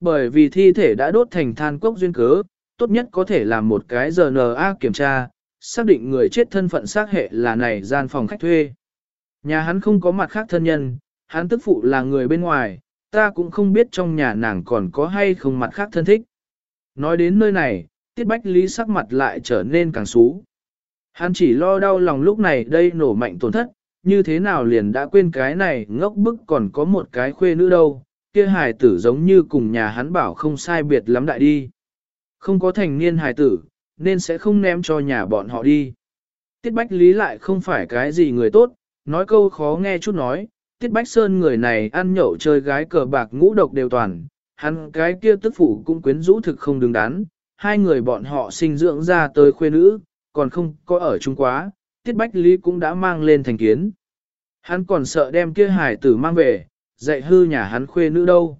Bởi vì thi thể đã đốt thành than cốc duyên cớ, tốt nhất có thể làm một cái DNA kiểm tra, xác định người chết thân phận xác hệ là này gian phòng khách thuê. Nhà hắn không có mặt khác thân nhân, hắn tức phụ là người bên ngoài, ta cũng không biết trong nhà nàng còn có hay không mặt khác thân thích. Nói đến nơi này, Tiết Bách Lý sắc mặt lại trở nên càng xú. Hắn chỉ lo đau lòng lúc này đây nổ mạnh tổn thất, như thế nào liền đã quên cái này ngốc bức còn có một cái khuê nữ đâu, kia hài tử giống như cùng nhà hắn bảo không sai biệt lắm đại đi. Không có thành niên hài tử, nên sẽ không ném cho nhà bọn họ đi. Tiết Bách Lý lại không phải cái gì người tốt, nói câu khó nghe chút nói, Tiết Bách Sơn người này ăn nhậu chơi gái cờ bạc ngũ độc đều toàn, hắn cái kia tức phụ cũng quyến rũ thực không đứng đắn, hai người bọn họ sinh dưỡng ra tới khuê nữ, còn không có ở chung quá, Tiết Bách Lý cũng đã mang lên thành kiến. Hắn còn sợ đem kia hải tử mang về, dạy hư nhà hắn khuê nữ đâu.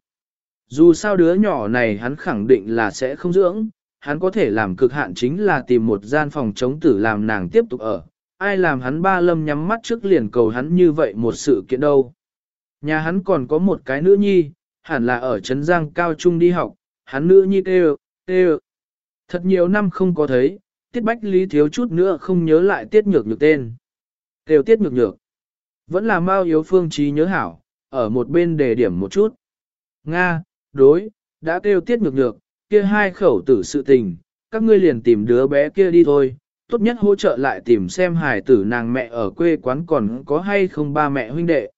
Dù sao đứa nhỏ này hắn khẳng định là sẽ không dưỡng, hắn có thể làm cực hạn chính là tìm một gian phòng chống tử làm nàng tiếp tục ở. Ai làm hắn ba lâm nhắm mắt trước liền cầu hắn như vậy một sự kiện đâu. Nhà hắn còn có một cái nữ nhi, hẳn là ở Trấn Giang Cao Trung đi học, hắn nữ nhi tê tê Thật nhiều năm không có thấy, Tiết Bách Lý thiếu chút nữa không nhớ lại Tiết Nhược Nhược tên. đều Tiết Nhược Nhược. Vẫn là Mao Yếu Phương trí nhớ hảo, ở một bên đề điểm một chút. Nga, đối, đã kêu Tiết ngược ngược, kia hai khẩu tử sự tình, các ngươi liền tìm đứa bé kia đi thôi, tốt nhất hỗ trợ lại tìm xem hài tử nàng mẹ ở quê quán còn có hay không ba mẹ huynh đệ.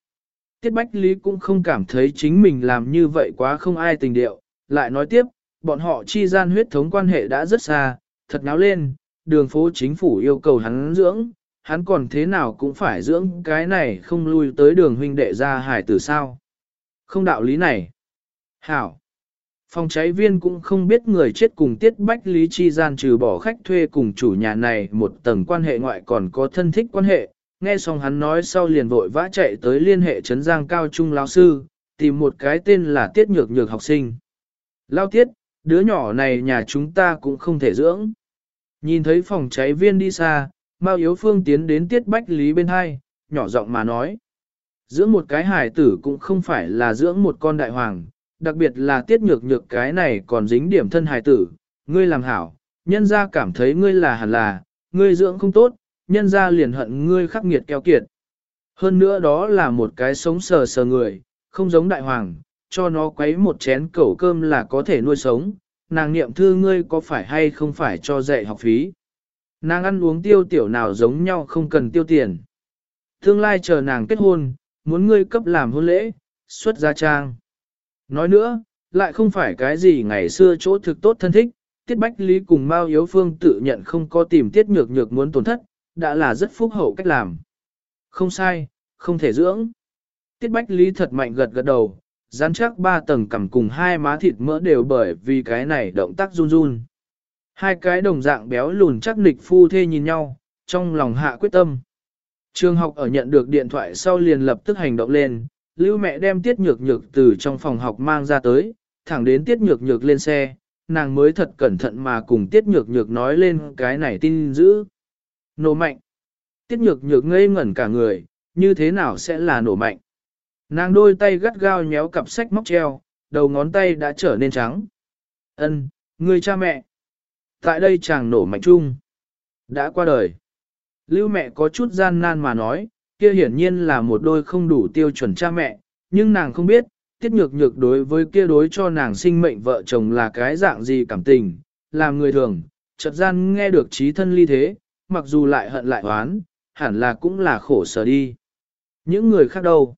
Tiết Bách Lý cũng không cảm thấy chính mình làm như vậy quá không ai tình điệu, lại nói tiếp, bọn họ chi gian huyết thống quan hệ đã rất xa, thật náo lên, đường phố chính phủ yêu cầu hắn dưỡng, hắn còn thế nào cũng phải dưỡng cái này không lui tới đường huynh đệ ra hải tử sao. Không đạo lý này. Hảo. Phòng cháy viên cũng không biết người chết cùng tiết bách lý chi gian trừ bỏ khách thuê cùng chủ nhà này một tầng quan hệ ngoại còn có thân thích quan hệ. Nghe xong hắn nói sau liền vội vã chạy tới liên hệ Trấn Giang Cao Trung lão sư, tìm một cái tên là Tiết Nhược Nhược học sinh. Lao Tiết, đứa nhỏ này nhà chúng ta cũng không thể dưỡng. Nhìn thấy phòng cháy viên đi xa, Mao Yếu Phương tiến đến Tiết Bách Lý bên hai, nhỏ giọng mà nói. Dưỡng một cái hải tử cũng không phải là dưỡng một con đại hoàng, đặc biệt là tiết nhược nhược cái này còn dính điểm thân hải tử, ngươi làm hảo, nhân ra cảm thấy ngươi là hẳn là, ngươi dưỡng không tốt, nhân ra liền hận ngươi khắc nghiệt keo kiệt. Hơn nữa đó là một cái sống sờ sờ người, không giống đại hoàng, cho nó quấy một chén cẩu cơm là có thể nuôi sống, nàng niệm thư ngươi có phải hay không phải cho dạy học phí. Nàng ăn uống tiêu tiểu nào giống nhau không cần tiêu tiền. Tương lai chờ nàng kết hôn, muốn ngươi cấp làm hôn lễ, xuất gia trang. Nói nữa, lại không phải cái gì ngày xưa chỗ thực tốt thân thích, Tiết Bách Lý cùng Mao Yếu Phương tự nhận không có tìm Tiết Nhược Nhược muốn tổn thất, đã là rất phúc hậu cách làm. Không sai, không thể dưỡng. Tiết Bách Lý thật mạnh gật gật đầu, rắn chắc ba tầng cằm cùng hai má thịt mỡ đều bởi vì cái này động tác run run. Hai cái đồng dạng béo lùn chắc nịch phu thê nhìn nhau, trong lòng hạ quyết tâm. Trường học ở nhận được điện thoại sau liền lập tức hành động lên, lưu mẹ đem tiết nhược nhược từ trong phòng học mang ra tới, thẳng đến tiết nhược nhược lên xe, nàng mới thật cẩn thận mà cùng tiết nhược nhược nói lên cái này tin dữ. Nổ mạnh. Tiết nhược nhược ngây ngẩn cả người, như thế nào sẽ là nổ mạnh. Nàng đôi tay gắt gao nhéo cặp sách móc treo, đầu ngón tay đã trở nên trắng. Ân, người cha mẹ. Tại đây chàng nổ mạnh chung. Đã qua đời. Lưu mẹ có chút gian nan mà nói, kia hiển nhiên là một đôi không đủ tiêu chuẩn cha mẹ, nhưng nàng không biết, tiết nhược nhược đối với kia đối cho nàng sinh mệnh vợ chồng là cái dạng gì cảm tình, làm người thường, chợt gian nghe được trí thân ly thế, mặc dù lại hận lại oán, hẳn là cũng là khổ sở đi. Những người khác đâu?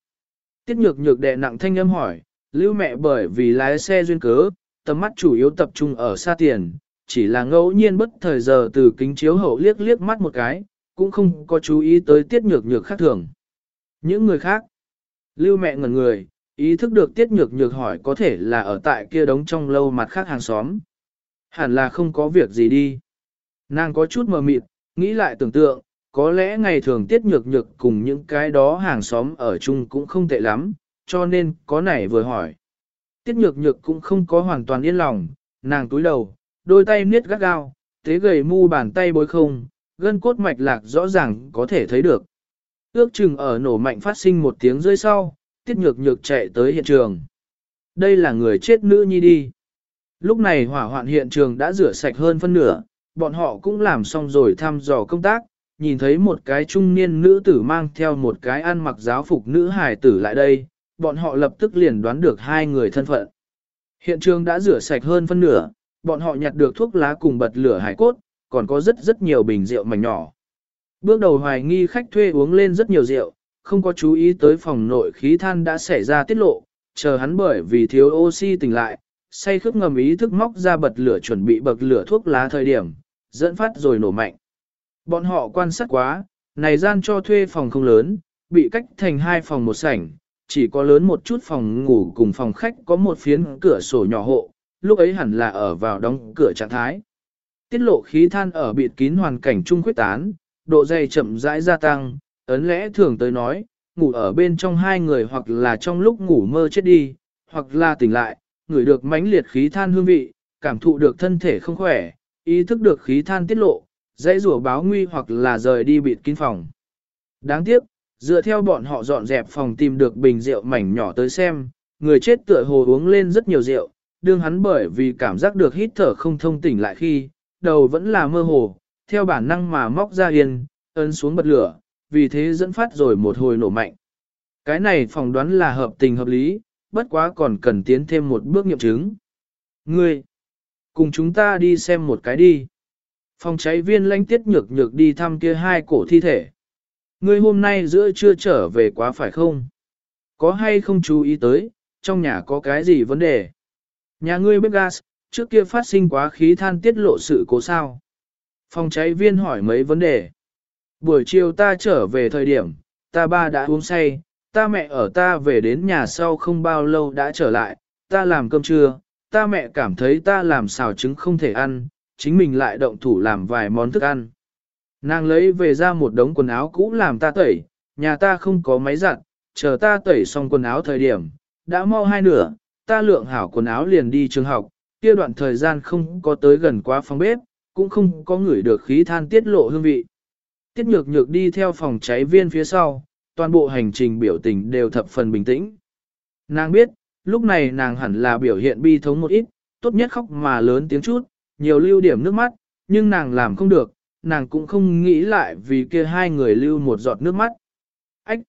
Tiết nhược nhược đệ nặng thanh âm hỏi, lưu mẹ bởi vì lái xe duyên cớ, tầm mắt chủ yếu tập trung ở xa tiền, chỉ là ngẫu nhiên bất thời giờ từ kính chiếu hậu liếc liếc mắt một cái, cũng không có chú ý tới tiết nhược nhược khác thường. Những người khác, lưu mẹ ngẩn người, ý thức được tiết nhược nhược hỏi có thể là ở tại kia đống trong lâu mặt khác hàng xóm. Hẳn là không có việc gì đi. Nàng có chút mờ mịt, nghĩ lại tưởng tượng, có lẽ ngày thường tiết nhược nhược cùng những cái đó hàng xóm ở chung cũng không tệ lắm, cho nên có nảy vừa hỏi. Tiết nhược nhược cũng không có hoàn toàn yên lòng, nàng túi đầu, đôi tay niết gắt gao, tế gầy mu bàn tay bối không, gân cốt mạch lạc rõ ràng có thể thấy được. Ước chừng ở nổ mạnh phát sinh một tiếng rơi sau, tiết nhược nhược chạy tới hiện trường. Đây là người chết nữ nhi đi. Lúc này hỏa hoạn hiện trường đã rửa sạch hơn phân nửa, bọn họ cũng làm xong rồi thăm dò công tác, nhìn thấy một cái trung niên nữ tử mang theo một cái ăn mặc giáo phục nữ hài tử lại đây, bọn họ lập tức liền đoán được hai người thân phận. Hiện trường đã rửa sạch hơn phân nửa, bọn họ nhặt được thuốc lá cùng bật lửa hải cốt, còn có rất rất nhiều bình rượu mảnh nhỏ. Bước đầu hoài nghi khách thuê uống lên rất nhiều rượu, không có chú ý tới phòng nội khí than đã xảy ra tiết lộ, chờ hắn bởi vì thiếu oxy tỉnh lại, say khướp ngầm ý thức móc ra bật lửa chuẩn bị bật lửa thuốc lá thời điểm, dẫn phát rồi nổ mạnh. Bọn họ quan sát quá, này gian cho thuê phòng không lớn, bị cách thành hai phòng một sảnh, chỉ có lớn một chút phòng ngủ cùng phòng khách có một phiến cửa sổ nhỏ hộ, lúc ấy hẳn là ở vào đóng cửa trạng thái. Tiết lộ khí than ở bịt kín hoàn cảnh trung khuyết tán, độ dày chậm rãi gia tăng, ấn lẽ thường tới nói, ngủ ở bên trong hai người hoặc là trong lúc ngủ mơ chết đi, hoặc là tỉnh lại, ngửi được mãnh liệt khí than hương vị, cảm thụ được thân thể không khỏe, ý thức được khí than tiết lộ, dãy rủa báo nguy hoặc là rời đi bịt kín phòng. Đáng tiếc, dựa theo bọn họ dọn dẹp phòng tìm được bình rượu mảnh nhỏ tới xem, người chết tựa hồ uống lên rất nhiều rượu, đương hắn bởi vì cảm giác được hít thở không thông tỉnh lại khi, đầu vẫn là mơ hồ, theo bản năng mà móc ra yên, ấn xuống bật lửa, vì thế dẫn phát rồi một hồi nổ mạnh. Cái này phỏng đoán là hợp tình hợp lý, bất quá còn cần tiến thêm một bước nghiệm chứng. Ngươi, cùng chúng ta đi xem một cái đi. Phòng cháy viên lãnh tiết nhược nhược đi thăm kia hai cổ thi thể. Ngươi hôm nay giữa trưa trở về quá phải không? Có hay không chú ý tới, trong nhà có cái gì vấn đề? Nhà ngươi bếp gas, trước kia phát sinh quá khí than tiết lộ sự cố sao? Phòng cháy viên hỏi mấy vấn đề. Buổi chiều ta trở về thời điểm, ta ba đã uống say, ta mẹ ở ta về đến nhà sau không bao lâu đã trở lại, ta làm cơm trưa, ta mẹ cảm thấy ta làm xào trứng không thể ăn, chính mình lại động thủ làm vài món thức ăn. Nàng lấy về ra một đống quần áo cũ làm ta tẩy, nhà ta không có máy giặt, chờ ta tẩy xong quần áo thời điểm, đã mau hai nửa, ta lượng hảo quần áo liền đi trường học, kia đoạn thời gian không có tới gần quá phòng bếp, cũng không có ngửi được khí than tiết lộ hương vị. Tiết nhược nhược đi theo phòng cháy viên phía sau, toàn bộ hành trình biểu tình đều thập phần bình tĩnh. Nàng biết, lúc này nàng hẳn là biểu hiện bi thống một ít, tốt nhất khóc mà lớn tiếng chút, nhiều lưu điểm nước mắt, nhưng nàng làm không được, nàng cũng không nghĩ lại vì kia hai người lưu một giọt nước mắt. Ách!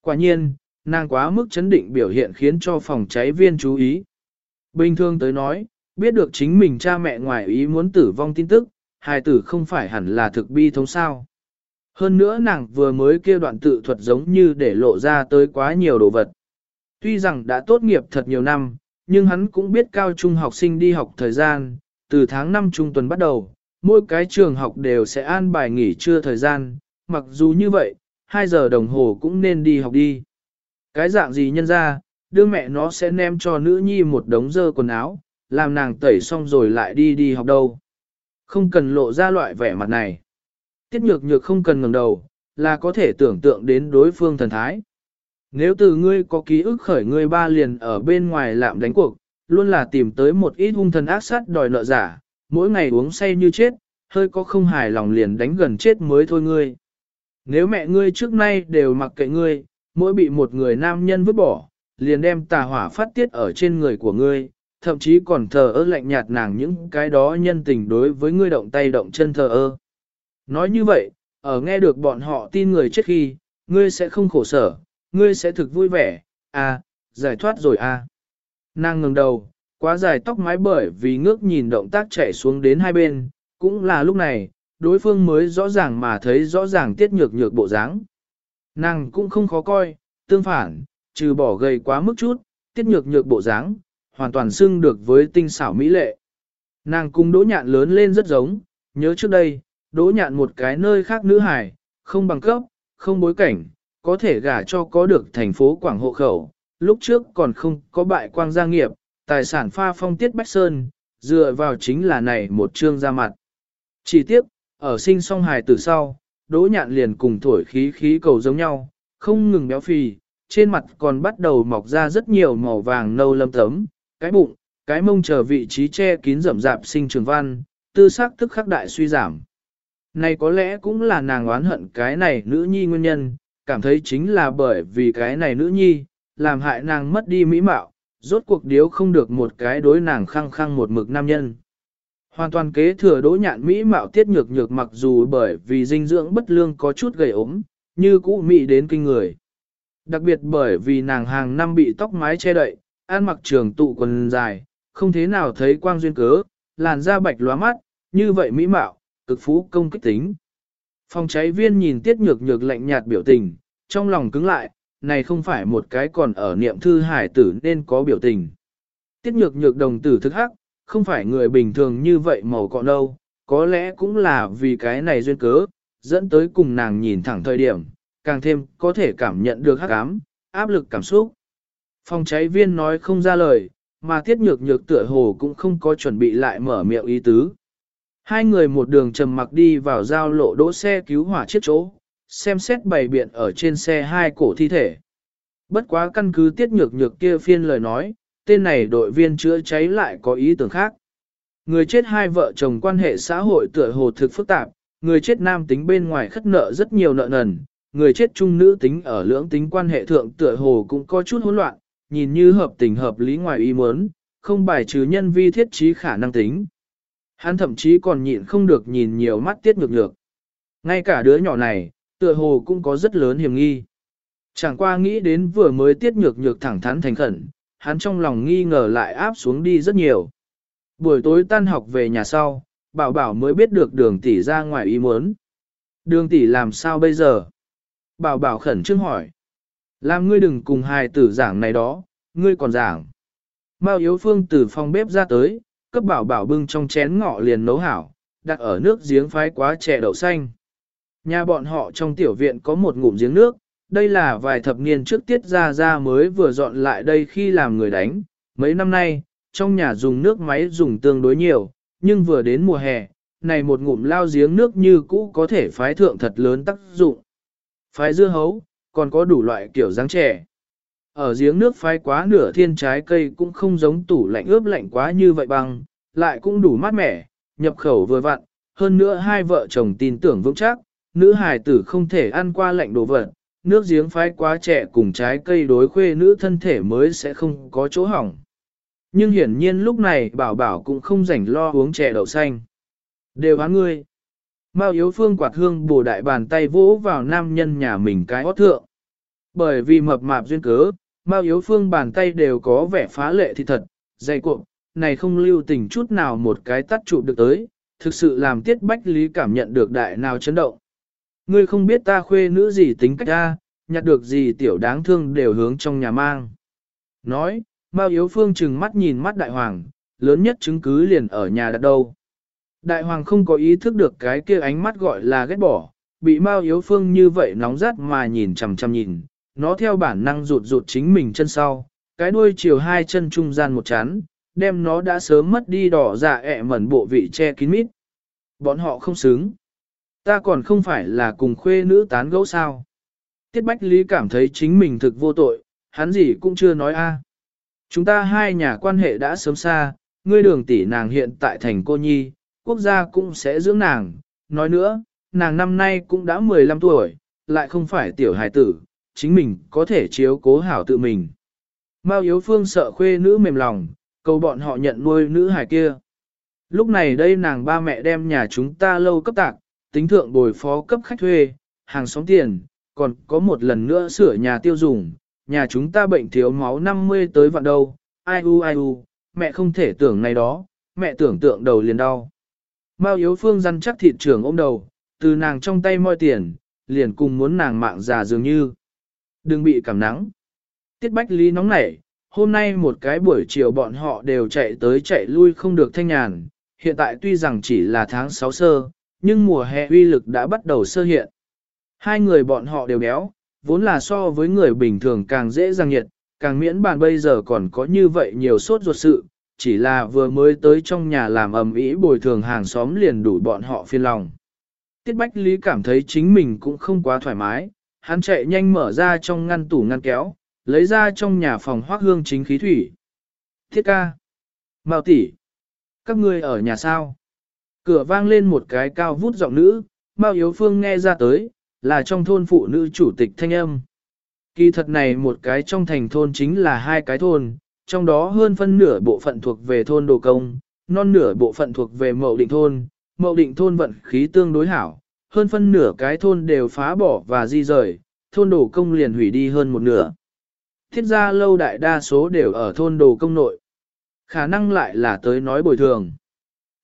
Quả nhiên, nàng quá mức chấn định biểu hiện khiến cho phòng cháy viên chú ý. Bình thường tới nói, biết được chính mình cha mẹ ngoài ý muốn tử vong tin tức, hài tử không phải hẳn là thực bi thống sao. Hơn nữa nàng vừa mới kia đoạn tự thuật giống như để lộ ra tới quá nhiều đồ vật. Tuy rằng đã tốt nghiệp thật nhiều năm, nhưng hắn cũng biết cao trung học sinh đi học thời gian, từ tháng 5 trung tuần bắt đầu, mỗi cái trường học đều sẽ an bài nghỉ trưa thời gian, mặc dù như vậy, 2 giờ đồng hồ cũng nên đi học đi. Cái dạng gì nhân ra, đưa mẹ nó sẽ ném cho nữ nhi một đống dơ quần áo, làm nàng tẩy xong rồi lại đi đi học đâu. Không cần lộ ra loại vẻ mặt này. Tiết nhược nhược không cần ngẩng đầu, là có thể tưởng tượng đến đối phương thần thái. Nếu từ ngươi có ký ức khởi ngươi ba liền ở bên ngoài lạm đánh cuộc, luôn là tìm tới một ít hung thần ác sát đòi nợ giả, mỗi ngày uống say như chết, hơi có không hài lòng liền đánh gần chết mới thôi ngươi. Nếu mẹ ngươi trước nay đều mặc kệ ngươi, mỗi bị một người nam nhân vứt bỏ, liền đem tà hỏa phát tiết ở trên người của ngươi, thậm chí còn thờ ơ lạnh nhạt nàng những cái đó nhân tình đối với ngươi động tay động chân thờ ơ. Nói như vậy, ở nghe được bọn họ tin người chết khi, ngươi sẽ không khổ sở, ngươi sẽ thực vui vẻ, à, giải thoát rồi à. Nàng ngừng đầu, quá dài tóc mái bởi vì ngước nhìn động tác chạy xuống đến hai bên, cũng là lúc này, đối phương mới rõ ràng mà thấy rõ ràng tiết nhược nhược bộ dáng. Nàng cũng không khó coi, tương phản, trừ bỏ gầy quá mức chút, tiết nhược nhược bộ dáng, hoàn toàn xưng được với tinh xảo mỹ lệ. Nàng cùng đỗ nhạn lớn lên rất giống, nhớ trước đây, đỗ nhạn một cái nơi khác nữ hài, không bằng cấp, không bối cảnh, có thể gả cho có được thành phố Quảng hộ khẩu, lúc trước còn không có bại quang gia nghiệp, tài sản pha phong tiết Bách Sơn, dựa vào chính là này một chương ra mặt. Chỉ tiếp, ở sinh song hài từ sau, đỗ nhạn liền cùng thổi khí khí cầu giống nhau, không ngừng béo phì, trên mặt còn bắt đầu mọc ra rất nhiều màu vàng nâu lâm tấm, cái bụng, cái mông chờ vị trí che kín rậm rạp sinh trường văn, tư sắc tức khắc đại suy giảm. Này có lẽ cũng là nàng oán hận cái này nữ nhi nguyên nhân, cảm thấy chính là bởi vì cái này nữ nhi, làm hại nàng mất đi mỹ mạo, rốt cuộc điếu không được một cái đối nàng khăng khăng một mực nam nhân. Hoàn toàn kế thừa đỗ nhạn Mỹ mạo tiết nhược nhược mặc dù bởi vì dinh dưỡng bất lương có chút gầy ốm, như cũ Mỹ đến kinh người. Đặc biệt bởi vì nàng hàng năm bị tóc mái che đậy, ăn mặc trường tụ quần dài, không thế nào thấy quang duyên cớ, làn da bạch lóa mắt, như vậy Mỹ mạo, cực phú công kích tính. Phòng cháy viên nhìn tiết nhược nhược lạnh nhạt biểu tình, trong lòng cứng lại, này không phải một cái còn ở niệm thư hải tử nên có biểu tình. Tiết nhược nhược đồng tử thức hắc, không phải người bình thường như vậy màu cọ đâu, có lẽ cũng là vì cái này duyên cớ, dẫn tới cùng nàng nhìn thẳng thời điểm, càng thêm có thể cảm nhận được hắc ám, áp lực cảm xúc. Phòng cháy viên nói không ra lời, mà tiết nhược nhược tựa hồ cũng không có chuẩn bị lại mở miệng ý tứ. Hai người một đường trầm mặc đi vào giao lộ đỗ xe cứu hỏa chiếc chỗ, xem xét bày biện ở trên xe hai cổ thi thể. Bất quá căn cứ tiết nhược nhược kia phiên lời nói, tên này đội viên chữa cháy lại có ý tưởng khác. Người chết hai vợ chồng quan hệ xã hội tựa hồ thực phức tạp, người chết nam tính bên ngoài khất nợ rất nhiều nợ nần, người chết trung nữ tính ở lưỡng tính quan hệ thượng tựa hồ cũng có chút hỗn loạn, nhìn như hợp tình hợp lý ngoài ý muốn, không bài trừ nhân vi thiết trí khả năng tính. Hắn thậm chí còn nhịn không được nhìn nhiều mắt tiết ngược nhược. Ngay cả đứa nhỏ này, tựa hồ cũng có rất lớn hiểm nghi. Chẳng qua nghĩ đến vừa mới tiết nhược nhược thẳng thắn thành khẩn, hắn trong lòng nghi ngờ lại áp xuống đi rất nhiều. Buổi tối tan học về nhà sau, bảo bảo mới biết được đường tỷ ra ngoài ý muốn. Đường tỷ làm sao bây giờ? Bảo bảo khẩn trương hỏi. Làm ngươi đừng cùng hài tử giảng này đó, ngươi còn giảng. Mao yếu phương từ phòng bếp ra tới, cấp bảo bảo bưng trong chén ngọ liền nấu hảo, đặt ở nước giếng phái quá chè đậu xanh. Nhà bọn họ trong tiểu viện có một ngụm giếng nước, đây là vài thập niên trước tiết ra ra mới vừa dọn lại đây khi làm người đánh. Mấy năm nay, trong nhà dùng nước máy dùng tương đối nhiều, nhưng vừa đến mùa hè, này một ngụm lao giếng nước như cũ có thể phái thượng thật lớn tác dụng. Phái dưa hấu, còn có đủ loại kiểu dáng trẻ. Ở giếng nước phái quá nửa thiên trái cây cũng không giống tủ lạnh ướp lạnh quá như vậy bằng, lại cũng đủ mát mẻ, nhập khẩu vừa vặn, hơn nữa hai vợ chồng tin tưởng vững chắc, nữ hài tử không thể ăn qua lạnh đồ vật, nước giếng phái quá trẻ cùng trái cây đối khuê nữ thân thể mới sẽ không có chỗ hỏng. Nhưng hiển nhiên lúc này bảo bảo cũng không rảnh lo uống trẻ đậu xanh. Đều hóa ngươi. Mao yếu phương quạt hương bổ đại bàn tay vỗ vào nam nhân nhà mình cái hót thượng. Bởi vì mập mạp duyên cớ, Mao yếu phương bàn tay đều có vẻ phá lệ thì thật, dày cuộn, này không lưu tình chút nào một cái tắt trụ được tới, thực sự làm tiết bách lý cảm nhận được đại nào chấn động. Ngươi không biết ta khuê nữ gì tính cách ta, nhặt được gì tiểu đáng thương đều hướng trong nhà mang. Nói, Mao Yếu Phương chừng mắt nhìn mắt đại hoàng, lớn nhất chứng cứ liền ở nhà đặt đâu. Đại hoàng không có ý thức được cái kia ánh mắt gọi là ghét bỏ, bị Mao Yếu Phương như vậy nóng rát mà nhìn chằm chằm nhìn, nó theo bản năng rụt rụt chính mình chân sau, cái đuôi chiều hai chân trung gian một chán, đem nó đã sớm mất đi đỏ dạ ẹ mẩn bộ vị che kín mít. Bọn họ không xứng. Ta còn không phải là cùng khuê nữ tán gẫu sao. Tiết Bách Lý cảm thấy chính mình thực vô tội, hắn gì cũng chưa nói a. Chúng ta hai nhà quan hệ đã sớm xa, ngươi đường tỷ nàng hiện tại thành cô nhi, quốc gia cũng sẽ dưỡng nàng. Nói nữa, nàng năm nay cũng đã 15 tuổi, lại không phải tiểu hài tử, chính mình có thể chiếu cố hảo tự mình. Mao Yếu Phương sợ khuê nữ mềm lòng, cầu bọn họ nhận nuôi nữ hài kia. Lúc này đây nàng ba mẹ đem nhà chúng ta lâu cấp tạc, tính thượng bồi phó cấp khách thuê, hàng xóm tiền, còn có một lần nữa sửa nhà tiêu dùng, nhà chúng ta bệnh thiếu máu 50 tới vạn đâu, ai u ai u, mẹ không thể tưởng này đó, mẹ tưởng tượng đầu liền đau. Mao yếu phương răn chắc thịt trưởng ôm đầu, từ nàng trong tay moi tiền, liền cùng muốn nàng mạng già dường như. Đừng bị cảm nắng. Tiết Bách Lý nóng nảy, hôm nay một cái buổi chiều bọn họ đều chạy tới chạy lui không được thanh nhàn, hiện tại tuy rằng chỉ là tháng 6 sơ, nhưng mùa hè uy lực đã bắt đầu sơ hiện. Hai người bọn họ đều béo, vốn là so với người bình thường càng dễ dàng nhiệt, càng miễn bàn bây giờ còn có như vậy nhiều sốt ruột sự, chỉ là vừa mới tới trong nhà làm ầm ĩ bồi thường hàng xóm liền đủ bọn họ phiền lòng. Tiết Bách Lý cảm thấy chính mình cũng không quá thoải mái, hắn chạy nhanh mở ra trong ngăn tủ ngăn kéo, lấy ra trong nhà phòng hoác hương chính khí thủy. Thiết ca, Mao tỷ, các ngươi ở nhà sao? Cửa vang lên một cái cao vút giọng nữ, Mao Yếu Phương nghe ra tới, là trong thôn phụ nữ chủ tịch thanh âm. Kỳ thật này một cái trong thành thôn chính là hai cái thôn, trong đó hơn phân nửa bộ phận thuộc về thôn đồ công, non nửa bộ phận thuộc về mậu định thôn, mậu định thôn vận khí tương đối hảo, hơn phân nửa cái thôn đều phá bỏ và di rời, thôn đồ công liền hủy đi hơn một nửa. Thiết ra lâu đại đa số đều ở thôn đồ công nội. Khả năng lại là tới nói bồi thường.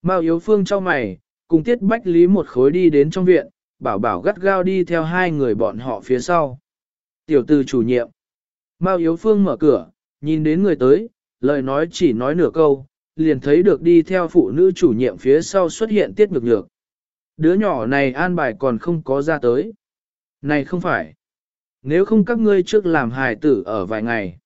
Mao Yếu Phương cho mày, cùng Tiết Bách Lý một khối đi đến trong viện, bảo bảo gắt gao đi theo hai người bọn họ phía sau. Tiểu tư chủ nhiệm. Mao Yếu Phương mở cửa, nhìn đến người tới, lời nói chỉ nói nửa câu, liền thấy được đi theo phụ nữ chủ nhiệm phía sau xuất hiện Tiết Nhược Nhược. Đứa nhỏ này an bài còn không có ra tới. Này không phải. Nếu không các ngươi trước làm hài tử ở vài ngày.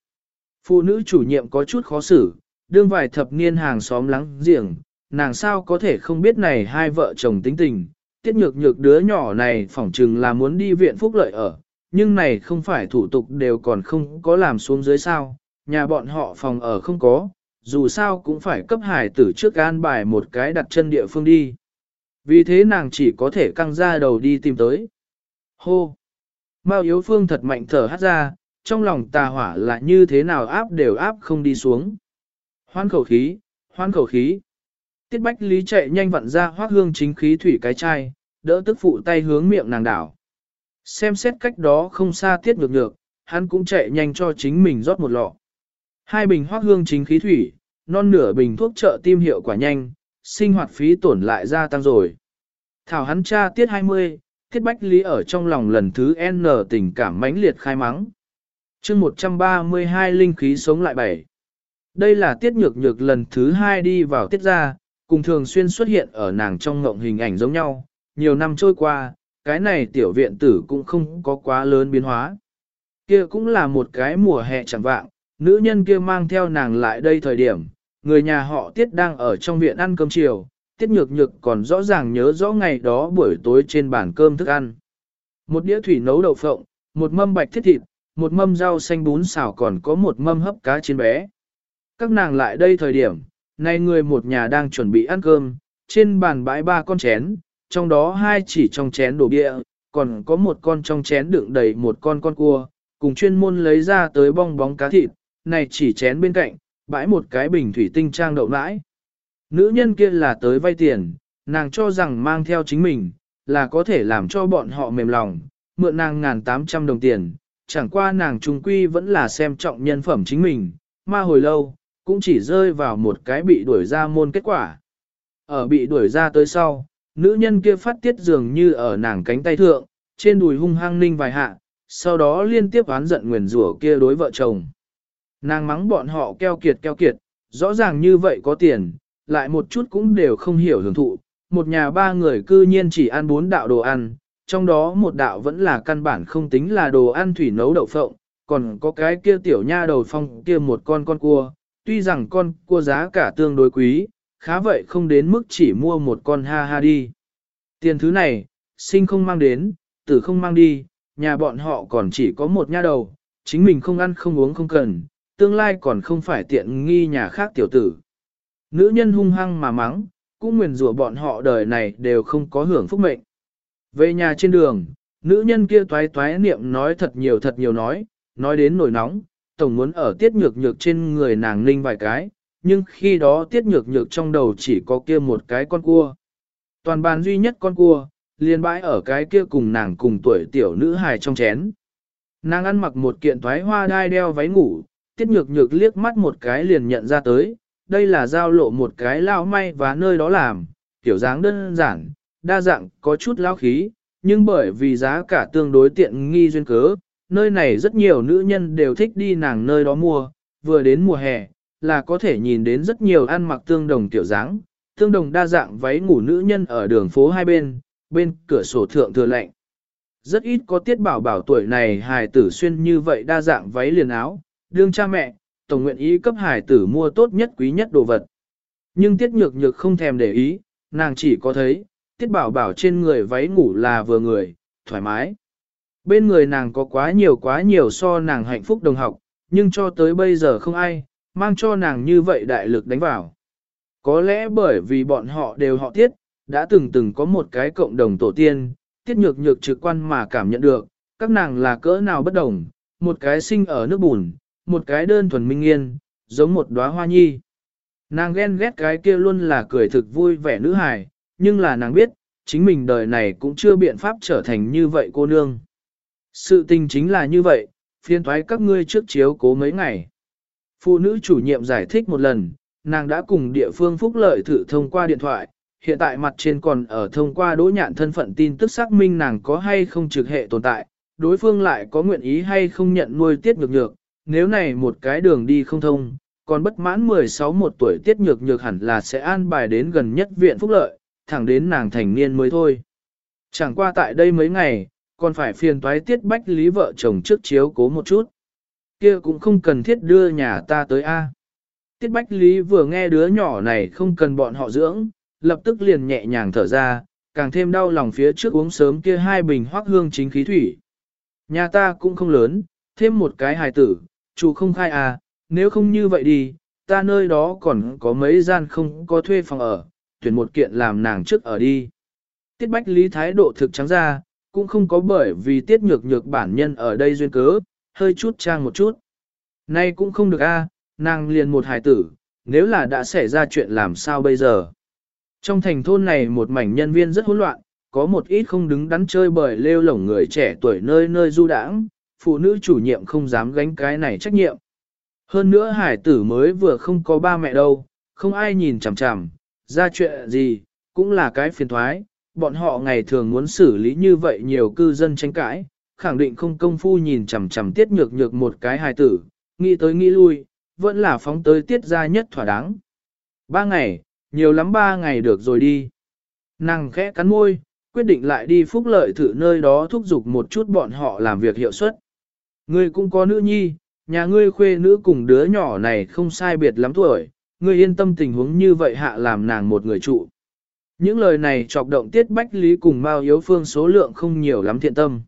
Phụ nữ chủ nhiệm có chút khó xử, đương vài thập niên hàng xóm lắng giềng, nàng sao có thể không biết này hai vợ chồng tính tình. Tiết nhược nhược đứa nhỏ này phỏng chừng là muốn đi viện phúc lợi ở, nhưng này không phải thủ tục đều còn không có làm xuống dưới sao, nhà bọn họ phòng ở không có, dù sao cũng phải cấp hải tử trước an bài một cái đặt chân địa phương đi. Vì thế nàng chỉ có thể căng ra đầu đi tìm tới. Hô! Mao Yếu Phương thật mạnh thở hát ra, trong lòng tà hỏa là như thế nào áp đều áp không đi xuống. Hoan khẩu khí, hoan khẩu khí. Tiết Bách Lý chạy nhanh vặn ra hoác hương chính khí thủy cái chai, đỡ tức phụ tay hướng miệng nàng đảo. Xem xét cách đó không xa tiết ngược ngược, hắn cũng chạy nhanh cho chính mình rót một lọ. Hai bình hoác hương chính khí thủy, non nửa bình thuốc trợ tim hiệu quả nhanh, sinh hoạt phí tổn lại gia tăng rồi. Thảo hắn cha tiết 20, tiết bách lý ở trong lòng lần thứ N tình cảm mãnh liệt khai mắng. chương 132 linh khí sống lại bảy. Đây là tiết nhược nhược lần thứ hai đi vào tiết gia, cùng thường xuyên xuất hiện ở nàng trong ngộng hình ảnh giống nhau. Nhiều năm trôi qua, cái này tiểu viện tử cũng không có quá lớn biến hóa. Kia cũng là một cái mùa hè chẳng vạng, nữ nhân kia mang theo nàng lại đây thời điểm, người nhà họ tiết đang ở trong viện ăn cơm chiều, tiết nhược nhược còn rõ ràng nhớ rõ ngày đó buổi tối trên bàn cơm thức ăn. Một đĩa thủy nấu đậu phộng, một mâm bạch thiết thịt, một mâm rau xanh bún xào còn có một mâm hấp cá chiên bé. Các nàng lại đây thời điểm, nay người một nhà đang chuẩn bị ăn cơm, trên bàn bãi ba con chén, trong đó hai chỉ trong chén đổ bia, còn có một con trong chén đựng đầy một con con cua, cùng chuyên môn lấy ra tới bong bóng cá thịt, này chỉ chén bên cạnh, bãi một cái bình thủy tinh trang đậu nãi. Nữ nhân kia là tới vay tiền, nàng cho rằng mang theo chính mình, là có thể làm cho bọn họ mềm lòng, mượn nàng ngàn tám trăm đồng tiền, chẳng qua nàng trung quy vẫn là xem trọng nhân phẩm chính mình, mà hồi lâu, cũng chỉ rơi vào một cái bị đuổi ra môn kết quả. Ở bị đuổi ra tới sau, nữ nhân kia phát tiết dường như ở nàng cánh tay thượng, trên đùi hung hăng ninh vài hạ, sau đó liên tiếp oán giận nguyền rủa kia đối vợ chồng. Nàng mắng bọn họ keo kiệt keo kiệt, rõ ràng như vậy có tiền, lại một chút cũng đều không hiểu hưởng thụ. Một nhà ba người cư nhiên chỉ ăn bốn đạo đồ ăn, trong đó một đạo vẫn là căn bản không tính là đồ ăn thủy nấu đậu phộng, còn có cái kia tiểu nha đầu phong kia một con con cua, tuy rằng con cua giá cả tương đối quý, khá vậy không đến mức chỉ mua một con ha ha đi. Tiền thứ này, sinh không mang đến, tử không mang đi, nhà bọn họ còn chỉ có một nha đầu, chính mình không ăn không uống không cần, tương lai còn không phải tiện nghi nhà khác tiểu tử. Nữ nhân hung hăng mà mắng, cũng nguyền rủa bọn họ đời này đều không có hưởng phúc mệnh. Về nhà trên đường, nữ nhân kia toái toái niệm nói thật nhiều thật nhiều nói, nói đến nổi nóng, tổng muốn ở tiết nhược nhược trên người nàng ninh vài cái, nhưng khi đó tiết nhược nhược trong đầu chỉ có kia một cái con cua. Toàn bàn duy nhất con cua, liền bãi ở cái kia cùng nàng cùng tuổi tiểu nữ hài trong chén. Nàng ăn mặc một kiện thoái hoa đai đeo váy ngủ, tiết nhược nhược liếc mắt một cái liền nhận ra tới, đây là giao lộ một cái lao may và nơi đó làm, tiểu dáng đơn giản, đa dạng có chút lao khí, nhưng bởi vì giá cả tương đối tiện nghi duyên cớ, nơi này rất nhiều nữ nhân đều thích đi nàng nơi đó mua, vừa đến mùa hè, là có thể nhìn đến rất nhiều ăn mặc tương đồng tiểu dáng, tương đồng đa dạng váy ngủ nữ nhân ở đường phố hai bên, bên cửa sổ thượng thừa lạnh. Rất ít có tiết bảo bảo tuổi này hài tử xuyên như vậy đa dạng váy liền áo, đương cha mẹ, tổng nguyện ý cấp hài tử mua tốt nhất quý nhất đồ vật. Nhưng tiết nhược nhược không thèm để ý, nàng chỉ có thấy, tiết bảo bảo trên người váy ngủ là vừa người, thoải mái. Bên người nàng có quá nhiều quá nhiều so nàng hạnh phúc đồng học, nhưng cho tới bây giờ không ai, mang cho nàng như vậy đại lực đánh vào. Có lẽ bởi vì bọn họ đều họ tiết, đã từng từng có một cái cộng đồng tổ tiên, tiết nhược nhược trực quan mà cảm nhận được, các nàng là cỡ nào bất đồng, một cái sinh ở nước bùn, một cái đơn thuần minh yên, giống một đóa hoa nhi. Nàng ghen ghét cái kia luôn là cười thực vui vẻ nữ hài, nhưng là nàng biết, chính mình đời này cũng chưa biện pháp trở thành như vậy cô nương. Sự tình chính là như vậy, phiên thoái các ngươi trước chiếu cố mấy ngày. Phụ nữ chủ nhiệm giải thích một lần, nàng đã cùng địa phương phúc lợi thử thông qua điện thoại, hiện tại mặt trên còn ở thông qua đối nhạn thân phận tin tức xác minh nàng có hay không trực hệ tồn tại, đối phương lại có nguyện ý hay không nhận nuôi tiết nhược nhược, nếu này một cái đường đi không thông, còn bất mãn 16 một tuổi tiết nhược nhược hẳn là sẽ an bài đến gần nhất viện phúc lợi, thẳng đến nàng thành niên mới thôi. Chẳng qua tại đây mấy ngày, còn phải phiền toái tiết bách lý vợ chồng trước chiếu cố một chút. kia cũng không cần thiết đưa nhà ta tới A. Tiết bách lý vừa nghe đứa nhỏ này không cần bọn họ dưỡng, lập tức liền nhẹ nhàng thở ra, càng thêm đau lòng phía trước uống sớm kia hai bình hoác hương chính khí thủy. Nhà ta cũng không lớn, thêm một cái hài tử, chủ không khai à, nếu không như vậy đi, ta nơi đó còn có mấy gian không có thuê phòng ở, tuyển một kiện làm nàng trước ở đi. Tiết Bách Lý thái độ thực trắng ra, cũng không có bởi vì tiết nhược nhược bản nhân ở đây duyên cớ, hơi chút trang một chút. Nay cũng không được a, nàng liền một hài tử, nếu là đã xảy ra chuyện làm sao bây giờ. Trong thành thôn này một mảnh nhân viên rất hỗn loạn, có một ít không đứng đắn chơi bởi lêu lổng người trẻ tuổi nơi nơi du đãng, phụ nữ chủ nhiệm không dám gánh cái này trách nhiệm. Hơn nữa hải tử mới vừa không có ba mẹ đâu, không ai nhìn chằm chằm, ra chuyện gì, cũng là cái phiền thoái, bọn họ ngày thường muốn xử lý như vậy nhiều cư dân tranh cãi, khẳng định không công phu nhìn chằm chằm tiết nhược nhược một cái hài tử, nghĩ tới nghĩ lui, vẫn là phóng tới tiết ra nhất thỏa đáng. Ba ngày, nhiều lắm ba ngày được rồi đi. Nàng khẽ cắn môi, quyết định lại đi phúc lợi thử nơi đó thúc giục một chút bọn họ làm việc hiệu suất. Ngươi cũng có nữ nhi, nhà ngươi khuê nữ cùng đứa nhỏ này không sai biệt lắm tuổi, ngươi yên tâm tình huống như vậy hạ làm nàng một người trụ. Những lời này chọc động tiết bách lý cùng Mao Yếu Phương số lượng không nhiều lắm thiện tâm.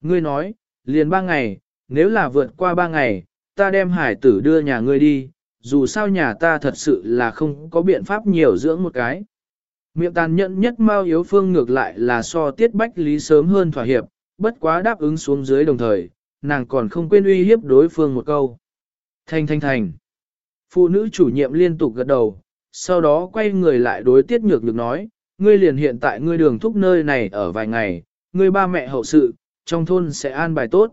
Ngươi nói, liền ba ngày, nếu là vượt qua ba ngày, ta đem hải tử đưa nhà ngươi đi, dù sao nhà ta thật sự là không có biện pháp nhiều dưỡng một cái. Miệng tàn nhẫn nhất Mao Yếu Phương ngược lại là so tiết bách lý sớm hơn thỏa hiệp, bất quá đáp ứng xuống dưới đồng thời, nàng còn không quên uy hiếp đối phương một câu. Thanh thanh thành. Phụ nữ chủ nhiệm liên tục gật đầu, sau đó quay người lại đối tiết nhược nhược nói, ngươi liền hiện tại ngươi đường thúc nơi này ở vài ngày, ngươi ba mẹ hậu sự, trong thôn sẽ an bài tốt.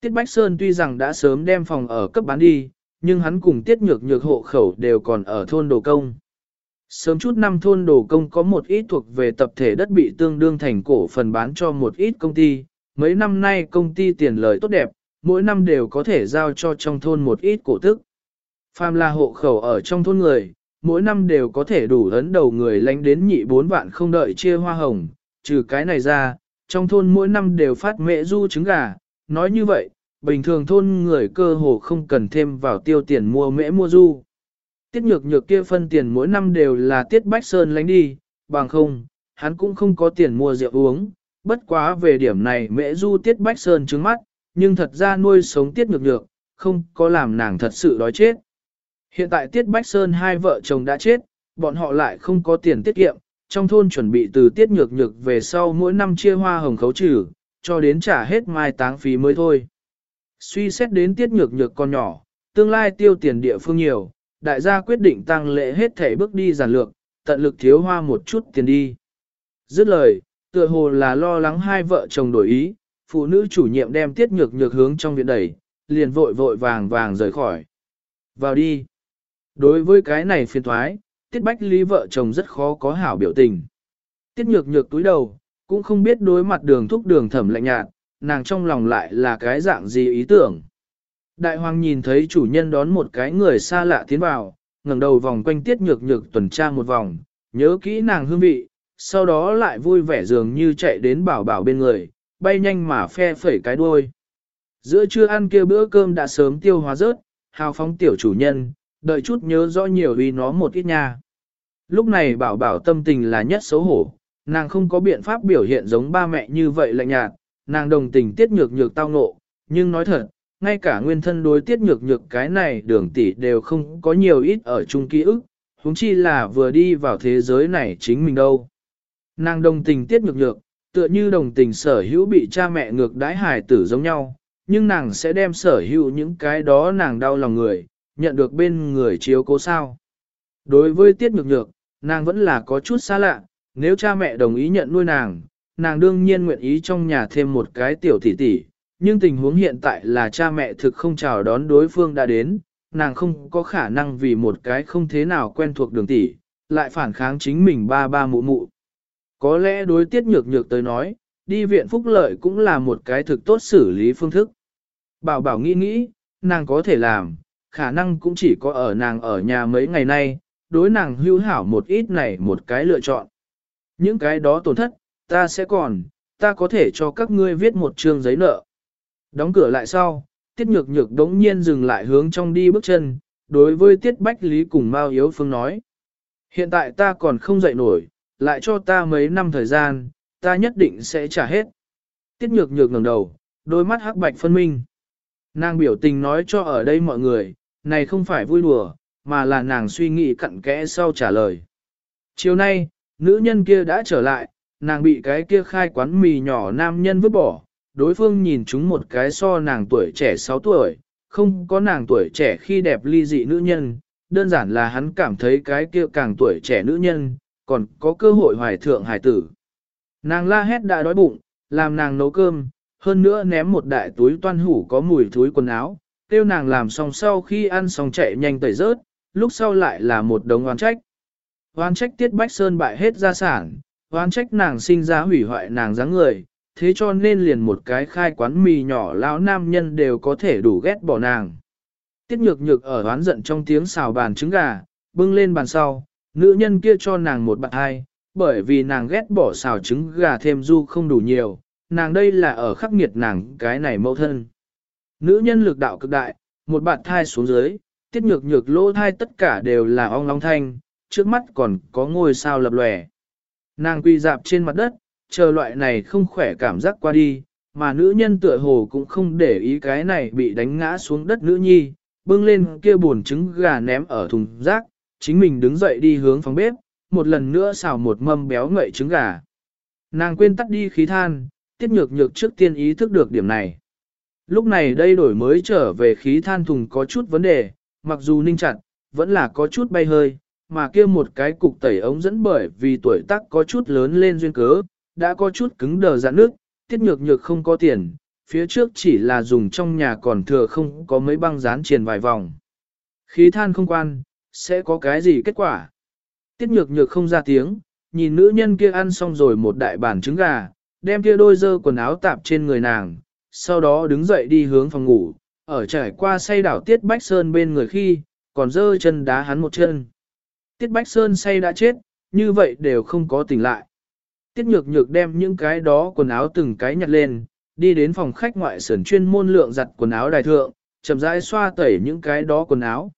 Tiết Bách Sơn tuy rằng đã sớm đem phòng ở cấp bán đi, nhưng hắn cùng tiết nhược nhược hộ khẩu đều còn ở thôn đồ công. Sớm chút năm thôn đồ công có một ít thuộc về tập thể đất bị tương đương thành cổ phần bán cho một ít công ty, mấy năm nay công ty tiền lời tốt đẹp, mỗi năm đều có thể giao cho trong thôn một ít cổ tức. Phàm là hộ khẩu ở trong thôn người, mỗi năm đều có thể đủ ấn đầu người lánh đến nhị bốn vạn không đợi chia hoa hồng, trừ cái này ra, trong thôn mỗi năm đều phát mẹ du trứng gà, nói như vậy, bình thường thôn người cơ hồ không cần thêm vào tiêu tiền mua mễ mua du. Tiết nhược nhược kia phân tiền mỗi năm đều là tiết bách sơn lánh đi, bằng không, hắn cũng không có tiền mua rượu uống, bất quá về điểm này mễ du tiết bách sơn trứng mắt, nhưng thật ra nuôi sống tiết nhược nhược, không có làm nàng thật sự đói chết. Hiện tại Tiết Bách Sơn hai vợ chồng đã chết, bọn họ lại không có tiền tiết kiệm, trong thôn chuẩn bị từ Tiết Nhược Nhược về sau mỗi năm chia hoa hồng khấu trừ, cho đến trả hết mai táng phí mới thôi. Suy xét đến Tiết Nhược Nhược con nhỏ, tương lai tiêu tiền địa phương nhiều, đại gia quyết định tăng lệ hết thể bước đi giản lược, tận lực thiếu hoa một chút tiền đi. Dứt lời, tựa hồ là lo lắng hai vợ chồng đổi ý, phụ nữ chủ nhiệm đem Tiết Nhược Nhược hướng trong viện đẩy, liền vội vội vàng vàng rời khỏi. Vào đi. Đối với cái này phiền thoái, Tiết Bách Lý vợ chồng rất khó có hảo biểu tình. Tiết nhược nhược túi đầu, cũng không biết đối mặt đường thúc đường thẩm lạnh nhạt, nàng trong lòng lại là cái dạng gì ý tưởng. Đại hoàng nhìn thấy chủ nhân đón một cái người xa lạ tiến vào, ngẩng đầu vòng quanh tiết nhược nhược tuần tra một vòng, nhớ kỹ nàng hương vị, sau đó lại vui vẻ dường như chạy đến bảo bảo bên người, bay nhanh mà phe phẩy cái đuôi. Giữa trưa ăn kia bữa cơm đã sớm tiêu hóa rớt, hào phóng tiểu chủ nhân, đợi chút nhớ rõ nhiều vì nó một ít nha. Lúc này bảo bảo tâm tình là nhất xấu hổ, nàng không có biện pháp biểu hiện giống ba mẹ như vậy lạnh nhạt, nàng đồng tình tiết nhược nhược tao ngộ, nhưng nói thật, ngay cả nguyên thân đối tiết nhược nhược cái này đường tỷ đều không có nhiều ít ở chung ký ức, huống chi là vừa đi vào thế giới này chính mình đâu. Nàng đồng tình tiết nhược nhược, tựa như đồng tình sở hữu bị cha mẹ ngược đãi hài tử giống nhau, nhưng nàng sẽ đem sở hữu những cái đó nàng đau lòng người, nhận được bên người chiếu cố sao. Đối với tiết nhược nhược, nàng vẫn là có chút xa lạ, nếu cha mẹ đồng ý nhận nuôi nàng, nàng đương nhiên nguyện ý trong nhà thêm một cái tiểu tỷ tỷ, nhưng tình huống hiện tại là cha mẹ thực không chào đón đối phương đã đến, nàng không có khả năng vì một cái không thế nào quen thuộc đường tỷ, lại phản kháng chính mình ba ba mụ mụ. Có lẽ đối tiết nhược nhược tới nói, đi viện phúc lợi cũng là một cái thực tốt xử lý phương thức. Bảo bảo nghĩ nghĩ, nàng có thể làm, khả năng cũng chỉ có ở nàng ở nhà mấy ngày nay, đối nàng hưu hảo một ít này một cái lựa chọn. Những cái đó tổn thất, ta sẽ còn, ta có thể cho các ngươi viết một chương giấy nợ. Đóng cửa lại sau, tiết nhược nhược đống nhiên dừng lại hướng trong đi bước chân, đối với tiết bách lý cùng Mao Yếu Phương nói. Hiện tại ta còn không dậy nổi, lại cho ta mấy năm thời gian, ta nhất định sẽ trả hết. Tiết nhược nhược ngẩng đầu, đôi mắt hắc bạch phân minh. Nàng biểu tình nói cho ở đây mọi người, này không phải vui đùa, mà là nàng suy nghĩ cặn kẽ sau trả lời. Chiều nay, nữ nhân kia đã trở lại, nàng bị cái kia khai quán mì nhỏ nam nhân vứt bỏ, đối phương nhìn chúng một cái so nàng tuổi trẻ 6 tuổi, không có nàng tuổi trẻ khi đẹp ly dị nữ nhân, đơn giản là hắn cảm thấy cái kia càng tuổi trẻ nữ nhân, còn có cơ hội hoài thượng hải tử. Nàng la hét đã đói bụng, làm nàng nấu cơm, hơn nữa ném một đại túi toan hủ có mùi thúi quần áo, tiêu nàng làm xong sau khi ăn xong chạy nhanh tẩy rớt, lúc sau lại là một đống oán trách. Oán trách tiết bách sơn bại hết gia sản, oán trách nàng sinh ra hủy hoại nàng dáng người, thế cho nên liền một cái khai quán mì nhỏ lão nam nhân đều có thể đủ ghét bỏ nàng. Tiết nhược nhược ở oán giận trong tiếng xào bàn trứng gà, bưng lên bàn sau, nữ nhân kia cho nàng một bạn hai, bởi vì nàng ghét bỏ xào trứng gà thêm du không đủ nhiều, nàng đây là ở khắc nghiệt nàng cái này mẫu thân. Nữ nhân lực đạo cực đại, một bạt thai xuống dưới, tiết nhược nhược lỗ thai tất cả đều là ong long thanh, trước mắt còn có ngôi sao lập lòe. Nàng quỳ dạp trên mặt đất, chờ loại này không khỏe cảm giác qua đi, mà nữ nhân tựa hồ cũng không để ý cái này bị đánh ngã xuống đất nữ nhi, bưng lên kia buồn trứng gà ném ở thùng rác, chính mình đứng dậy đi hướng phòng bếp, một lần nữa xào một mâm béo ngậy trứng gà. Nàng quên tắt đi khí than, tiết nhược nhược trước tiên ý thức được điểm này. Lúc này đây đổi mới trở về khí than thùng có chút vấn đề, mặc dù ninh chặt, vẫn là có chút bay hơi, mà kia một cái cục tẩy ống dẫn bởi vì tuổi tác có chút lớn lên duyên cớ, đã có chút cứng đờ dạn nước, tiết nhược nhược không có tiền, phía trước chỉ là dùng trong nhà còn thừa không có mấy băng dán triền vài vòng. Khí than không quan, sẽ có cái gì kết quả? Tiết nhược nhược không ra tiếng, nhìn nữ nhân kia ăn xong rồi một đại bản trứng gà, đem kia đôi dơ quần áo tạp trên người nàng, sau đó đứng dậy đi hướng phòng ngủ, ở trải qua say đảo Tiết Bách Sơn bên người khi, còn dơ chân đá hắn một chân. Tiết Bách Sơn say đã chết, như vậy đều không có tỉnh lại. Tiết nhược nhược đem những cái đó quần áo từng cái nhặt lên, đi đến phòng khách ngoại sườn chuyên môn lượng giặt quần áo đài thượng, chậm rãi xoa tẩy những cái đó quần áo.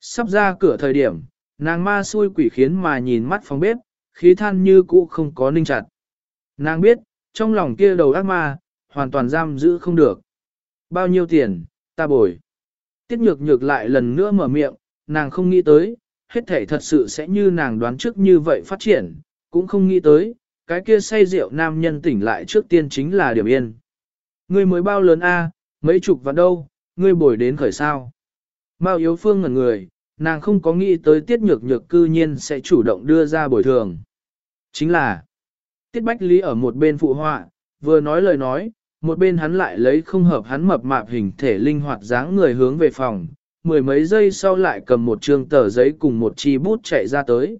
Sắp ra cửa thời điểm, nàng ma xui quỷ khiến mà nhìn mắt phòng bếp, khí than như cũ không có ninh chặt. Nàng biết, trong lòng kia đầu ác ma, hoàn toàn giam giữ không được. Bao nhiêu tiền, ta bồi. Tiết nhược nhược lại lần nữa mở miệng, nàng không nghĩ tới, hết thể thật sự sẽ như nàng đoán trước như vậy phát triển, cũng không nghĩ tới, cái kia say rượu nam nhân tỉnh lại trước tiên chính là điểm yên. Ngươi mới bao lớn a, mấy chục vạn đâu, ngươi bồi đến khởi sao. Mao yếu phương ngẩn người, nàng không có nghĩ tới tiết nhược nhược cư nhiên sẽ chủ động đưa ra bồi thường. Chính là, tiết bách lý ở một bên phụ họa, vừa nói lời nói, một bên hắn lại lấy không hợp hắn mập mạp hình thể linh hoạt dáng người hướng về phòng, mười mấy giây sau lại cầm một trương tờ giấy cùng một chi bút chạy ra tới.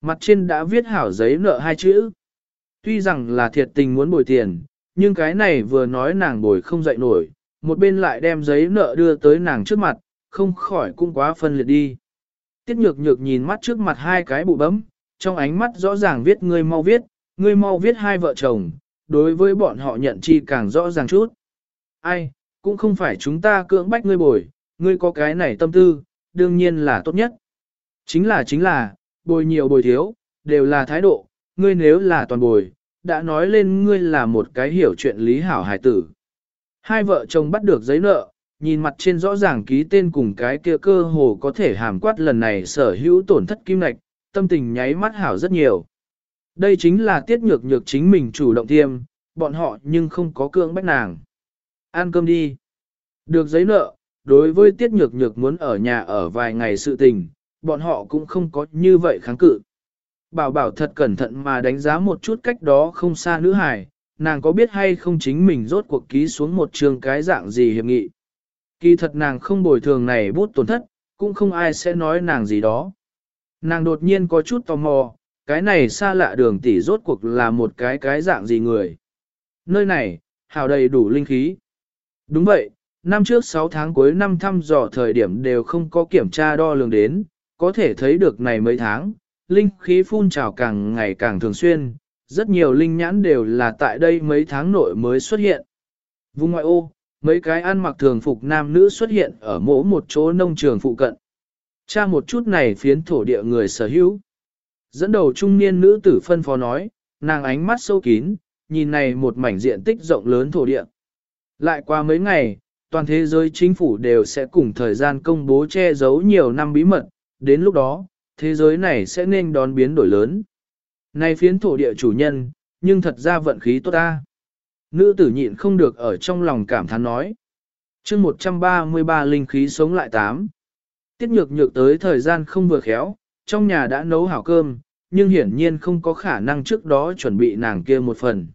Mặt trên đã viết hảo giấy nợ hai chữ. Tuy rằng là thiệt tình muốn bồi tiền, nhưng cái này vừa nói nàng bồi không dậy nổi, một bên lại đem giấy nợ đưa tới nàng trước mặt, không khỏi cũng quá phân liệt đi. Tiết nhược nhược nhìn mắt trước mặt hai cái bụ bấm, trong ánh mắt rõ ràng viết ngươi mau viết, ngươi mau viết hai vợ chồng, đối với bọn họ nhận chi càng rõ ràng chút. Ai, cũng không phải chúng ta cưỡng bách ngươi bồi, ngươi có cái này tâm tư, đương nhiên là tốt nhất. Chính là chính là, bồi nhiều bồi thiếu, đều là thái độ, ngươi nếu là toàn bồi, đã nói lên ngươi là một cái hiểu chuyện lý hảo hài tử. Hai vợ chồng bắt được giấy nợ, nhìn mặt trên rõ ràng ký tên cùng cái kia cơ hồ có thể hàm quát lần này sở hữu tổn thất kim lạch, tâm tình nháy mắt hảo rất nhiều. Đây chính là tiết nhược nhược chính mình chủ động tiêm, bọn họ nhưng không có cưỡng bách nàng. Ăn cơm đi. Được giấy nợ, đối với tiết nhược nhược muốn ở nhà ở vài ngày sự tình, bọn họ cũng không có như vậy kháng cự. Bảo bảo thật cẩn thận mà đánh giá một chút cách đó không xa nữ hải, nàng có biết hay không chính mình rốt cuộc ký xuống một trường cái dạng gì hiệp nghị. Kỳ thật nàng không bồi thường này bút tổn thất, cũng không ai sẽ nói nàng gì đó. Nàng đột nhiên có chút tò mò, cái này xa lạ đường tỷ rốt cuộc là một cái cái dạng gì người. Nơi này, hào đầy đủ linh khí. Đúng vậy, năm trước 6 tháng cuối năm thăm dò thời điểm đều không có kiểm tra đo lường đến, có thể thấy được này mấy tháng, linh khí phun trào càng ngày càng thường xuyên, rất nhiều linh nhãn đều là tại đây mấy tháng nội mới xuất hiện. Vùng ngoại ô, mấy cái ăn mặc thường phục nam nữ xuất hiện ở mỗi một chỗ nông trường phụ cận. Cha một chút này phiến thổ địa người sở hữu. Dẫn đầu trung niên nữ tử phân phó nói, nàng ánh mắt sâu kín, nhìn này một mảnh diện tích rộng lớn thổ địa. Lại qua mấy ngày, toàn thế giới chính phủ đều sẽ cùng thời gian công bố che giấu nhiều năm bí mật, đến lúc đó, thế giới này sẽ nên đón biến đổi lớn. Này phiến thổ địa chủ nhân, nhưng thật ra vận khí tốt ta. Nữ tử nhịn không được ở trong lòng cảm thán nói. chương 133 linh khí sống lại tám. Tiết nhược nhược tới thời gian không vừa khéo, trong nhà đã nấu hảo cơm, nhưng hiển nhiên không có khả năng trước đó chuẩn bị nàng kia một phần.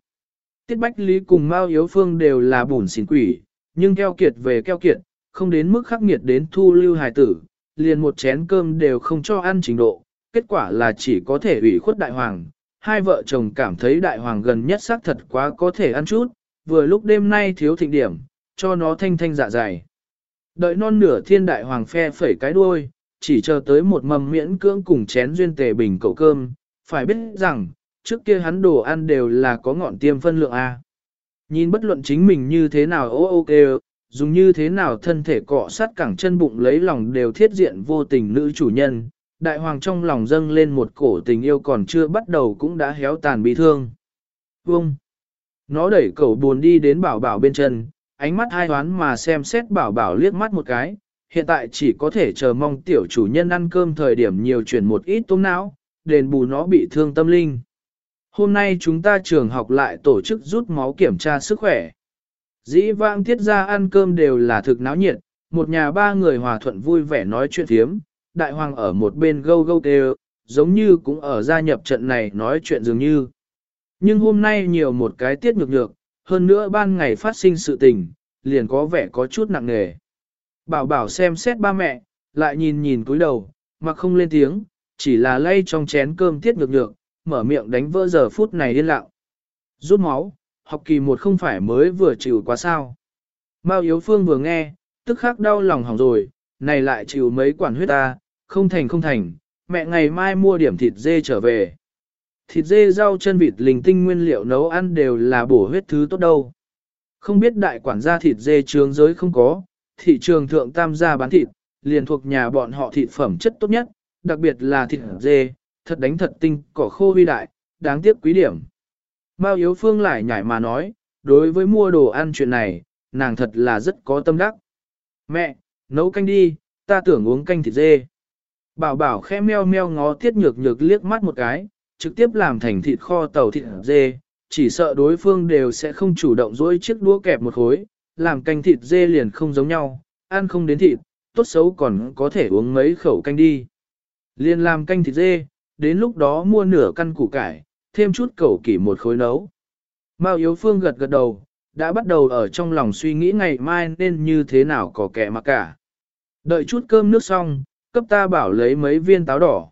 Tiết Bách Lý cùng Mao Yếu Phương đều là bùn xỉn quỷ, nhưng keo kiệt về keo kiệt, không đến mức khắc nghiệt đến thu lưu hài tử, liền một chén cơm đều không cho ăn trình độ, kết quả là chỉ có thể ủy khuất đại hoàng. Hai vợ chồng cảm thấy đại hoàng gần nhất xác thật quá có thể ăn chút, vừa lúc đêm nay thiếu thịnh điểm, cho nó thanh thanh dạ dày. Đợi non nửa thiên đại hoàng phe phẩy cái đuôi, chỉ chờ tới một mầm miễn cưỡng cùng chén duyên tề bình cậu cơm, phải biết rằng, trước kia hắn đồ ăn đều là có ngọn tiêm phân lượng A. Nhìn bất luận chính mình như thế nào ô ô kêu, dùng như thế nào thân thể cọ sát cẳng chân bụng lấy lòng đều thiết diện vô tình nữ chủ nhân, đại hoàng trong lòng dâng lên một cổ tình yêu còn chưa bắt đầu cũng đã héo tàn bị thương. Vông! Nó đẩy cậu buồn đi đến bảo bảo bên chân, ánh mắt hai hoán mà xem xét bảo bảo liếc mắt một cái, hiện tại chỉ có thể chờ mong tiểu chủ nhân ăn cơm thời điểm nhiều chuyển một ít tôm não, đền bù nó bị thương tâm linh. Hôm nay chúng ta trường học lại tổ chức rút máu kiểm tra sức khỏe. Dĩ vãng thiết ra ăn cơm đều là thực náo nhiệt, một nhà ba người hòa thuận vui vẻ nói chuyện thiếm, đại hoàng ở một bên gâu gâu tê giống như cũng ở gia nhập trận này nói chuyện dường như. Nhưng hôm nay nhiều một cái tiết nhược nhược, hơn nữa ban ngày phát sinh sự tình, liền có vẻ có chút nặng nề. Bảo bảo xem xét ba mẹ, lại nhìn nhìn cúi đầu, mà không lên tiếng, chỉ là lay trong chén cơm tiết ngược ngược, mở miệng đánh vỡ giờ phút này yên lặng. Rút máu, học kỳ một không phải mới vừa chịu quá sao. Mao Yếu Phương vừa nghe, tức khắc đau lòng hỏng rồi, này lại chịu mấy quản huyết ta, không thành không thành, mẹ ngày mai mua điểm thịt dê trở về. Thịt dê rau chân vịt linh tinh nguyên liệu nấu ăn đều là bổ huyết thứ tốt đâu. Không biết đại quản gia thịt dê trường giới không có, thị trường thượng tam gia bán thịt, liền thuộc nhà bọn họ thịt phẩm chất tốt nhất, đặc biệt là thịt dê, thật đánh thật tinh, cỏ khô huy đại, đáng tiếc quý điểm. Mao Yếu Phương lại nhảy mà nói, đối với mua đồ ăn chuyện này, nàng thật là rất có tâm đắc. Mẹ, nấu canh đi, ta tưởng uống canh thịt dê. Bảo bảo khẽ meo meo ngó tiết nhược nhược liếc mắt một cái, trực tiếp làm thành thịt kho tàu thịt dê, chỉ sợ đối phương đều sẽ không chủ động dối chiếc đũa kẹp một khối, làm canh thịt dê liền không giống nhau, ăn không đến thịt, tốt xấu còn có thể uống mấy khẩu canh đi. Liền làm canh thịt dê, đến lúc đó mua nửa căn củ cải, thêm chút cẩu kỷ một khối nấu. Mao Yếu Phương gật gật đầu, đã bắt đầu ở trong lòng suy nghĩ ngày mai nên như thế nào có kẻ mà cả. Đợi chút cơm nước xong, cấp ta bảo lấy mấy viên táo đỏ.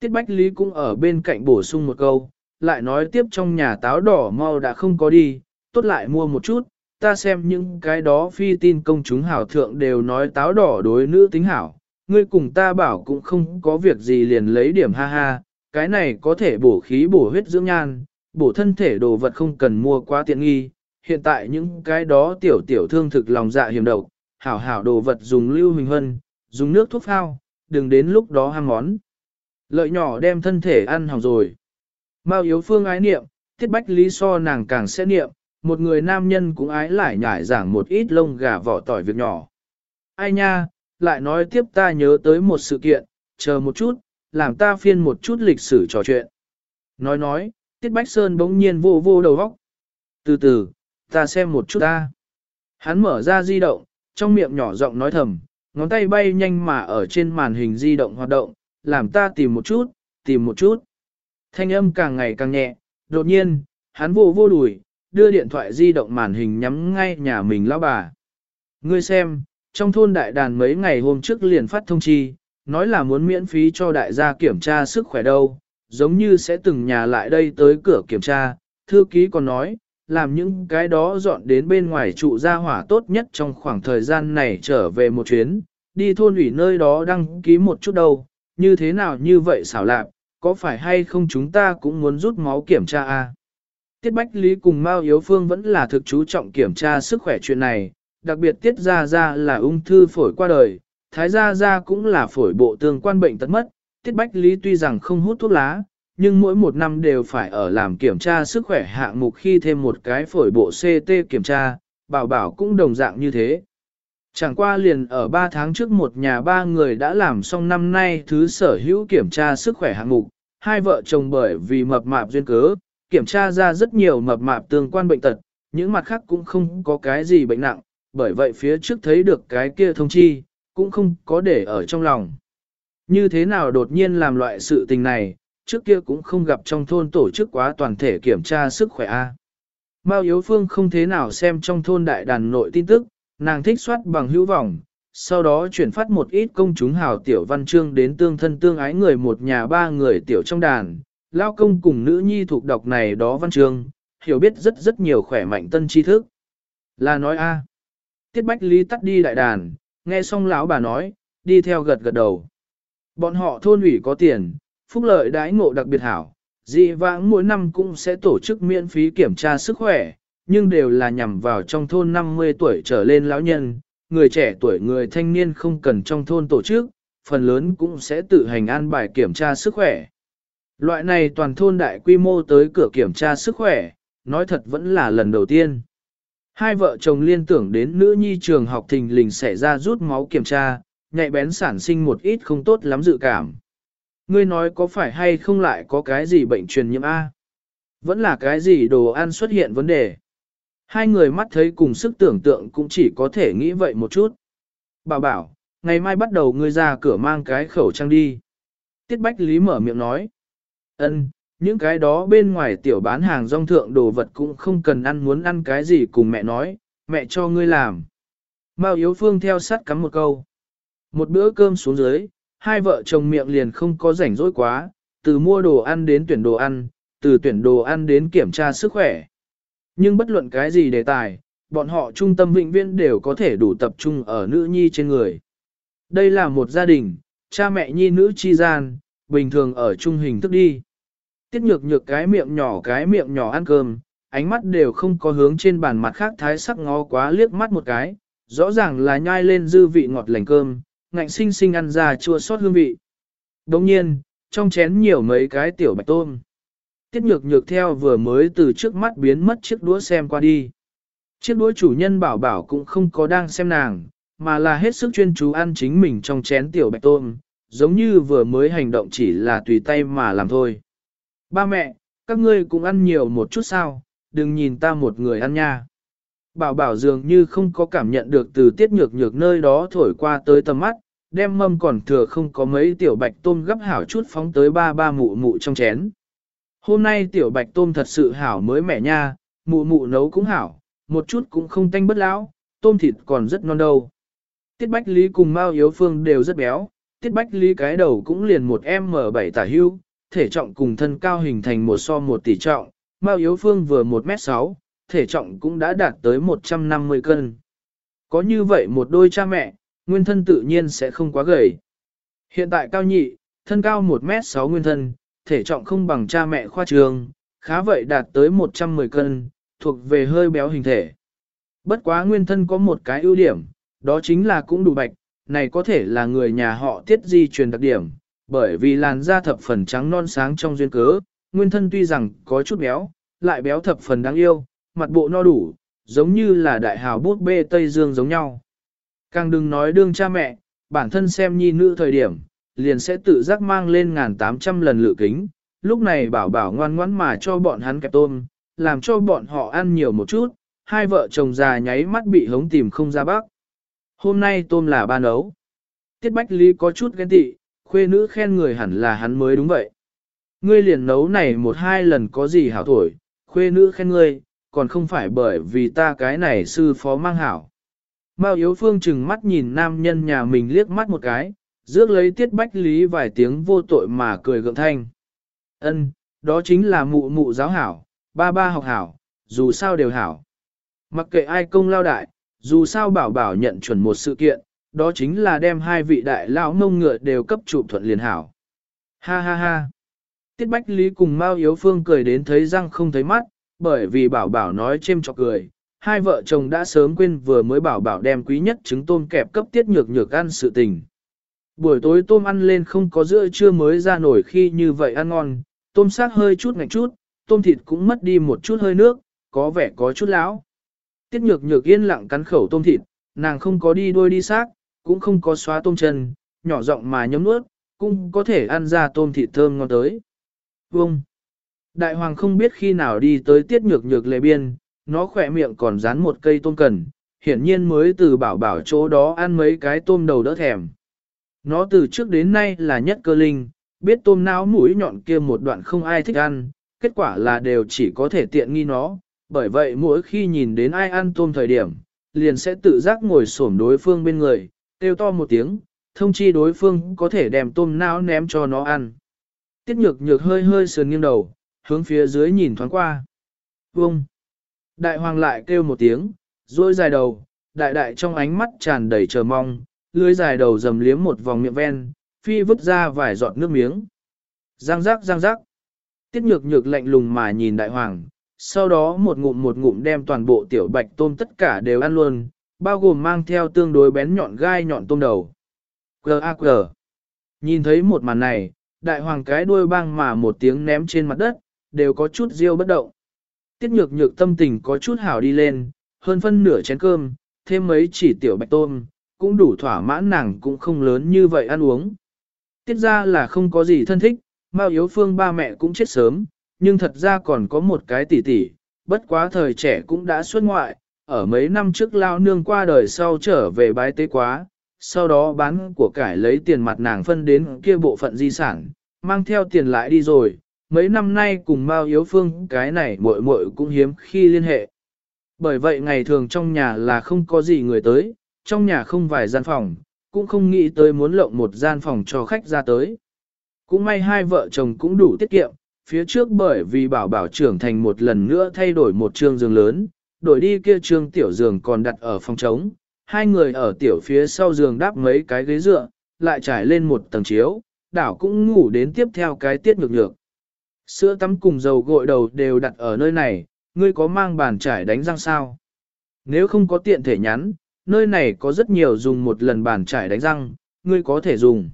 Tiết Bách Lý cũng ở bên cạnh bổ sung một câu, lại nói tiếp trong nhà táo đỏ mau đã không có đi, tốt lại mua một chút, ta xem những cái đó phi tin công chúng hảo thượng đều nói táo đỏ đối nữ tính hảo, ngươi cùng ta bảo cũng không có việc gì liền lấy điểm ha ha, cái này có thể bổ khí bổ huyết dưỡng nhan, bổ thân thể đồ vật không cần mua quá tiện nghi, hiện tại những cái đó tiểu tiểu thương thực lòng dạ hiểm độc, hảo hảo đồ vật dùng lưu hình hân, dùng nước thuốc phao, đừng đến lúc đó ham món. Lợi nhỏ đem thân thể ăn hỏng rồi. Mao yếu phương ái niệm, thiết bách lý so nàng càng sẽ niệm, một người nam nhân cũng ái lại nhải giảng một ít lông gà vỏ tỏi việc nhỏ. Ai nha, lại nói tiếp ta nhớ tới một sự kiện, chờ một chút, làm ta phiên một chút lịch sử trò chuyện. Nói nói, Tiết Bách Sơn bỗng nhiên vô vô đầu góc. Từ từ, ta xem một chút ta. Hắn mở ra di động, trong miệng nhỏ giọng nói thầm, ngón tay bay nhanh mà ở trên màn hình di động hoạt động, làm ta tìm một chút, tìm một chút. Thanh âm càng ngày càng nhẹ, đột nhiên, hắn vô vô đùi, đưa điện thoại di động màn hình nhắm ngay nhà mình lão bà. Ngươi xem, trong thôn đại đàn mấy ngày hôm trước liền phát thông chi, nói là muốn miễn phí cho đại gia kiểm tra sức khỏe đâu, giống như sẽ từng nhà lại đây tới cửa kiểm tra, thư ký còn nói, làm những cái đó dọn đến bên ngoài trụ gia hỏa tốt nhất trong khoảng thời gian này trở về một chuyến, đi thôn ủy nơi đó đăng ký một chút đâu, như thế nào như vậy xảo lạc, có phải hay không chúng ta cũng muốn rút máu kiểm tra a? À? Tiết Bách Lý cùng Mao Yếu Phương vẫn là thực chú trọng kiểm tra sức khỏe chuyện này, đặc biệt Tiết Gia Gia là ung thư phổi qua đời, Thái Gia Gia cũng là phổi bộ tương quan bệnh tật mất, Tiết Bách Lý tuy rằng không hút thuốc lá, nhưng mỗi một năm đều phải ở làm kiểm tra sức khỏe hạng mục khi thêm một cái phổi bộ CT kiểm tra, bảo bảo cũng đồng dạng như thế. Chẳng qua liền ở 3 tháng trước một nhà ba người đã làm xong năm nay thứ sở hữu kiểm tra sức khỏe hạng mục, hai vợ chồng bởi vì mập mạp duyên cớ, kiểm tra ra rất nhiều mập mạp tương quan bệnh tật, những mặt khác cũng không có cái gì bệnh nặng, bởi vậy phía trước thấy được cái kia thông chi, cũng không có để ở trong lòng. Như thế nào đột nhiên làm loại sự tình này, trước kia cũng không gặp trong thôn tổ chức quá toàn thể kiểm tra sức khỏe A. Mao Yếu Phương không thế nào xem trong thôn đại đàn nội tin tức, nàng thích soát bằng hữu vọng, sau đó chuyển phát một ít công chúng hào tiểu văn chương đến tương thân tương ái người một nhà ba người tiểu trong đàn, lao công cùng nữ nhi thuộc đọc này đó văn chương, hiểu biết rất rất nhiều khỏe mạnh tân tri thức. Là nói a Tiết Bách Lý tắt đi đại đàn, nghe xong lão bà nói, đi theo gật gật đầu. Bọn họ thôn ủy có tiền, phúc lợi đãi ngộ đặc biệt hảo, dị vãng mỗi năm cũng sẽ tổ chức miễn phí kiểm tra sức khỏe, nhưng đều là nhằm vào trong thôn 50 tuổi trở lên lão nhân, người trẻ tuổi người thanh niên không cần trong thôn tổ chức, phần lớn cũng sẽ tự hành an bài kiểm tra sức khỏe. Loại này toàn thôn đại quy mô tới cửa kiểm tra sức khỏe, nói thật vẫn là lần đầu tiên. Hai vợ chồng liên tưởng đến nữ nhi trường học thình lình xảy ra rút máu kiểm tra, nhạy bén sản sinh một ít không tốt lắm dự cảm. Ngươi nói có phải hay không lại có cái gì bệnh truyền nhiễm A? Vẫn là cái gì đồ ăn xuất hiện vấn đề? Hai người mắt thấy cùng sức tưởng tượng cũng chỉ có thể nghĩ vậy một chút. Bảo bảo, ngày mai bắt đầu ngươi ra cửa mang cái khẩu trang đi. Tiết Bách Lý mở miệng nói. Ân, những cái đó bên ngoài tiểu bán hàng rong thượng đồ vật cũng không cần ăn muốn ăn cái gì cùng mẹ nói, mẹ cho ngươi làm. Mao Yếu Phương theo sát cắm một câu. Một bữa cơm xuống dưới, hai vợ chồng miệng liền không có rảnh rỗi quá, từ mua đồ ăn đến tuyển đồ ăn, từ tuyển đồ ăn đến kiểm tra sức khỏe. Nhưng bất luận cái gì đề tài, bọn họ trung tâm vĩnh viên đều có thể đủ tập trung ở nữ nhi trên người. Đây là một gia đình, cha mẹ nhi nữ chi gian, bình thường ở trung hình thức đi. Tiết nhược nhược cái miệng nhỏ cái miệng nhỏ ăn cơm, ánh mắt đều không có hướng trên bàn mặt khác thái sắc ngó quá liếc mắt một cái, rõ ràng là nhai lên dư vị ngọt lành cơm, ngạnh sinh sinh ăn ra chua sót hương vị. Đồng nhiên, trong chén nhiều mấy cái tiểu bạch tôm. Tiết nhược nhược theo vừa mới từ trước mắt biến mất chiếc đũa xem qua đi. Chiếc đũa chủ nhân bảo bảo cũng không có đang xem nàng, mà là hết sức chuyên chú ăn chính mình trong chén tiểu bạch tôm, giống như vừa mới hành động chỉ là tùy tay mà làm thôi. Ba mẹ, các ngươi cũng ăn nhiều một chút sao, đừng nhìn ta một người ăn nha. Bảo bảo dường như không có cảm nhận được từ tiết nhược nhược nơi đó thổi qua tới tầm mắt, đem mâm còn thừa không có mấy tiểu bạch tôm gấp hảo chút phóng tới ba ba mụ mụ trong chén. Hôm nay tiểu bạch tôm thật sự hảo mới mẻ nha, mụ mụ nấu cũng hảo, một chút cũng không tanh bất lão, tôm thịt còn rất non đâu. Tiết Bách Lý cùng Mao Yếu Phương đều rất béo, Tiết Bách Lý cái đầu cũng liền một M7 tả hưu, thể trọng cùng thân cao hình thành một so một tỷ trọng, Mao Yếu Phương vừa 1m6, thể trọng cũng đã đạt tới 150 cân. Có như vậy một đôi cha mẹ, nguyên thân tự nhiên sẽ không quá gầy. Hiện tại cao nhị, thân cao 1m6 nguyên thân, thể trọng không bằng cha mẹ khoa trường, khá vậy đạt tới 110 cân, thuộc về hơi béo hình thể. Bất quá nguyên thân có một cái ưu điểm, đó chính là cũng đủ bạch, này có thể là người nhà họ tiết di truyền đặc điểm, bởi vì làn da thập phần trắng non sáng trong duyên cớ, nguyên thân tuy rằng có chút béo, lại béo thập phần đáng yêu, mặt bộ no đủ, giống như là đại hào bút bê Tây Dương giống nhau. Càng đừng nói đương cha mẹ, bản thân xem nhi nữ thời điểm, liền sẽ tự giác mang lên ngàn tám trăm lần lựa kính, lúc này bảo bảo ngoan ngoãn mà cho bọn hắn kẹp tôm, làm cho bọn họ ăn nhiều một chút, hai vợ chồng già nháy mắt bị hống tìm không ra bác. hôm nay tôm là ba nấu. Tiết Bách Lý có chút ghen tị, khuê nữ khen người hẳn là hắn mới đúng vậy. Ngươi liền nấu này một hai lần có gì hảo thổi, khuê nữ khen ngươi, còn không phải bởi vì ta cái này sư phó mang hảo. Mao Yếu Phương chừng mắt nhìn nam nhân nhà mình liếc mắt một cái, rước lấy tiết bách lý vài tiếng vô tội mà cười gượng thanh. Ân, đó chính là mụ mụ giáo hảo, ba ba học hảo, dù sao đều hảo. Mặc kệ ai công lao đại, dù sao bảo bảo nhận chuẩn một sự kiện, đó chính là đem hai vị đại lão nông ngựa đều cấp trụ thuận liền hảo. Ha ha ha. Tiết Bách Lý cùng Mao Yếu Phương cười đến thấy răng không thấy mắt, bởi vì bảo bảo nói chêm chọc cười. Hai vợ chồng đã sớm quên vừa mới bảo bảo đem quý nhất trứng tôm kẹp cấp tiết nhược nhược ăn sự tình. Buổi tối tôm ăn lên không có giữa trưa mới ra nổi khi như vậy ăn ngon, tôm xác hơi chút ngạch chút, tôm thịt cũng mất đi một chút hơi nước, có vẻ có chút lão. Tiết nhược nhược yên lặng cắn khẩu tôm thịt, nàng không có đi đôi đi xác, cũng không có xóa tôm chân, nhỏ giọng mà nhấm nuốt, cũng có thể ăn ra tôm thịt thơm ngon tới. Vông! Đại hoàng không biết khi nào đi tới tiết nhược nhược lệ biên, nó khỏe miệng còn dán một cây tôm cần, hiển nhiên mới từ bảo bảo chỗ đó ăn mấy cái tôm đầu đỡ thèm. Nó từ trước đến nay là nhất cơ linh, biết tôm não mũi nhọn kia một đoạn không ai thích ăn, kết quả là đều chỉ có thể tiện nghi nó, bởi vậy mỗi khi nhìn đến ai ăn tôm thời điểm, liền sẽ tự giác ngồi xổm đối phương bên người, kêu to một tiếng, thông chi đối phương có thể đem tôm não ném cho nó ăn. Tiết nhược nhược hơi hơi sườn nghiêng đầu, hướng phía dưới nhìn thoáng qua. Vông! Đại hoàng lại kêu một tiếng, rôi dài đầu, đại đại trong ánh mắt tràn đầy chờ mong, lưới dài đầu dầm liếm một vòng miệng ven, phi vứt ra vài giọt nước miếng. Giang giác giang giác. Tiết nhược nhược lạnh lùng mà nhìn đại hoàng, sau đó một ngụm một ngụm đem toàn bộ tiểu bạch tôm tất cả đều ăn luôn, bao gồm mang theo tương đối bén nhọn gai nhọn tôm đầu. G.A.G. Nhìn thấy một màn này, đại hoàng cái đuôi băng mà một tiếng ném trên mặt đất, đều có chút riêu bất động. Tiết nhược nhược tâm tình có chút hảo đi lên, hơn phân nửa chén cơm, thêm mấy chỉ tiểu bạch tôm, cũng đủ thỏa mãn nàng cũng không lớn như vậy ăn uống. Tiết ra là không có gì thân thích, Mao Yếu Phương ba mẹ cũng chết sớm, nhưng thật ra còn có một cái tỷ tỷ, bất quá thời trẻ cũng đã xuất ngoại, ở mấy năm trước lao nương qua đời sau trở về bái tế quá, sau đó bán của cải lấy tiền mặt nàng phân đến kia bộ phận di sản, mang theo tiền lại đi rồi, mấy năm nay cùng Mao Yếu Phương cái này muội muội cũng hiếm khi liên hệ. Bởi vậy ngày thường trong nhà là không có gì người tới, trong nhà không vài gian phòng, cũng không nghĩ tới muốn lộng một gian phòng cho khách ra tới. Cũng may hai vợ chồng cũng đủ tiết kiệm, phía trước bởi vì bảo bảo trưởng thành một lần nữa thay đổi một trường giường lớn, đổi đi kia trường tiểu giường còn đặt ở phòng trống, hai người ở tiểu phía sau giường đáp mấy cái ghế dựa, lại trải lên một tầng chiếu, đảo cũng ngủ đến tiếp theo cái tiết ngược nhược. Sữa tắm cùng dầu gội đầu đều đặt ở nơi này, ngươi có mang bàn trải đánh răng sao? Nếu không có tiện thể nhắn, nơi này có rất nhiều dùng một lần bàn trải đánh răng, ngươi có thể dùng.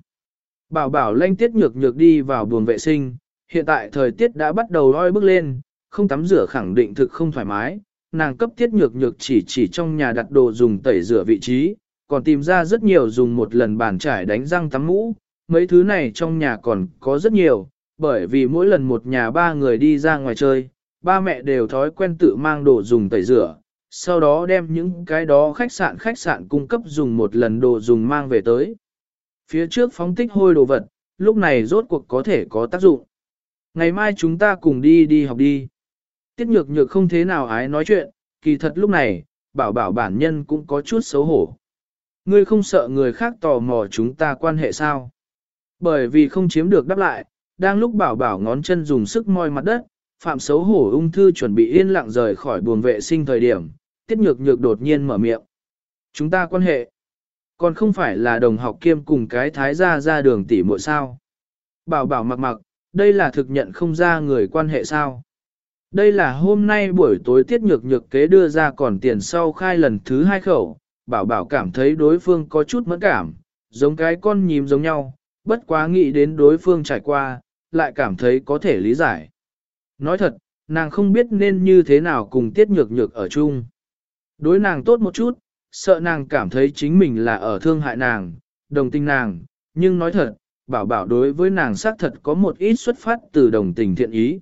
Bảo bảo lanh tiết nhược nhược đi vào buồng vệ sinh, hiện tại thời tiết đã bắt đầu oi bước lên, không tắm rửa khẳng định thực không thoải mái, nàng cấp tiết nhược nhược chỉ chỉ trong nhà đặt đồ dùng tẩy rửa vị trí, còn tìm ra rất nhiều dùng một lần bàn trải đánh răng tắm mũ, mấy thứ này trong nhà còn có rất nhiều, bởi vì mỗi lần một nhà ba người đi ra ngoài chơi, ba mẹ đều thói quen tự mang đồ dùng tẩy rửa, sau đó đem những cái đó khách sạn khách sạn cung cấp dùng một lần đồ dùng mang về tới. Phía trước phóng tích hôi đồ vật, lúc này rốt cuộc có thể có tác dụng. Ngày mai chúng ta cùng đi đi học đi. Tiết nhược nhược không thế nào ái nói chuyện, kỳ thật lúc này, bảo bảo bản nhân cũng có chút xấu hổ. Ngươi không sợ người khác tò mò chúng ta quan hệ sao? Bởi vì không chiếm được đáp lại, đang lúc bảo bảo ngón chân dùng sức moi mặt đất, phạm xấu hổ ung thư chuẩn bị yên lặng rời khỏi buồng vệ sinh thời điểm, tiết nhược nhược đột nhiên mở miệng. Chúng ta quan hệ, còn không phải là đồng học kiêm cùng cái thái gia ra đường tỷ muội sao. Bảo bảo mặc mặc, đây là thực nhận không ra người quan hệ sao. Đây là hôm nay buổi tối tiết nhược nhược kế đưa ra còn tiền sau khai lần thứ hai khẩu, bảo bảo cảm thấy đối phương có chút mẫn cảm, giống cái con nhím giống nhau, bất quá nghĩ đến đối phương trải qua, lại cảm thấy có thể lý giải. Nói thật, nàng không biết nên như thế nào cùng tiết nhược nhược ở chung. Đối nàng tốt một chút, sợ nàng cảm thấy chính mình là ở thương hại nàng, đồng tình nàng, nhưng nói thật, bảo bảo đối với nàng xác thật có một ít xuất phát từ đồng tình thiện ý.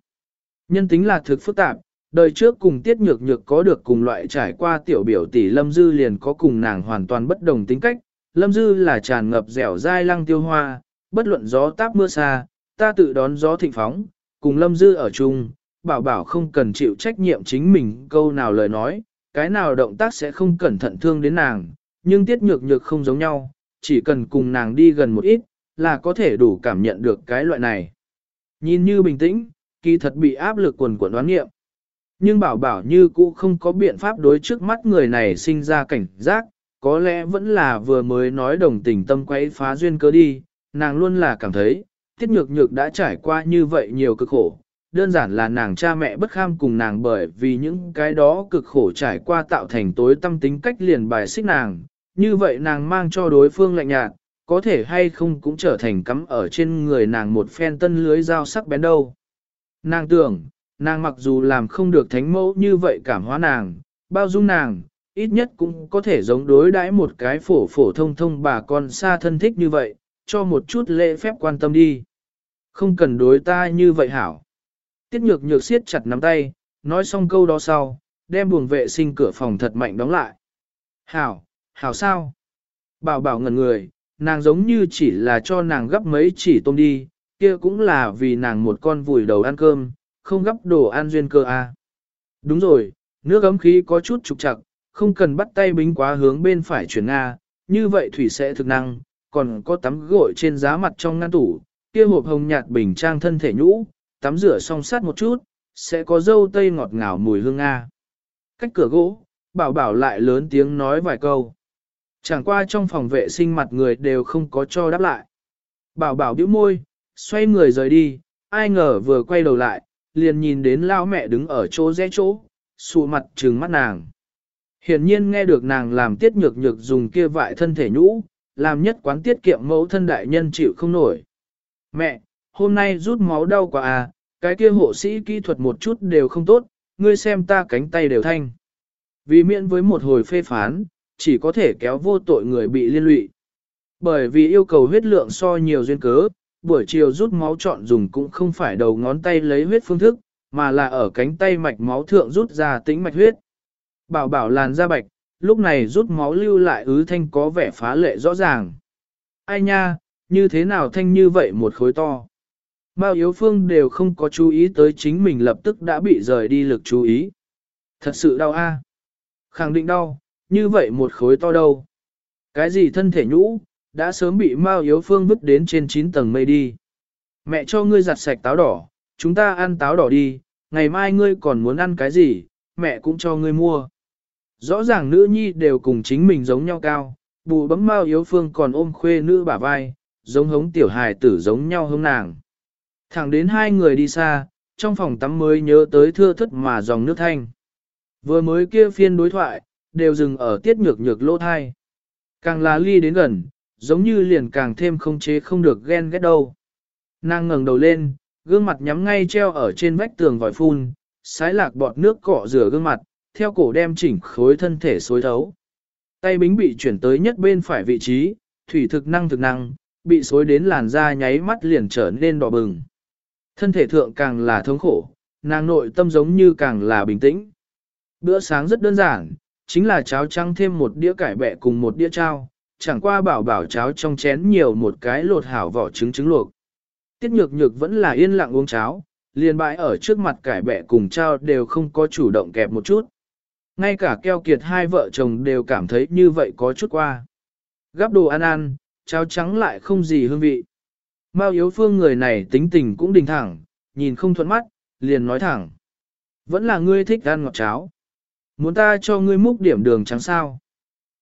Nhân tính là thực phức tạp, đời trước cùng tiết nhược nhược có được cùng loại trải qua tiểu biểu tỷ Lâm Dư liền có cùng nàng hoàn toàn bất đồng tính cách. Lâm Dư là tràn ngập dẻo dai lăng tiêu hoa, bất luận gió táp mưa xa, ta tự đón gió thịnh phóng, cùng Lâm Dư ở chung, bảo bảo không cần chịu trách nhiệm chính mình câu nào lời nói, cái nào động tác sẽ không cẩn thận thương đến nàng, nhưng tiết nhược nhược không giống nhau, chỉ cần cùng nàng đi gần một ít, là có thể đủ cảm nhận được cái loại này. Nhìn như bình tĩnh, kỳ thật bị áp lực quần quần đoán nghiệm. Nhưng bảo bảo như cũ không có biện pháp đối trước mắt người này sinh ra cảnh giác, có lẽ vẫn là vừa mới nói đồng tình tâm quấy phá duyên cớ đi, nàng luôn là cảm thấy, tiết nhược nhược đã trải qua như vậy nhiều cực khổ, đơn giản là nàng cha mẹ bất kham cùng nàng bởi vì những cái đó cực khổ trải qua tạo thành tối tâm tính cách liền bài xích nàng, như vậy nàng mang cho đối phương lạnh nhạt, có thể hay không cũng trở thành cắm ở trên người nàng một phen tân lưới dao sắc bén đâu. Nàng tưởng, nàng mặc dù làm không được thánh mẫu như vậy cảm hóa nàng, bao dung nàng, ít nhất cũng có thể giống đối đãi một cái phổ phổ thông thông bà con xa thân thích như vậy, cho một chút lễ phép quan tâm đi. Không cần đối ta như vậy hảo. Tiết nhược nhược siết chặt nắm tay, nói xong câu đó sau, đem buồng vệ sinh cửa phòng thật mạnh đóng lại. Hảo, hảo sao? Bảo bảo ngẩn người, nàng giống như chỉ là cho nàng gấp mấy chỉ tôm đi, kia cũng là vì nàng một con vùi đầu ăn cơm, không gấp đồ ăn duyên cơ à. Đúng rồi, nước ấm khí có chút trục chặt, không cần bắt tay bính quá hướng bên phải chuyển Nga, như vậy thủy sẽ thực năng, còn có tắm gội trên giá mặt trong ngăn tủ, kia hộp hồng nhạt bình trang thân thể nhũ, tắm rửa xong sát một chút, sẽ có dâu tây ngọt ngào mùi hương Nga. Cách cửa gỗ, bảo bảo lại lớn tiếng nói vài câu. Chẳng qua trong phòng vệ sinh mặt người đều không có cho đáp lại. Bảo bảo bĩu môi, xoay người rời đi, ai ngờ vừa quay đầu lại, liền nhìn đến lao mẹ đứng ở chỗ rẽ chỗ, sụ mặt trừng mắt nàng. Hiển nhiên nghe được nàng làm tiết nhược nhược dùng kia vại thân thể nhũ, làm nhất quán tiết kiệm mẫu thân đại nhân chịu không nổi. Mẹ, hôm nay rút máu đau quá à, cái kia hộ sĩ kỹ thuật một chút đều không tốt, ngươi xem ta cánh tay đều thanh. Vì miễn với một hồi phê phán, chỉ có thể kéo vô tội người bị liên lụy. Bởi vì yêu cầu huyết lượng so nhiều duyên cớ, buổi chiều rút máu chọn dùng cũng không phải đầu ngón tay lấy huyết phương thức, mà là ở cánh tay mạch máu thượng rút ra tĩnh mạch huyết. Bảo bảo làn da bạch, lúc này rút máu lưu lại ứ thanh có vẻ phá lệ rõ ràng. Ai nha, như thế nào thanh như vậy một khối to. Bao yếu phương đều không có chú ý tới chính mình lập tức đã bị rời đi lực chú ý. Thật sự đau a. Khẳng định đau, như vậy một khối to đâu. Cái gì thân thể nhũ, đã sớm bị Mao Yếu Phương vứt đến trên 9 tầng mây đi. Mẹ cho ngươi giặt sạch táo đỏ, chúng ta ăn táo đỏ đi, ngày mai ngươi còn muốn ăn cái gì, mẹ cũng cho ngươi mua. Rõ ràng nữ nhi đều cùng chính mình giống nhau cao, bù bấm Mao Yếu Phương còn ôm khuê nữ bả vai, giống hống tiểu hài tử giống nhau hống nàng. Thẳng đến hai người đi xa, trong phòng tắm mới nhớ tới thưa thất mà dòng nước thanh. Vừa mới kia phiên đối thoại, đều dừng ở tiết nhược nhược lỗ thai. Càng là ly đến gần, giống như liền càng thêm không chế không được ghen ghét đâu. Nàng ngẩng đầu lên, gương mặt nhắm ngay treo ở trên vách tường vòi phun, sái lạc bọt nước cọ rửa gương mặt, theo cổ đem chỉnh khối thân thể xối thấu. Tay bính bị chuyển tới nhất bên phải vị trí, thủy thực năng thực năng, bị xối đến làn da nháy mắt liền trở nên đỏ bừng. Thân thể thượng càng là thống khổ, nàng nội tâm giống như càng là bình tĩnh. Bữa sáng rất đơn giản, chính là cháo trắng thêm một đĩa cải bẹ cùng một đĩa trao, chẳng qua bảo bảo cháo trong chén nhiều một cái lột hảo vỏ trứng trứng luộc. Tiết nhược nhược vẫn là yên lặng uống cháo, liền bãi ở trước mặt cải bẹ cùng trao đều không có chủ động kẹp một chút. Ngay cả keo kiệt hai vợ chồng đều cảm thấy như vậy có chút qua. Gắp đồ ăn ăn, cháo trắng lại không gì hương vị. Mao yếu phương người này tính tình cũng đình thẳng, nhìn không thuận mắt, liền nói thẳng. Vẫn là ngươi thích ăn ngọt cháo. Muốn ta cho ngươi múc điểm đường trắng sao?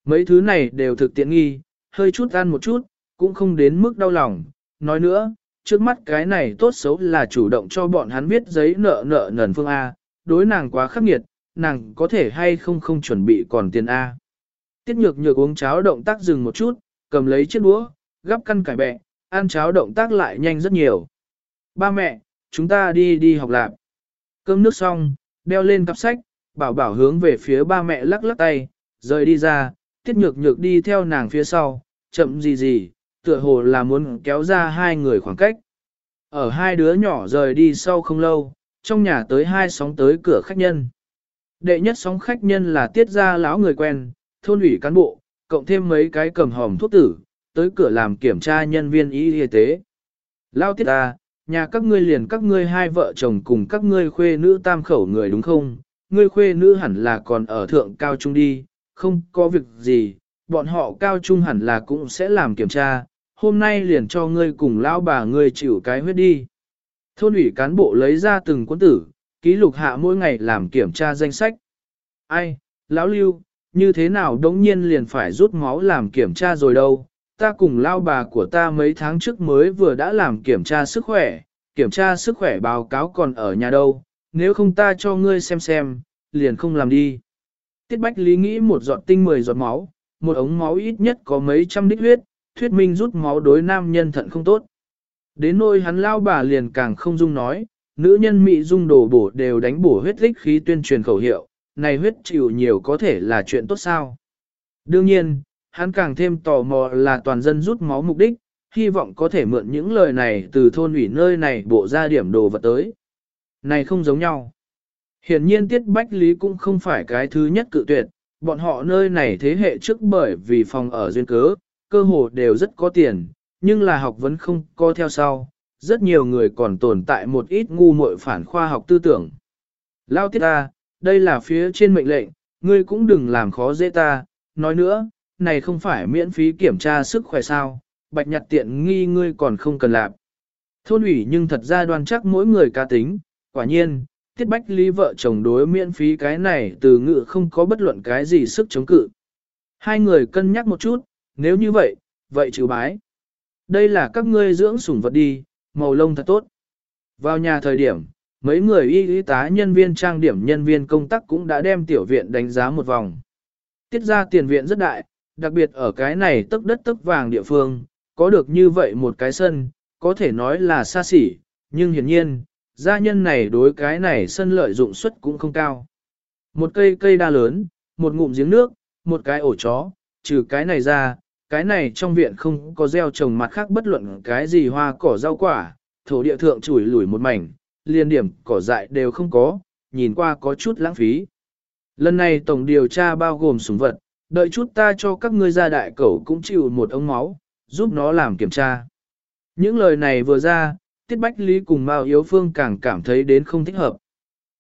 Mấy thứ này đều thực tiện nghi, hơi chút ăn một chút, cũng không đến mức đau lòng. Nói nữa, trước mắt cái này tốt xấu là chủ động cho bọn hắn viết giấy nợ nợ nần phương A, đối nàng quá khắc nghiệt, nàng có thể hay không không chuẩn bị còn tiền A. Tiết nhược nhược uống cháo động tác dừng một chút, cầm lấy chiếc đũa, gắp căn cải bẹ, ăn cháo động tác lại nhanh rất nhiều. Ba mẹ, chúng ta đi đi học lạc. Cơm nước xong, đeo lên cặp sách, bảo bảo hướng về phía ba mẹ lắc lắc tay, rời đi ra, tiết nhược nhược đi theo nàng phía sau, chậm gì gì, tựa hồ là muốn kéo ra hai người khoảng cách. Ở hai đứa nhỏ rời đi sau không lâu, trong nhà tới hai sóng tới cửa khách nhân. Đệ nhất sóng khách nhân là tiết gia lão người quen, thôn ủy cán bộ, cộng thêm mấy cái cầm hòm thuốc tử, tới cửa làm kiểm tra nhân viên y y tế. Lao tiết ta, nhà các ngươi liền các ngươi hai vợ chồng cùng các ngươi khuê nữ tam khẩu người đúng không? Ngươi khuê nữ hẳn là còn ở thượng cao trung đi, không có việc gì, bọn họ cao trung hẳn là cũng sẽ làm kiểm tra, hôm nay liền cho ngươi cùng lão bà ngươi chịu cái huyết đi. Thôn ủy cán bộ lấy ra từng cuốn tử, ký lục hạ mỗi ngày làm kiểm tra danh sách. Ai, lão lưu, như thế nào đống nhiên liền phải rút máu làm kiểm tra rồi đâu, ta cùng lao bà của ta mấy tháng trước mới vừa đã làm kiểm tra sức khỏe, kiểm tra sức khỏe báo cáo còn ở nhà đâu, nếu không ta cho ngươi xem xem, liền không làm đi. Tiết Bách Lý nghĩ một giọt tinh mười giọt máu, một ống máu ít nhất có mấy trăm lít huyết, thuyết minh rút máu đối nam nhân thận không tốt. Đến nôi hắn lao bà liền càng không dung nói, nữ nhân mị dung đồ bổ đều đánh bổ huyết tích khí tuyên truyền khẩu hiệu, này huyết chịu nhiều có thể là chuyện tốt sao. Đương nhiên, hắn càng thêm tò mò là toàn dân rút máu mục đích, hy vọng có thể mượn những lời này từ thôn ủy nơi này bộ ra điểm đồ vật tới. Này không giống nhau. Hiển nhiên Tiết Bách Lý cũng không phải cái thứ nhất cự tuyệt, bọn họ nơi này thế hệ trước bởi vì phòng ở duyên cớ, cơ hồ đều rất có tiền, nhưng là học vấn không co theo sau, rất nhiều người còn tồn tại một ít ngu muội phản khoa học tư tưởng. Lao tiết ta, đây là phía trên mệnh lệnh, ngươi cũng đừng làm khó dễ ta, nói nữa, này không phải miễn phí kiểm tra sức khỏe sao, bạch nhặt tiện nghi ngươi còn không cần làm. Thôn ủy nhưng thật ra đoan chắc mỗi người ca tính, quả nhiên, tiết bách lý vợ chồng đối miễn phí cái này từ ngữ không có bất luận cái gì sức chống cự. Hai người cân nhắc một chút, nếu như vậy, vậy chịu bái. Đây là các ngươi dưỡng sủng vật đi, màu lông thật tốt. Vào nhà thời điểm, mấy người y y tá nhân viên trang điểm nhân viên công tác cũng đã đem tiểu viện đánh giá một vòng. Tiết ra tiền viện rất đại, đặc biệt ở cái này tức đất tức vàng địa phương, có được như vậy một cái sân, có thể nói là xa xỉ, nhưng hiển nhiên, gia nhân này đối cái này sân lợi dụng suất cũng không cao. Một cây cây đa lớn, một ngụm giếng nước, một cái ổ chó, trừ cái này ra, cái này trong viện không có gieo trồng mặt khác bất luận cái gì hoa cỏ rau quả, thổ địa thượng chủi lủi một mảnh, liên điểm cỏ dại đều không có, nhìn qua có chút lãng phí. Lần này tổng điều tra bao gồm súng vật, đợi chút ta cho các ngươi gia đại cẩu cũng chịu một ống máu, giúp nó làm kiểm tra. Những lời này vừa ra, Tiết Bách Lý cùng Mao Yếu Phương càng cảm thấy đến không thích hợp.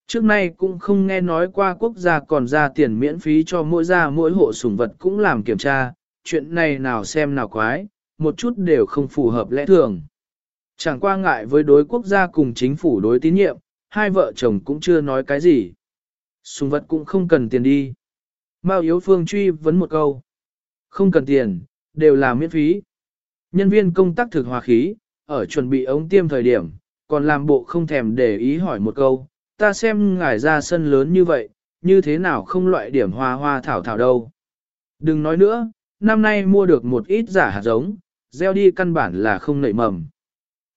Trước nay cũng không nghe nói qua quốc gia còn ra tiền miễn phí cho mỗi gia mỗi hộ sủng vật cũng làm kiểm tra, chuyện này nào xem nào quái, một chút đều không phù hợp lẽ thường. Chẳng qua ngại với đối quốc gia cùng chính phủ đối tín nhiệm, hai vợ chồng cũng chưa nói cái gì. Sùng vật cũng không cần tiền đi. Mao Yếu Phương truy vấn một câu. Không cần tiền, đều là miễn phí. Nhân viên công tác thực hòa khí, ở chuẩn bị ống tiêm thời điểm, còn làm bộ không thèm để ý hỏi một câu. Ta xem ngài ra sân lớn như vậy, như thế nào không loại điểm hoa hoa thảo thảo đâu. Đừng nói nữa, năm nay mua được một ít giả hạt giống, gieo đi căn bản là không nảy mầm.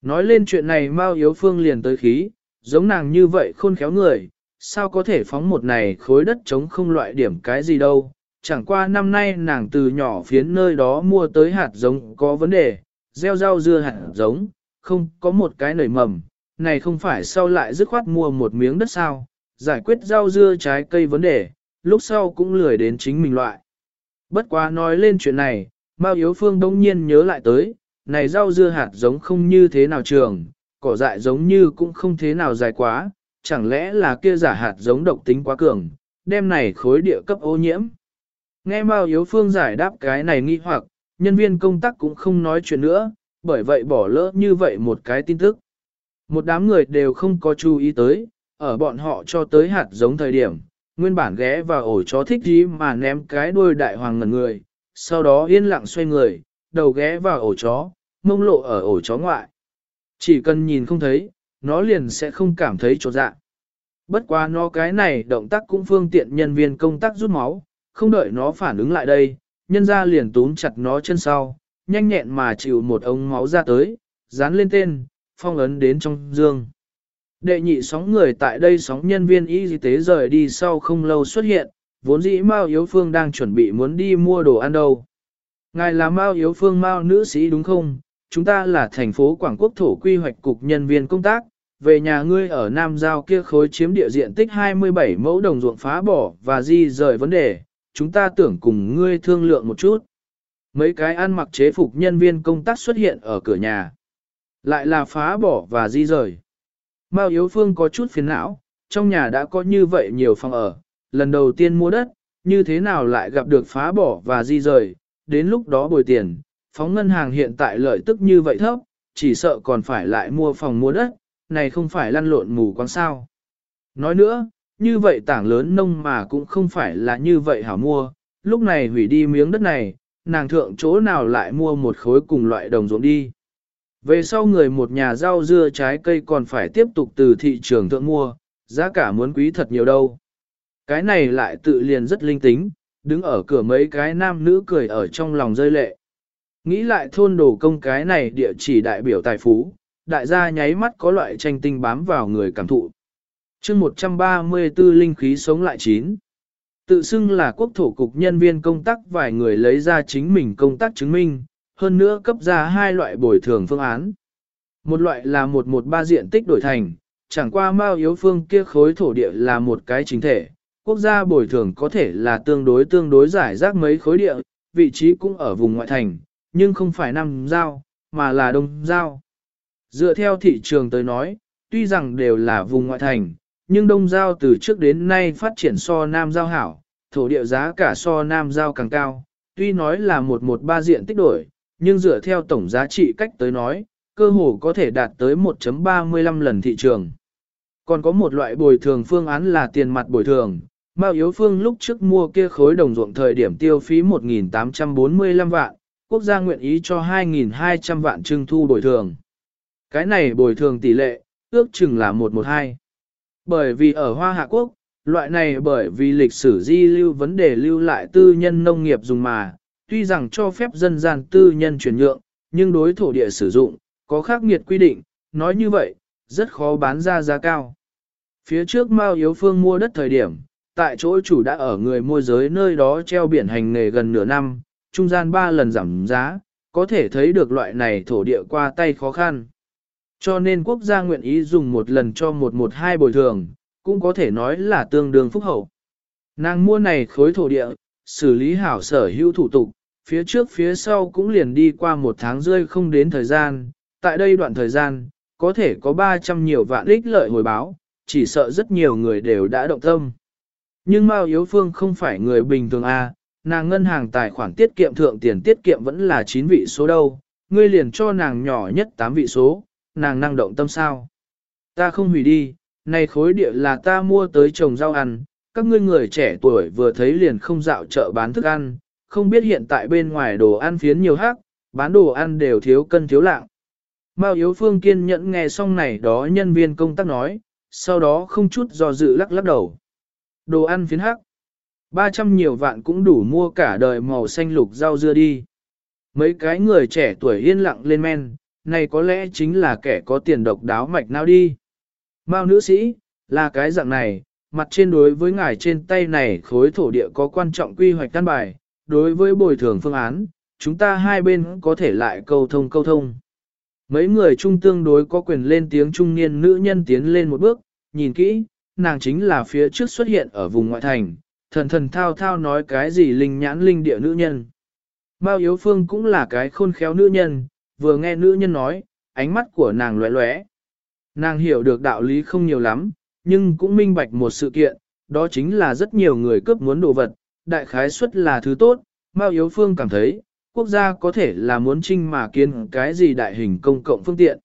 Nói lên chuyện này Mao Yếu Phương liền tới khí, giống nàng như vậy khôn khéo người, sao có thể phóng một này khối đất trống không loại điểm cái gì đâu. Chẳng qua năm nay nàng từ nhỏ phiến nơi đó mua tới hạt giống có vấn đề, gieo rau dưa hạt giống, không có một cái nảy mầm, này không phải sau lại dứt khoát mua một miếng đất sao, giải quyết rau dưa trái cây vấn đề, lúc sau cũng lười đến chính mình loại. Bất quá nói lên chuyện này, Mao Yếu Phương đông nhiên nhớ lại tới, này rau dưa hạt giống không như thế nào trường, cỏ dại giống như cũng không thế nào dài quá, chẳng lẽ là kia giả hạt giống độc tính quá cường, đem này khối địa cấp ô nhiễm. Nghe Mao Yếu Phương giải đáp cái này nghi hoặc, nhân viên công tác cũng không nói chuyện nữa, bởi vậy bỏ lỡ như vậy một cái tin tức. Một đám người đều không có chú ý tới, ở bọn họ cho tới hạt giống thời điểm, nguyên bản ghé vào ổ chó thích gì mà ném cái đuôi đại hoàng ngần người, sau đó yên lặng xoay người, đầu ghé vào ổ chó, mông lộ ở ổ chó ngoại. Chỉ cần nhìn không thấy, nó liền sẽ không cảm thấy trột dạ. Bất quá nó cái này động tác cũng phương tiện nhân viên công tác rút máu, không đợi nó phản ứng lại đây, nhân ra liền túm chặt nó chân sau, nhanh nhẹn mà chịu một ống máu ra tới, dán lên tên, phong ấn đến trong dương. Đệ nhị sóng người tại đây sóng nhân viên y tế rời đi sau không lâu xuất hiện, vốn dĩ Mao Yếu Phương đang chuẩn bị muốn đi mua đồ ăn đâu. Ngài là Mao Yếu Phương Mao nữ sĩ đúng không? Chúng ta là thành phố Quảng Quốc thổ quy hoạch cục nhân viên công tác, về nhà ngươi ở Nam Giao kia khối chiếm địa diện tích 27 mẫu đồng ruộng phá bỏ và di rời vấn đề, chúng ta tưởng cùng ngươi thương lượng một chút. Mấy cái ăn mặc chế phục nhân viên công tác xuất hiện ở cửa nhà. Lại là phá bỏ và di rời. Mao Yếu Phương có chút phiền não, trong nhà đã có như vậy nhiều phòng ở, lần đầu tiên mua đất, như thế nào lại gặp được phá bỏ và di rời, đến lúc đó bồi tiền, phóng ngân hàng hiện tại lợi tức như vậy thấp, chỉ sợ còn phải lại mua phòng mua đất, này không phải lăn lộn mù quáng sao. Nói nữa, như vậy tảng lớn nông mà cũng không phải là như vậy hảo mua, lúc này hủy đi miếng đất này, nàng thượng chỗ nào lại mua một khối cùng loại đồng ruộng đi. Về sau người một nhà rau dưa trái cây còn phải tiếp tục từ thị trường thượng mua, giá cả muốn quý thật nhiều đâu. Cái này lại tự liền rất linh tính, đứng ở cửa mấy cái nam nữ cười ở trong lòng rơi lệ. Nghĩ lại thôn đồ công cái này địa chỉ đại biểu tài phú, đại gia nháy mắt có loại tranh tinh bám vào người cảm thụ chương 134 linh khí sống lại chín. Tự xưng là quốc thổ cục nhân viên công tác vài người lấy ra chính mình công tác chứng minh, hơn nữa cấp ra hai loại bồi thường phương án. Một loại là một một ba diện tích đổi thành, chẳng qua mao yếu phương kia khối thổ địa là một cái chính thể, quốc gia bồi thường có thể là tương đối tương đối giải rác mấy khối địa, vị trí cũng ở vùng ngoại thành, nhưng không phải Nam Giao, mà là Đông Giao. Dựa theo thị trường tới nói, tuy rằng đều là vùng ngoại thành, nhưng Đông Giao từ trước đến nay phát triển so Nam Giao hảo, thổ địa giá cả so Nam Giao càng cao, tuy nói là một một ba diện tích đổi, nhưng dựa theo tổng giá trị cách tới nói, cơ hồ có thể đạt tới 1.35 lần thị trường. Còn có một loại bồi thường phương án là tiền mặt bồi thường, Mao Yếu Phương lúc trước mua kia khối đồng ruộng thời điểm tiêu phí 1.845 vạn, quốc gia nguyện ý cho 2.200 vạn trưng thu bồi thường. Cái này bồi thường tỷ lệ, ước chừng là 112. Bởi vì ở Hoa Hạ Quốc, loại này bởi vì lịch sử di lưu vấn đề lưu lại tư nhân nông nghiệp dùng mà, tuy rằng cho phép dân gian tư nhân chuyển nhượng, nhưng đối thổ địa sử dụng, có khác nghiệt quy định, nói như vậy, rất khó bán ra giá cao. Phía trước Mao Yếu Phương mua đất thời điểm, tại chỗ chủ đã ở người môi giới nơi đó treo biển hành nghề gần nửa năm, trung gian ba lần giảm giá, có thể thấy được loại này thổ địa qua tay khó khăn. Cho nên quốc gia nguyện ý dùng một lần cho một một hai bồi thường, cũng có thể nói là tương đương phúc hậu. Nàng mua này khối thổ địa, xử lý hảo sở hữu thủ tục, phía trước phía sau cũng liền đi qua một tháng rơi không đến thời gian, tại đây đoạn thời gian, có thể có 300 nhiều vạn ích lợi hồi báo, chỉ sợ rất nhiều người đều đã động tâm. Nhưng Mao Yếu Phương không phải người bình thường A, nàng ngân hàng tài khoản tiết kiệm thượng tiền tiết kiệm vẫn là 9 vị số đâu, ngươi liền cho nàng nhỏ nhất 8 vị số, nàng năng động tâm sao. Ta không hủy đi, này khối địa là ta mua tới trồng rau ăn, các ngươi người trẻ tuổi vừa thấy liền không dạo chợ bán thức ăn, không biết hiện tại bên ngoài đồ ăn phiến nhiều hắc, bán đồ ăn đều thiếu cân thiếu lạng. Mao Yếu Phương kiên nhẫn nghe xong này đó nhân viên công tác nói, sau đó không chút do dự lắc lắc đầu. Đồ ăn phiến hắc. 300 nhiều vạn cũng đủ mua cả đời màu xanh lục rau dưa đi. Mấy cái người trẻ tuổi yên lặng lên men, này có lẽ chính là kẻ có tiền độc đáo mạch nào đi. Mao nữ sĩ, là cái dạng này, mặt trên đối với ngài trên tay này khối thổ địa có quan trọng quy hoạch căn bài, đối với bồi thường phương án, chúng ta hai bên có thể lại câu thông câu thông. Mấy người trung tương đối có quyền lên tiếng trung niên nữ nhân tiến lên một bước, nhìn kỹ, nàng chính là phía trước xuất hiện ở vùng ngoại thành, thần thần thao thao nói cái gì linh nhãn linh địa nữ nhân. Mao Yếu Phương cũng là cái khôn khéo nữ nhân, vừa nghe nữ nhân nói, ánh mắt của nàng lóe lóe. Nàng hiểu được đạo lý không nhiều lắm, nhưng cũng minh bạch một sự kiện, đó chính là rất nhiều người cướp muốn đồ vật, đại khái suất là thứ tốt, Mao Yếu Phương cảm thấy, quốc gia có thể là muốn trinh mà kiến cái gì đại hình công cộng phương tiện.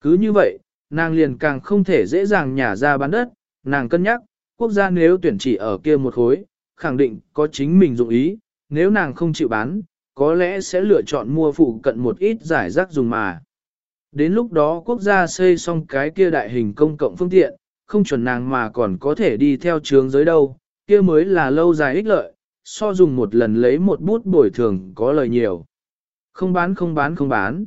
Cứ như vậy, nàng liền càng không thể dễ dàng nhả ra bán đất, nàng cân nhắc, quốc gia nếu tuyển chỉ ở kia một khối, khẳng định có chính mình dụng ý, nếu nàng không chịu bán, có lẽ sẽ lựa chọn mua phụ cận một ít giải rác dùng mà. Đến lúc đó quốc gia xây xong cái kia đại hình công cộng phương tiện, không chuẩn nàng mà còn có thể đi theo trường giới đâu, kia mới là lâu dài ích lợi, so dùng một lần lấy một bút bồi thường có lời nhiều. Không bán không bán không bán.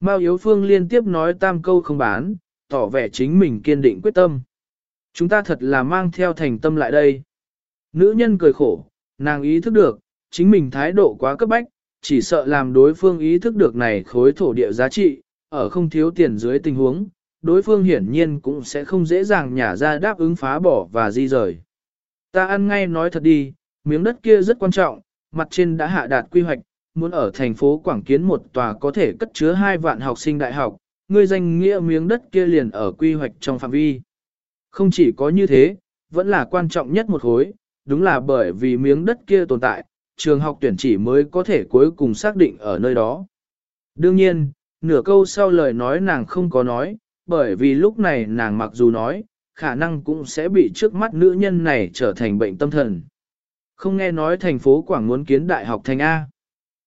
Mao Yếu Phương liên tiếp nói tam câu không bán, tỏ vẻ chính mình kiên định quyết tâm. Chúng ta thật là mang theo thành tâm lại đây. Nữ nhân cười khổ, nàng ý thức được, chính mình thái độ quá cấp bách, chỉ sợ làm đối phương ý thức được này khối thổ địa giá trị, ở không thiếu tiền dưới tình huống, đối phương hiển nhiên cũng sẽ không dễ dàng nhả ra đáp ứng phá bỏ và di rời. Ta ăn ngay nói thật đi, miếng đất kia rất quan trọng, mặt trên đã hạ đạt quy hoạch, muốn ở thành phố Quảng Kiến một tòa có thể cất chứa hai vạn học sinh đại học, ngươi danh nghĩa miếng đất kia liền ở quy hoạch trong phạm vi. Không chỉ có như thế, vẫn là quan trọng nhất một khối, đúng là bởi vì miếng đất kia tồn tại, trường học tuyển chỉ mới có thể cuối cùng xác định ở nơi đó. Đương nhiên, nửa câu sau lời nói nàng không có nói, bởi vì lúc này nàng mặc dù nói, khả năng cũng sẽ bị trước mắt nữ nhân này trở thành bệnh tâm thần. Không nghe nói thành phố Quảng muốn kiến đại học thành A.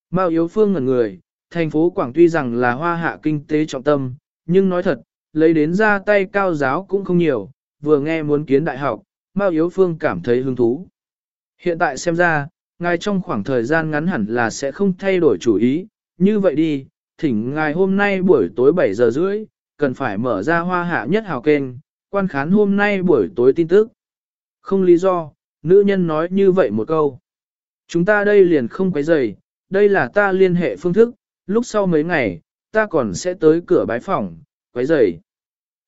Mao Yếu Phương ngẩn người, thành phố Quảng tuy rằng là hoa hạ kinh tế trọng tâm, nhưng nói thật, lấy đến ra tay cao giáo cũng không nhiều, vừa nghe muốn kiến đại học, Mao Yếu Phương cảm thấy hứng thú. Hiện tại xem ra, ngài trong khoảng thời gian ngắn hẳn là sẽ không thay đổi chủ ý, như vậy đi, thỉnh ngài hôm nay buổi tối 7 giờ rưỡi, cần phải mở ra hoa hạ nhất hào kênh, quan khán hôm nay buổi tối tin tức. Không lý do, nữ nhân nói như vậy một câu. Chúng ta đây liền không quấy rầy, đây là ta liên hệ phương thức, lúc sau mấy ngày, ta còn sẽ tới cửa bái phòng, quấy rầy.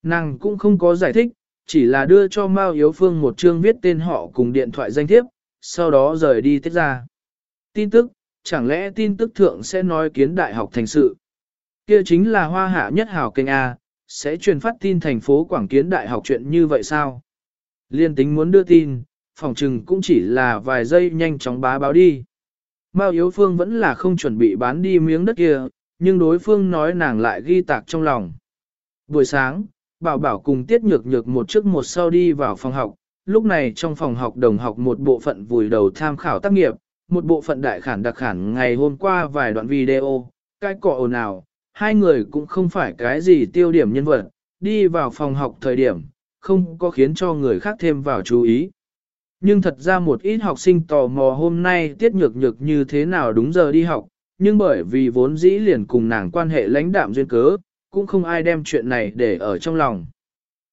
Nàng cũng không có giải thích, chỉ là đưa cho Mao Yếu Phương một chương viết tên họ cùng điện thoại danh thiếp, sau đó rời đi tiết ra. Tin tức, chẳng lẽ tin tức thượng sẽ nói kiến đại học thành sự. Kia chính là hoa hạ nhất hào kênh A, sẽ truyền phát tin thành phố Quảng Kiến đại học chuyện như vậy sao? Liên tính muốn đưa tin, phòng trừng cũng chỉ là vài giây nhanh chóng bá báo đi. Mao Yếu Phương vẫn là không chuẩn bị bán đi miếng đất kia, nhưng đối phương nói nàng lại ghi tạc trong lòng. Buổi sáng, Bảo Bảo cùng Tiết Nhược Nhược một trước một sau đi vào phòng học, lúc này trong phòng học đồng học một bộ phận vùi đầu tham khảo tác nghiệp, một bộ phận đại khản đặc khản ngày hôm qua vài đoạn video, cái cọ ồn ào, hai người cũng không phải cái gì tiêu điểm nhân vật, đi vào phòng học thời điểm, không có khiến cho người khác thêm vào chú ý. Nhưng thật ra một ít học sinh tò mò hôm nay tiết nhược nhược như thế nào đúng giờ đi học, nhưng bởi vì vốn dĩ liền cùng nàng quan hệ lãnh đạm duyên cớ, cũng không ai đem chuyện này để ở trong lòng.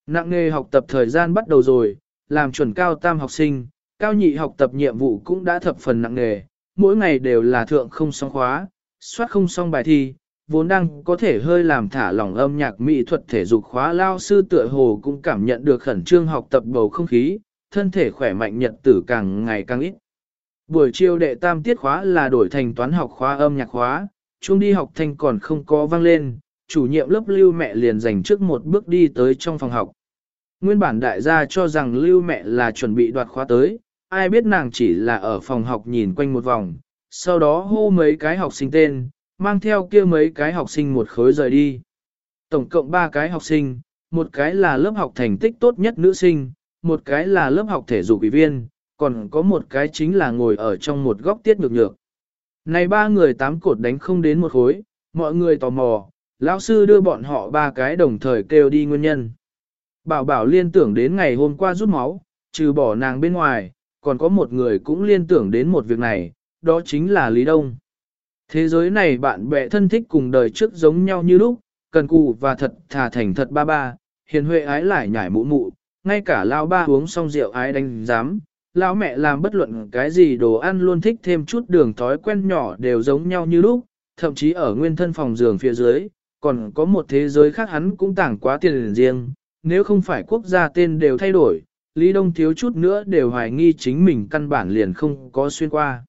Nặng nghề học tập thời gian bắt đầu rồi, làm chuẩn cao tam học sinh, cao nhị học tập nhiệm vụ cũng đã thập phần nặng nghề, mỗi ngày đều là thượng không xong khóa, soát không xong bài thi, vốn đang có thể hơi làm thả lỏng âm nhạc mỹ thuật thể dục khóa lao sư tựa hồ cũng cảm nhận được khẩn trương học tập bầu không khí, thân thể khỏe mạnh nhật tử càng ngày càng ít. Buổi chiều đệ tam tiết khóa là đổi thành toán học khóa âm nhạc khóa, chung đi học thanh còn không có vang lên, chủ nhiệm lớp lưu mẹ liền dành trước một bước đi tới trong phòng học. Nguyên bản đại gia cho rằng lưu mẹ là chuẩn bị đoạt khóa tới, ai biết nàng chỉ là ở phòng học nhìn quanh một vòng, sau đó hô mấy cái học sinh tên, mang theo kia mấy cái học sinh một khối rời đi. Tổng cộng 3 cái học sinh, một cái là lớp học thành tích tốt nhất nữ sinh, một cái là lớp học thể dục ủy viên, còn có một cái chính là ngồi ở trong một góc tiết nhược nhược. Này ba người tám cột đánh không đến một khối, mọi người tò mò, lão sư đưa bọn họ ba cái đồng thời kêu đi nguyên nhân. Bảo bảo liên tưởng đến ngày hôm qua rút máu, trừ bỏ nàng bên ngoài, còn có một người cũng liên tưởng đến một việc này, đó chính là Lý Đông. Thế giới này bạn bè thân thích cùng đời trước giống nhau như lúc, cần cù và thật thà thành thật ba ba, hiền huệ ái lại nhảy mụ mụ, ngay cả lao ba uống xong rượu ái đánh giám, lão mẹ làm bất luận cái gì đồ ăn luôn thích thêm chút đường thói quen nhỏ đều giống nhau như lúc, thậm chí ở nguyên thân phòng giường phía dưới, còn có một thế giới khác hắn cũng tảng quá tiền riêng, nếu không phải quốc gia tên đều thay đổi, Lý Đông thiếu chút nữa đều hoài nghi chính mình căn bản liền không có xuyên qua.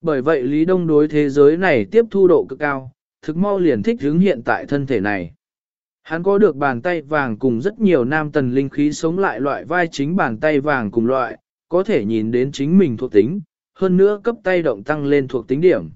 Bởi vậy Lý Đông đối thế giới này tiếp thu độ cực cao, thực mau liền thích hướng hiện tại thân thể này. Hắn có được bàn tay vàng cùng rất nhiều nam tần linh khí sống lại loại vai chính bàn tay vàng cùng loại, có thể nhìn đến chính mình thuộc tính, hơn nữa cấp tay động tăng lên thuộc tính điểm.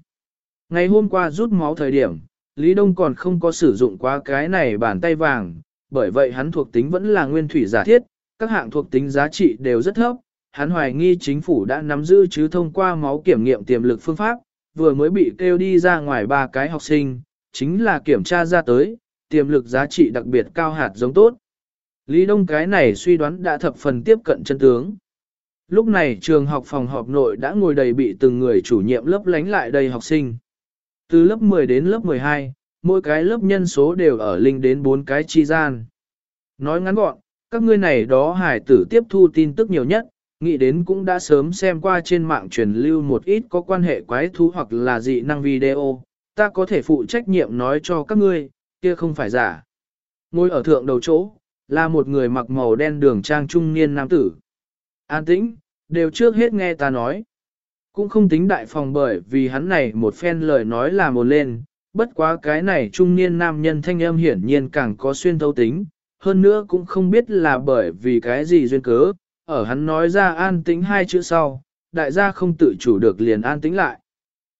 Ngày hôm qua rút máu thời điểm, Lý Đông còn không có sử dụng quá cái này bàn tay vàng, bởi vậy hắn thuộc tính vẫn là nguyên thủy giả thiết, các hạng thuộc tính giá trị đều rất thấp, hắn hoài nghi chính phủ đã nắm giữ chứ thông qua máu kiểm nghiệm tiềm lực phương pháp, vừa mới bị kêu đi ra ngoài ba cái học sinh, chính là kiểm tra ra tới, tiềm lực giá trị đặc biệt cao hạt giống tốt. Lý Đông cái này suy đoán đã thập phần tiếp cận chân tướng. Lúc này trường học phòng họp nội đã ngồi đầy bị từng người chủ nhiệm lớp lánh lại đầy học sinh. Từ lớp 10 đến lớp 12, mỗi cái lớp nhân số đều ở linh đến 4 cái chi gian. Nói ngắn gọn, các ngươi này đó hải tử tiếp thu tin tức nhiều nhất, nghĩ đến cũng đã sớm xem qua trên mạng truyền lưu một ít có quan hệ quái thú hoặc là dị năng video, ta có thể phụ trách nhiệm nói cho các ngươi, kia không phải giả. Ngồi ở thượng đầu chỗ, là một người mặc màu đen đường trang trung niên nam tử. An tĩnh, đều trước hết nghe ta nói. Cũng không tính đại phòng bởi vì hắn này một phen lời nói là một lên, bất quá cái này trung niên nam nhân thanh âm hiển nhiên càng có xuyên thấu tính, hơn nữa cũng không biết là bởi vì cái gì duyên cớ, ở hắn nói ra an tĩnh hai chữ sau, đại gia không tự chủ được liền an tĩnh lại.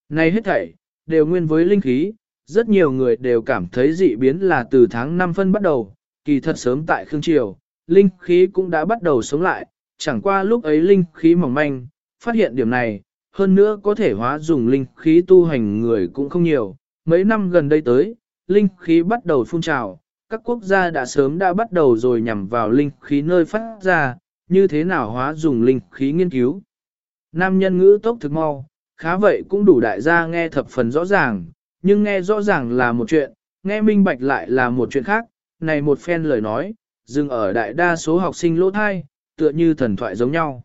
Này hết thảy, đều nguyên với linh khí, rất nhiều người đều cảm thấy dị biến là từ tháng 5 phân bắt đầu, kỳ thật sớm tại Khương Triều, linh khí cũng đã bắt đầu sống lại, chẳng qua lúc ấy linh khí mỏng manh, phát hiện điểm này, hơn nữa có thể hóa dùng linh khí tu hành người cũng không nhiều. Mấy năm gần đây tới, linh khí bắt đầu phun trào, các quốc gia đã sớm đã bắt đầu rồi nhằm vào linh khí nơi phát ra, như thế nào hóa dùng linh khí nghiên cứu. Nam nhân ngữ tốc thực mau, khá vậy cũng đủ đại gia nghe thập phần rõ ràng, nhưng nghe rõ ràng là một chuyện, nghe minh bạch lại là một chuyện khác, này một phen lời nói, dừng ở đại đa số học sinh lỗ thai, tựa như thần thoại giống nhau.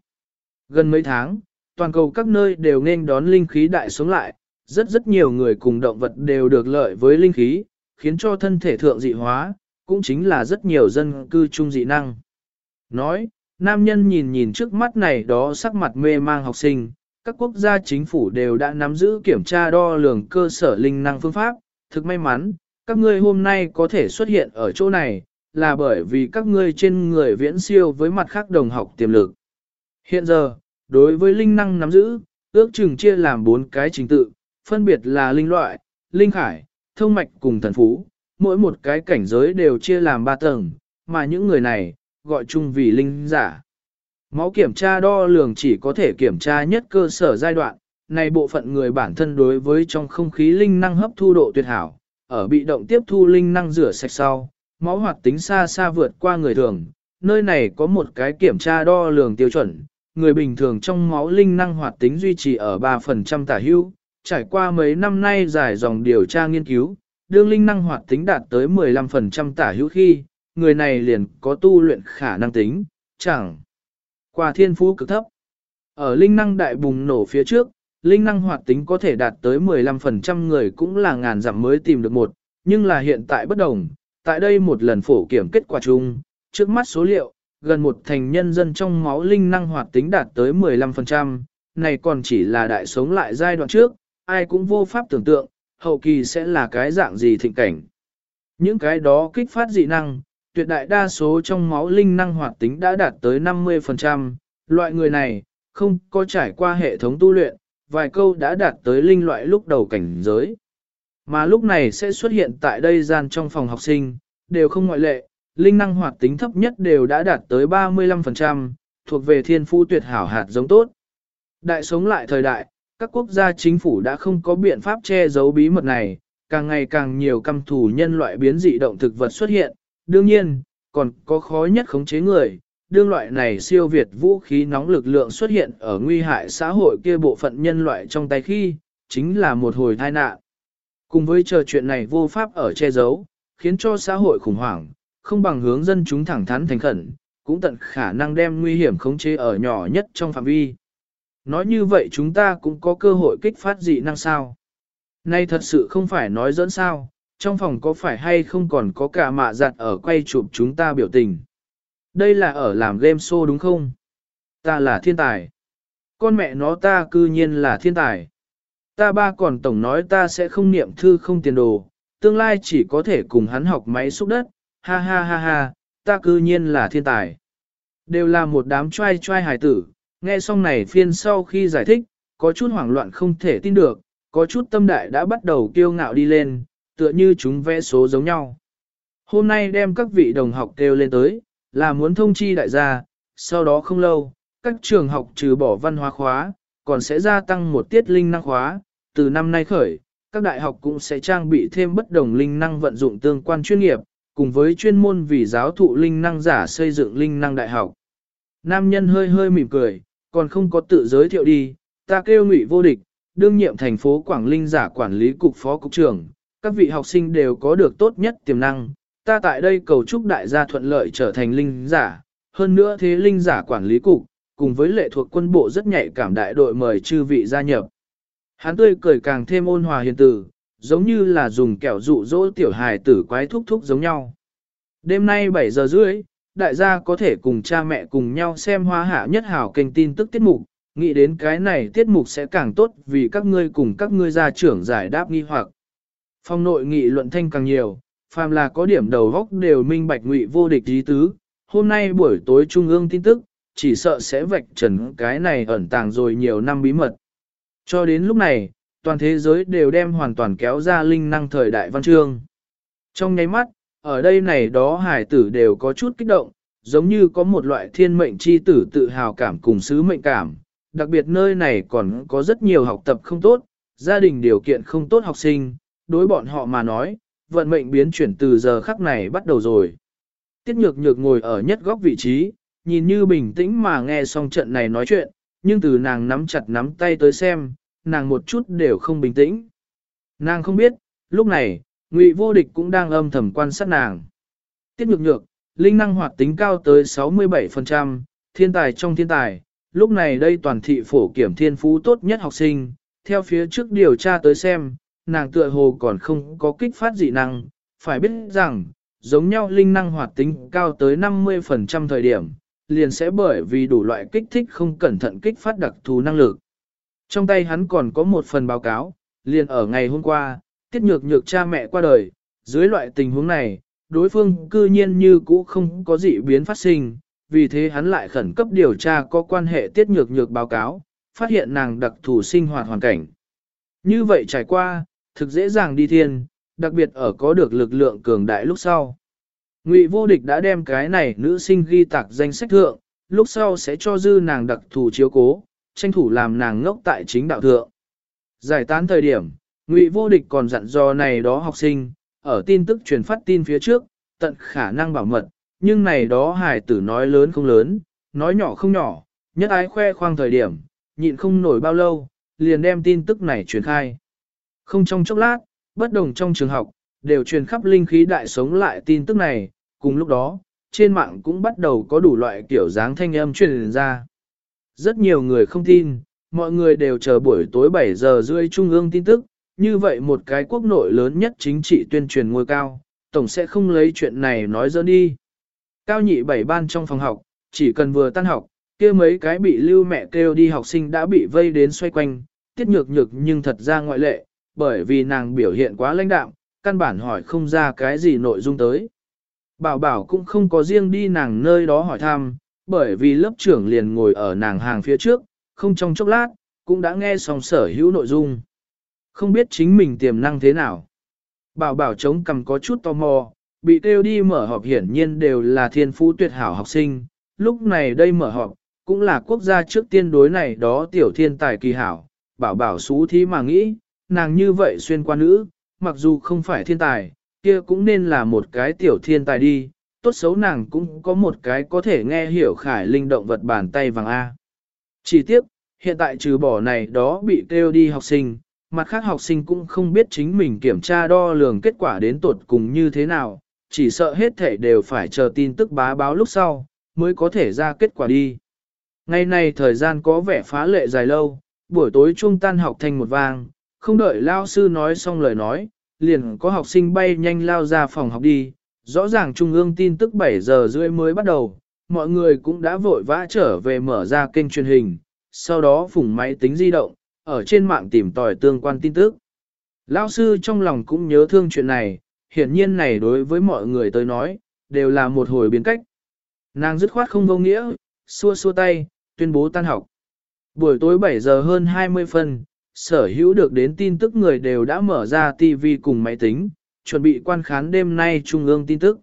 Gần mấy tháng, toàn cầu các nơi đều nên đón linh khí đại sống lại, rất rất nhiều người cùng động vật đều được lợi với linh khí, khiến cho thân thể thượng dị hóa, cũng chính là rất nhiều dân cư trung dị năng. Nói, nam nhân nhìn nhìn trước mắt này đó sắc mặt mê mang học sinh, các quốc gia chính phủ đều đã nắm giữ kiểm tra đo lường cơ sở linh năng phương pháp, thực may mắn, các ngươi hôm nay có thể xuất hiện ở chỗ này, là bởi vì các ngươi trên người viễn siêu với mặt khác đồng học tiềm lực. Hiện giờ, đối với linh năng nắm giữ, ước chừng chia làm 4 cái trình tự, phân biệt là linh loại, linh khải, thông mạch cùng thần phú, mỗi một cái cảnh giới đều chia làm ba tầng, mà những người này, gọi chung vì linh giả. Máu kiểm tra đo lường chỉ có thể kiểm tra nhất cơ sở giai đoạn, này bộ phận người bản thân đối với trong không khí linh năng hấp thu độ tuyệt hảo, ở bị động tiếp thu linh năng rửa sạch sau, máu hoạt tính xa xa vượt qua người thường, nơi này có một cái kiểm tra đo lường tiêu chuẩn, người bình thường trong máu linh năng hoạt tính duy trì ở 3% tả hữu, trải qua mấy năm nay dài dòng điều tra nghiên cứu, đương linh năng hoạt tính đạt tới 15% tả hữu khi, người này liền có tu luyện khả năng tính, chẳng qua thiên phú cực thấp. Ở linh năng đại bùng nổ phía trước, linh năng hoạt tính có thể đạt tới 15% người cũng là ngàn dặm mới tìm được một, nhưng là hiện tại bất đồng, tại đây một lần phổ kiểm kết quả chung, trước mắt số liệu, gần một thành nhân dân trong máu linh năng hoạt tính đạt tới 15%, này còn chỉ là đại sống lại giai đoạn trước, ai cũng vô pháp tưởng tượng, hậu kỳ sẽ là cái dạng gì thịnh cảnh. Những cái đó kích phát dị năng, tuyệt đại đa số trong máu linh năng hoạt tính đã đạt tới 50%, loại người này, không có trải qua hệ thống tu luyện, vài câu đã đạt tới linh loại lúc đầu cảnh giới. Mà lúc này sẽ xuất hiện tại đây gian trong phòng học sinh, đều không ngoại lệ, linh năng hoạt tính thấp nhất đều đã đạt tới 35%, thuộc về thiên phu tuyệt hảo hạt giống tốt. Đại sống lại thời đại, các quốc gia chính phủ đã không có biện pháp che giấu bí mật này, càng ngày càng nhiều căm thù nhân loại biến dị động thực vật xuất hiện, đương nhiên, còn có khó nhất khống chế người, đương loại này siêu việt vũ khí nóng lực lượng xuất hiện ở nguy hại xã hội kia bộ phận nhân loại trong tay khi, chính là một hồi tai nạn. Cùng với chờ chuyện này vô pháp ở che giấu, khiến cho xã hội khủng hoảng, không bằng hướng dân chúng thẳng thắn thành khẩn, cũng tận khả năng đem nguy hiểm khống chế ở nhỏ nhất trong phạm vi. Nói như vậy chúng ta cũng có cơ hội kích phát dị năng sao. Nay thật sự không phải nói dẫn sao, trong phòng có phải hay không còn có cả mạ giặt ở quay chụp chúng ta biểu tình. Đây là ở làm game show đúng không? Ta là thiên tài. Con mẹ nó ta cư nhiên là thiên tài. Ta ba còn tổng nói ta sẽ không niệm thư không tiền đồ, tương lai chỉ có thể cùng hắn học máy xúc đất, ha ha ha ha, ta cư nhiên là thiên tài. Đều là một đám trai trai hài tử, nghe xong này phiên sau khi giải thích, có chút hoảng loạn không thể tin được, có chút tâm đại đã bắt đầu kiêu ngạo đi lên, tựa như chúng vẽ số giống nhau. Hôm nay đem các vị đồng học kêu lên tới, là muốn thông chi đại gia, sau đó không lâu, các trường học trừ bỏ văn hóa khóa, còn sẽ gia tăng một tiết linh năng khóa, từ năm nay khởi, các đại học cũng sẽ trang bị thêm bất đồng linh năng vận dụng tương quan chuyên nghiệp, cùng với chuyên môn vì giáo thụ linh năng giả xây dựng linh năng đại học. Nam nhân hơi hơi mỉm cười, còn không có tự giới thiệu đi, ta kêu ngụy vô địch, đương nhiệm thành phố Quảng Linh giả quản lý cục phó cục trưởng, các vị học sinh đều có được tốt nhất tiềm năng, ta tại đây cầu chúc đại gia thuận lợi trở thành linh giả, hơn nữa thế linh giả quản lý cục, cùng với lệ thuộc quân bộ rất nhạy cảm đại đội mời chư vị gia nhập. Hắn tươi cười càng thêm ôn hòa hiền tử, giống như là dùng kẹo dụ dỗ tiểu hài tử quái thúc thúc giống nhau. Đêm nay 7 giờ rưỡi, đại gia có thể cùng cha mẹ cùng nhau xem hoa hạ nhất hảo kênh tin tức tiết mục, nghĩ đến cái này tiết mục sẽ càng tốt vì các ngươi cùng các ngươi gia trưởng giải đáp nghi hoặc. Phong nội nghị luận thanh càng nhiều, phàm là có điểm đầu góc đều minh bạch ngụy vô địch ý tứ, hôm nay buổi tối trung ương tin tức, chỉ sợ sẽ vạch trần cái này ẩn tàng rồi nhiều năm bí mật. Cho đến lúc này, toàn thế giới đều đem hoàn toàn kéo ra linh năng thời đại văn chương. Trong nháy mắt, ở đây này đó hải tử đều có chút kích động, giống như có một loại thiên mệnh chi tử tự hào cảm cùng sứ mệnh cảm. Đặc biệt nơi này còn có rất nhiều học tập không tốt, gia đình điều kiện không tốt học sinh, đối bọn họ mà nói, vận mệnh biến chuyển từ giờ khắc này bắt đầu rồi. Tiết nhược nhược ngồi ở nhất góc vị trí, nhìn như bình tĩnh mà nghe xong trận này nói chuyện, nhưng từ nàng nắm chặt nắm tay tới xem, nàng một chút đều không bình tĩnh. Nàng không biết, lúc này, ngụy vô địch cũng đang âm thầm quan sát nàng. Tiết nhược nhược, linh năng hoạt tính cao tới 67%, thiên tài trong thiên tài, lúc này đây toàn thị phổ kiểm thiên phú tốt nhất học sinh, theo phía trước điều tra tới xem, nàng tựa hồ còn không có kích phát dị năng, phải biết rằng, giống nhau linh năng hoạt tính cao tới 50% thời điểm, liền sẽ bởi vì đủ loại kích thích không cẩn thận kích phát đặc thù năng lực. Trong tay hắn còn có một phần báo cáo, liền ở ngày hôm qua, tiết nhược nhược cha mẹ qua đời, dưới loại tình huống này, đối phương cư nhiên như cũ không có dị biến phát sinh, vì thế hắn lại khẩn cấp điều tra có quan hệ tiết nhược nhược báo cáo, phát hiện nàng đặc thù sinh hoạt hoàn cảnh. Như vậy trải qua, thực dễ dàng đi thiên, đặc biệt ở có được lực lượng cường đại lúc sau. Ngụy vô địch đã đem cái này nữ sinh ghi tạc danh sách thượng, lúc sau sẽ cho dư nàng đặc thù chiếu cố, tranh thủ làm nàng ngốc tại chính đạo thượng. Giải tán thời điểm, Ngụy vô địch còn dặn dò này đó học sinh, ở tin tức truyền phát tin phía trước, tận khả năng bảo mật, nhưng này đó hài tử nói lớn không lớn, nói nhỏ không nhỏ, nhất ái khoe khoang thời điểm, nhịn không nổi bao lâu, liền đem tin tức này truyền khai. Không trong chốc lát, bất đồng trong trường học, đều truyền khắp linh khí đại sống lại tin tức này, cùng lúc đó, trên mạng cũng bắt đầu có đủ loại kiểu dáng thanh âm truyền ra. Rất nhiều người không tin, mọi người đều chờ buổi tối 7 giờ rưỡi trung ương tin tức, như vậy một cái quốc nội lớn nhất chính trị tuyên truyền ngôi cao, tổng sẽ không lấy chuyện này nói dỡ đi. Cao nhị bảy ban trong phòng học, chỉ cần vừa tan học, kia mấy cái bị lưu mẹ kêu đi học sinh đã bị vây đến xoay quanh, tiết nhược nhược nhưng thật ra ngoại lệ, bởi vì nàng biểu hiện quá lãnh đạm, căn bản hỏi không ra cái gì nội dung tới. Bảo bảo cũng không có riêng đi nàng nơi đó hỏi thăm, bởi vì lớp trưởng liền ngồi ở nàng hàng phía trước, không trong chốc lát, cũng đã nghe xong sở hữu nội dung. Không biết chính mình tiềm năng thế nào. Bảo bảo chống cầm có chút tò mò, bị kêu đi mở họp hiển nhiên đều là thiên phú tuyệt hảo học sinh, lúc này đây mở họp, cũng là quốc gia trước tiên đối này đó tiểu thiên tài kỳ hảo, bảo bảo xú thí mà nghĩ, nàng như vậy xuyên qua nữ, mặc dù không phải thiên tài, kia cũng nên là một cái tiểu thiên tài đi, tốt xấu nàng cũng có một cái có thể nghe hiểu khải linh động vật bàn tay vàng A. Chỉ tiếc, hiện tại trừ bỏ này đó bị kêu đi học sinh, mặt khác học sinh cũng không biết chính mình kiểm tra đo lường kết quả đến tột cùng như thế nào, chỉ sợ hết thể đều phải chờ tin tức bá báo lúc sau, mới có thể ra kết quả đi. Ngày này thời gian có vẻ phá lệ dài lâu, buổi tối trung tan học thành một vang, không đợi lao sư nói xong lời nói, liền có học sinh bay nhanh lao ra phòng học đi, rõ ràng trung ương tin tức 7 giờ rưỡi mới bắt đầu, mọi người cũng đã vội vã trở về mở ra kênh truyền hình, sau đó phủng máy tính di động, ở trên mạng tìm tòi tương quan tin tức. Lão sư trong lòng cũng nhớ thương chuyện này, hiển nhiên này đối với mọi người tới nói, đều là một hồi biến cách. Nàng dứt khoát không vô nghĩa, xua xua tay, tuyên bố tan học. Buổi tối 7 giờ hơn 20 phân, sở hữu được đến tin tức người đều đã mở ra TV cùng máy tính, chuẩn bị quan khán đêm nay trung ương tin tức.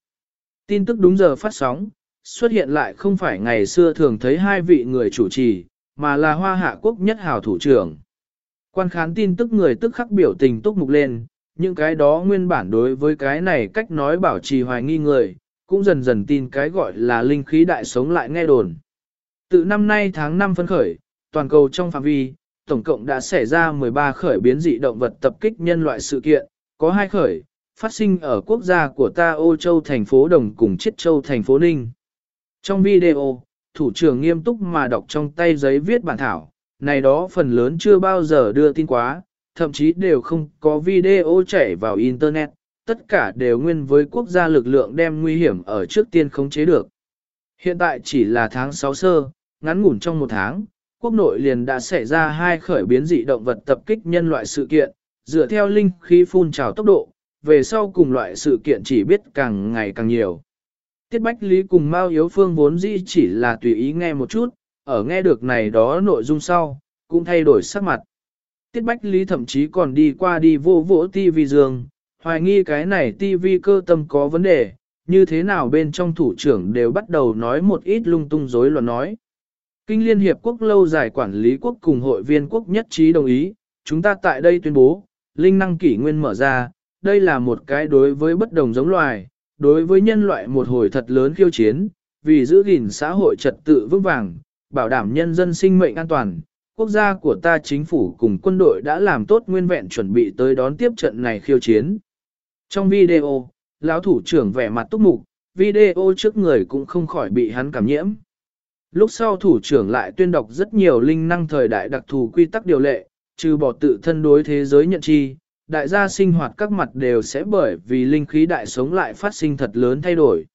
Tin tức đúng giờ phát sóng, xuất hiện lại không phải ngày xưa thường thấy hai vị người chủ trì, mà là hoa hạ quốc nhất hào thủ trưởng. Quan khán tin tức người tức khắc biểu tình túc mục lên, những cái đó nguyên bản đối với cái này cách nói bảo trì hoài nghi người, cũng dần dần tin cái gọi là linh khí đại sống lại nghe đồn. Từ năm nay tháng 5 phân khởi, toàn cầu trong phạm vi, tổng cộng đã xảy ra 13 khởi biến dị động vật tập kích nhân loại sự kiện, có hai khởi, phát sinh ở quốc gia của ta Ô Châu thành phố Đồng cùng Chiết Châu thành phố Ninh. Trong video, thủ trưởng nghiêm túc mà đọc trong tay giấy viết bản thảo, này đó phần lớn chưa bao giờ đưa tin quá, thậm chí đều không có video chảy vào Internet, tất cả đều nguyên với quốc gia lực lượng đem nguy hiểm ở trước tiên khống chế được. Hiện tại chỉ là tháng 6 sơ, ngắn ngủn trong một tháng, quốc nội liền đã xảy ra hai khởi biến dị động vật tập kích nhân loại sự kiện, dựa theo linh khí phun trào tốc độ, về sau cùng loại sự kiện chỉ biết càng ngày càng nhiều. Tiết Bách Lý cùng Mao Yếu Phương vốn dĩ chỉ là tùy ý nghe một chút, ở nghe được này đó nội dung sau, cũng thay đổi sắc mặt. Tiết Bách Lý thậm chí còn đi qua đi vô vỗ TV giường, hoài nghi cái này TV cơ tâm có vấn đề, như thế nào bên trong thủ trưởng đều bắt đầu nói một ít lung tung rối loạn nói. Kinh Liên Hiệp Quốc lâu dài quản lý quốc cùng hội viên quốc nhất trí đồng ý, chúng ta tại đây tuyên bố, linh năng kỷ nguyên mở ra, đây là một cái đối với bất đồng giống loài, đối với nhân loại một hồi thật lớn khiêu chiến, vì giữ gìn xã hội trật tự vững vàng, bảo đảm nhân dân sinh mệnh an toàn. Quốc gia của ta chính phủ cùng quân đội đã làm tốt nguyên vẹn chuẩn bị tới đón tiếp trận này khiêu chiến. Trong video, lão thủ trưởng vẻ mặt túc mục, video trước người cũng không khỏi bị hắn cảm nhiễm. Lúc sau thủ trưởng lại tuyên đọc rất nhiều linh năng thời đại đặc thù quy tắc điều lệ, trừ bỏ tự thân đối thế giới nhận chi, đại gia sinh hoạt các mặt đều sẽ bởi vì linh khí đại sống lại phát sinh thật lớn thay đổi.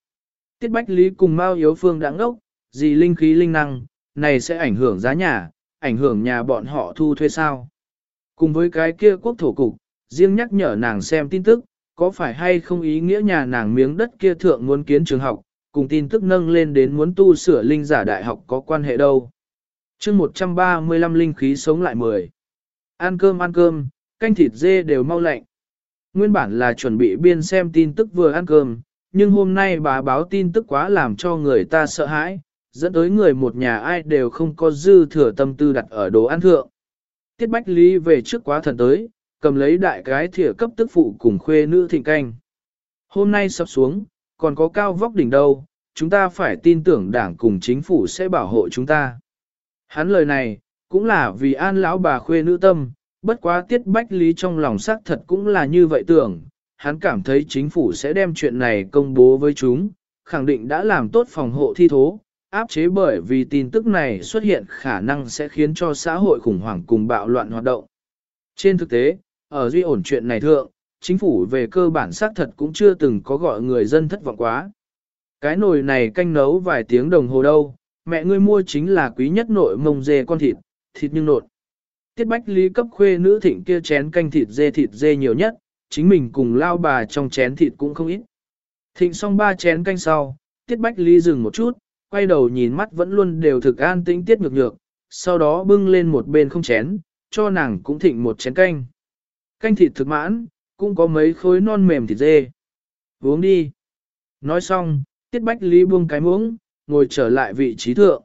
Tiết Bách Lý cùng Mao Yếu Phương đã ngốc, gì linh khí linh năng, này sẽ ảnh hưởng giá nhà, ảnh hưởng nhà bọn họ thu thuê sao. Cùng với cái kia quốc thổ cục, riêng nhắc nhở nàng xem tin tức, có phải hay không ý nghĩa nhà nàng miếng đất kia thượng muốn kiến trường học, cùng tin tức nâng lên đến muốn tu sửa linh giả đại học có quan hệ đâu. chương 135 linh khí sống lại 10. Ăn cơm ăn cơm, canh thịt dê đều mau lạnh. Nguyên bản là chuẩn bị biên xem tin tức vừa ăn cơm, nhưng hôm nay bà báo tin tức quá làm cho người ta sợ hãi, dẫn tới người một nhà ai đều không có dư thừa tâm tư đặt ở đồ ăn thượng. Tiết Bách Lý về trước quá thần tới, cầm lấy đại cái thìa cấp tức phụ cùng khuê nữ thịnh canh. Hôm nay sắp xuống, còn có cao vóc đỉnh đâu, chúng ta phải tin tưởng đảng cùng chính phủ sẽ bảo hộ chúng ta. Hắn lời này, cũng là vì an lão bà khuê nữ tâm, bất quá tiết bách lý trong lòng xác thật cũng là như vậy tưởng, hắn cảm thấy chính phủ sẽ đem chuyện này công bố với chúng, khẳng định đã làm tốt phòng hộ thi thố, áp chế bởi vì tin tức này xuất hiện khả năng sẽ khiến cho xã hội khủng hoảng cùng bạo loạn hoạt động. Trên thực tế, ở duy ổn chuyện này thượng, chính phủ về cơ bản xác thật cũng chưa từng có gọi người dân thất vọng quá. Cái nồi này canh nấu vài tiếng đồng hồ đâu, mẹ ngươi mua chính là quý nhất nội mông dê con thịt, thịt nhưng nột. Tiết Bách Lý cấp khuê nữ thịnh kia chén canh thịt dê thịt dê nhiều nhất, chính mình cùng lao bà trong chén thịt cũng không ít. Thịnh xong ba chén canh sau, Tiết Bách Lý dừng một chút, quay đầu nhìn mắt vẫn luôn đều thực an tĩnh Tiết Nhược Nhược, sau đó bưng lên một bên không chén, cho nàng cũng thịnh một chén canh. Canh thịt thực mãn, cũng có mấy khối non mềm thịt dê. Uống đi. Nói xong, Tiết Bách Lý buông cái muỗng, ngồi trở lại vị trí thượng.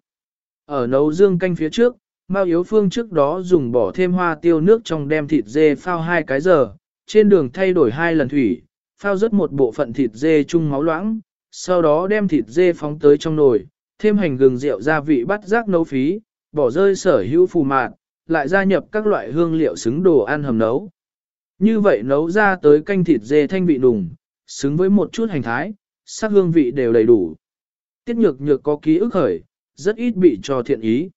Ở nấu dương canh phía trước, Mao Yếu Phương trước đó dùng bỏ thêm hoa tiêu nước trong đem thịt dê phao hai cái giờ, trên đường thay đổi hai lần thủy, phao rất một bộ phận thịt dê chung máu loãng, sau đó đem thịt dê phóng tới trong nồi, thêm hành gừng rượu gia vị bắt rác nấu phí, bỏ rơi sở hữu phù mạn, lại gia nhập các loại hương liệu xứng đồ ăn hầm nấu. Như vậy nấu ra tới canh thịt dê thanh vị đùng, xứng với một chút hành thái, sắc hương vị đều đầy đủ. Tiết nhược nhược có ký ức khởi, rất ít bị cho thiện ý.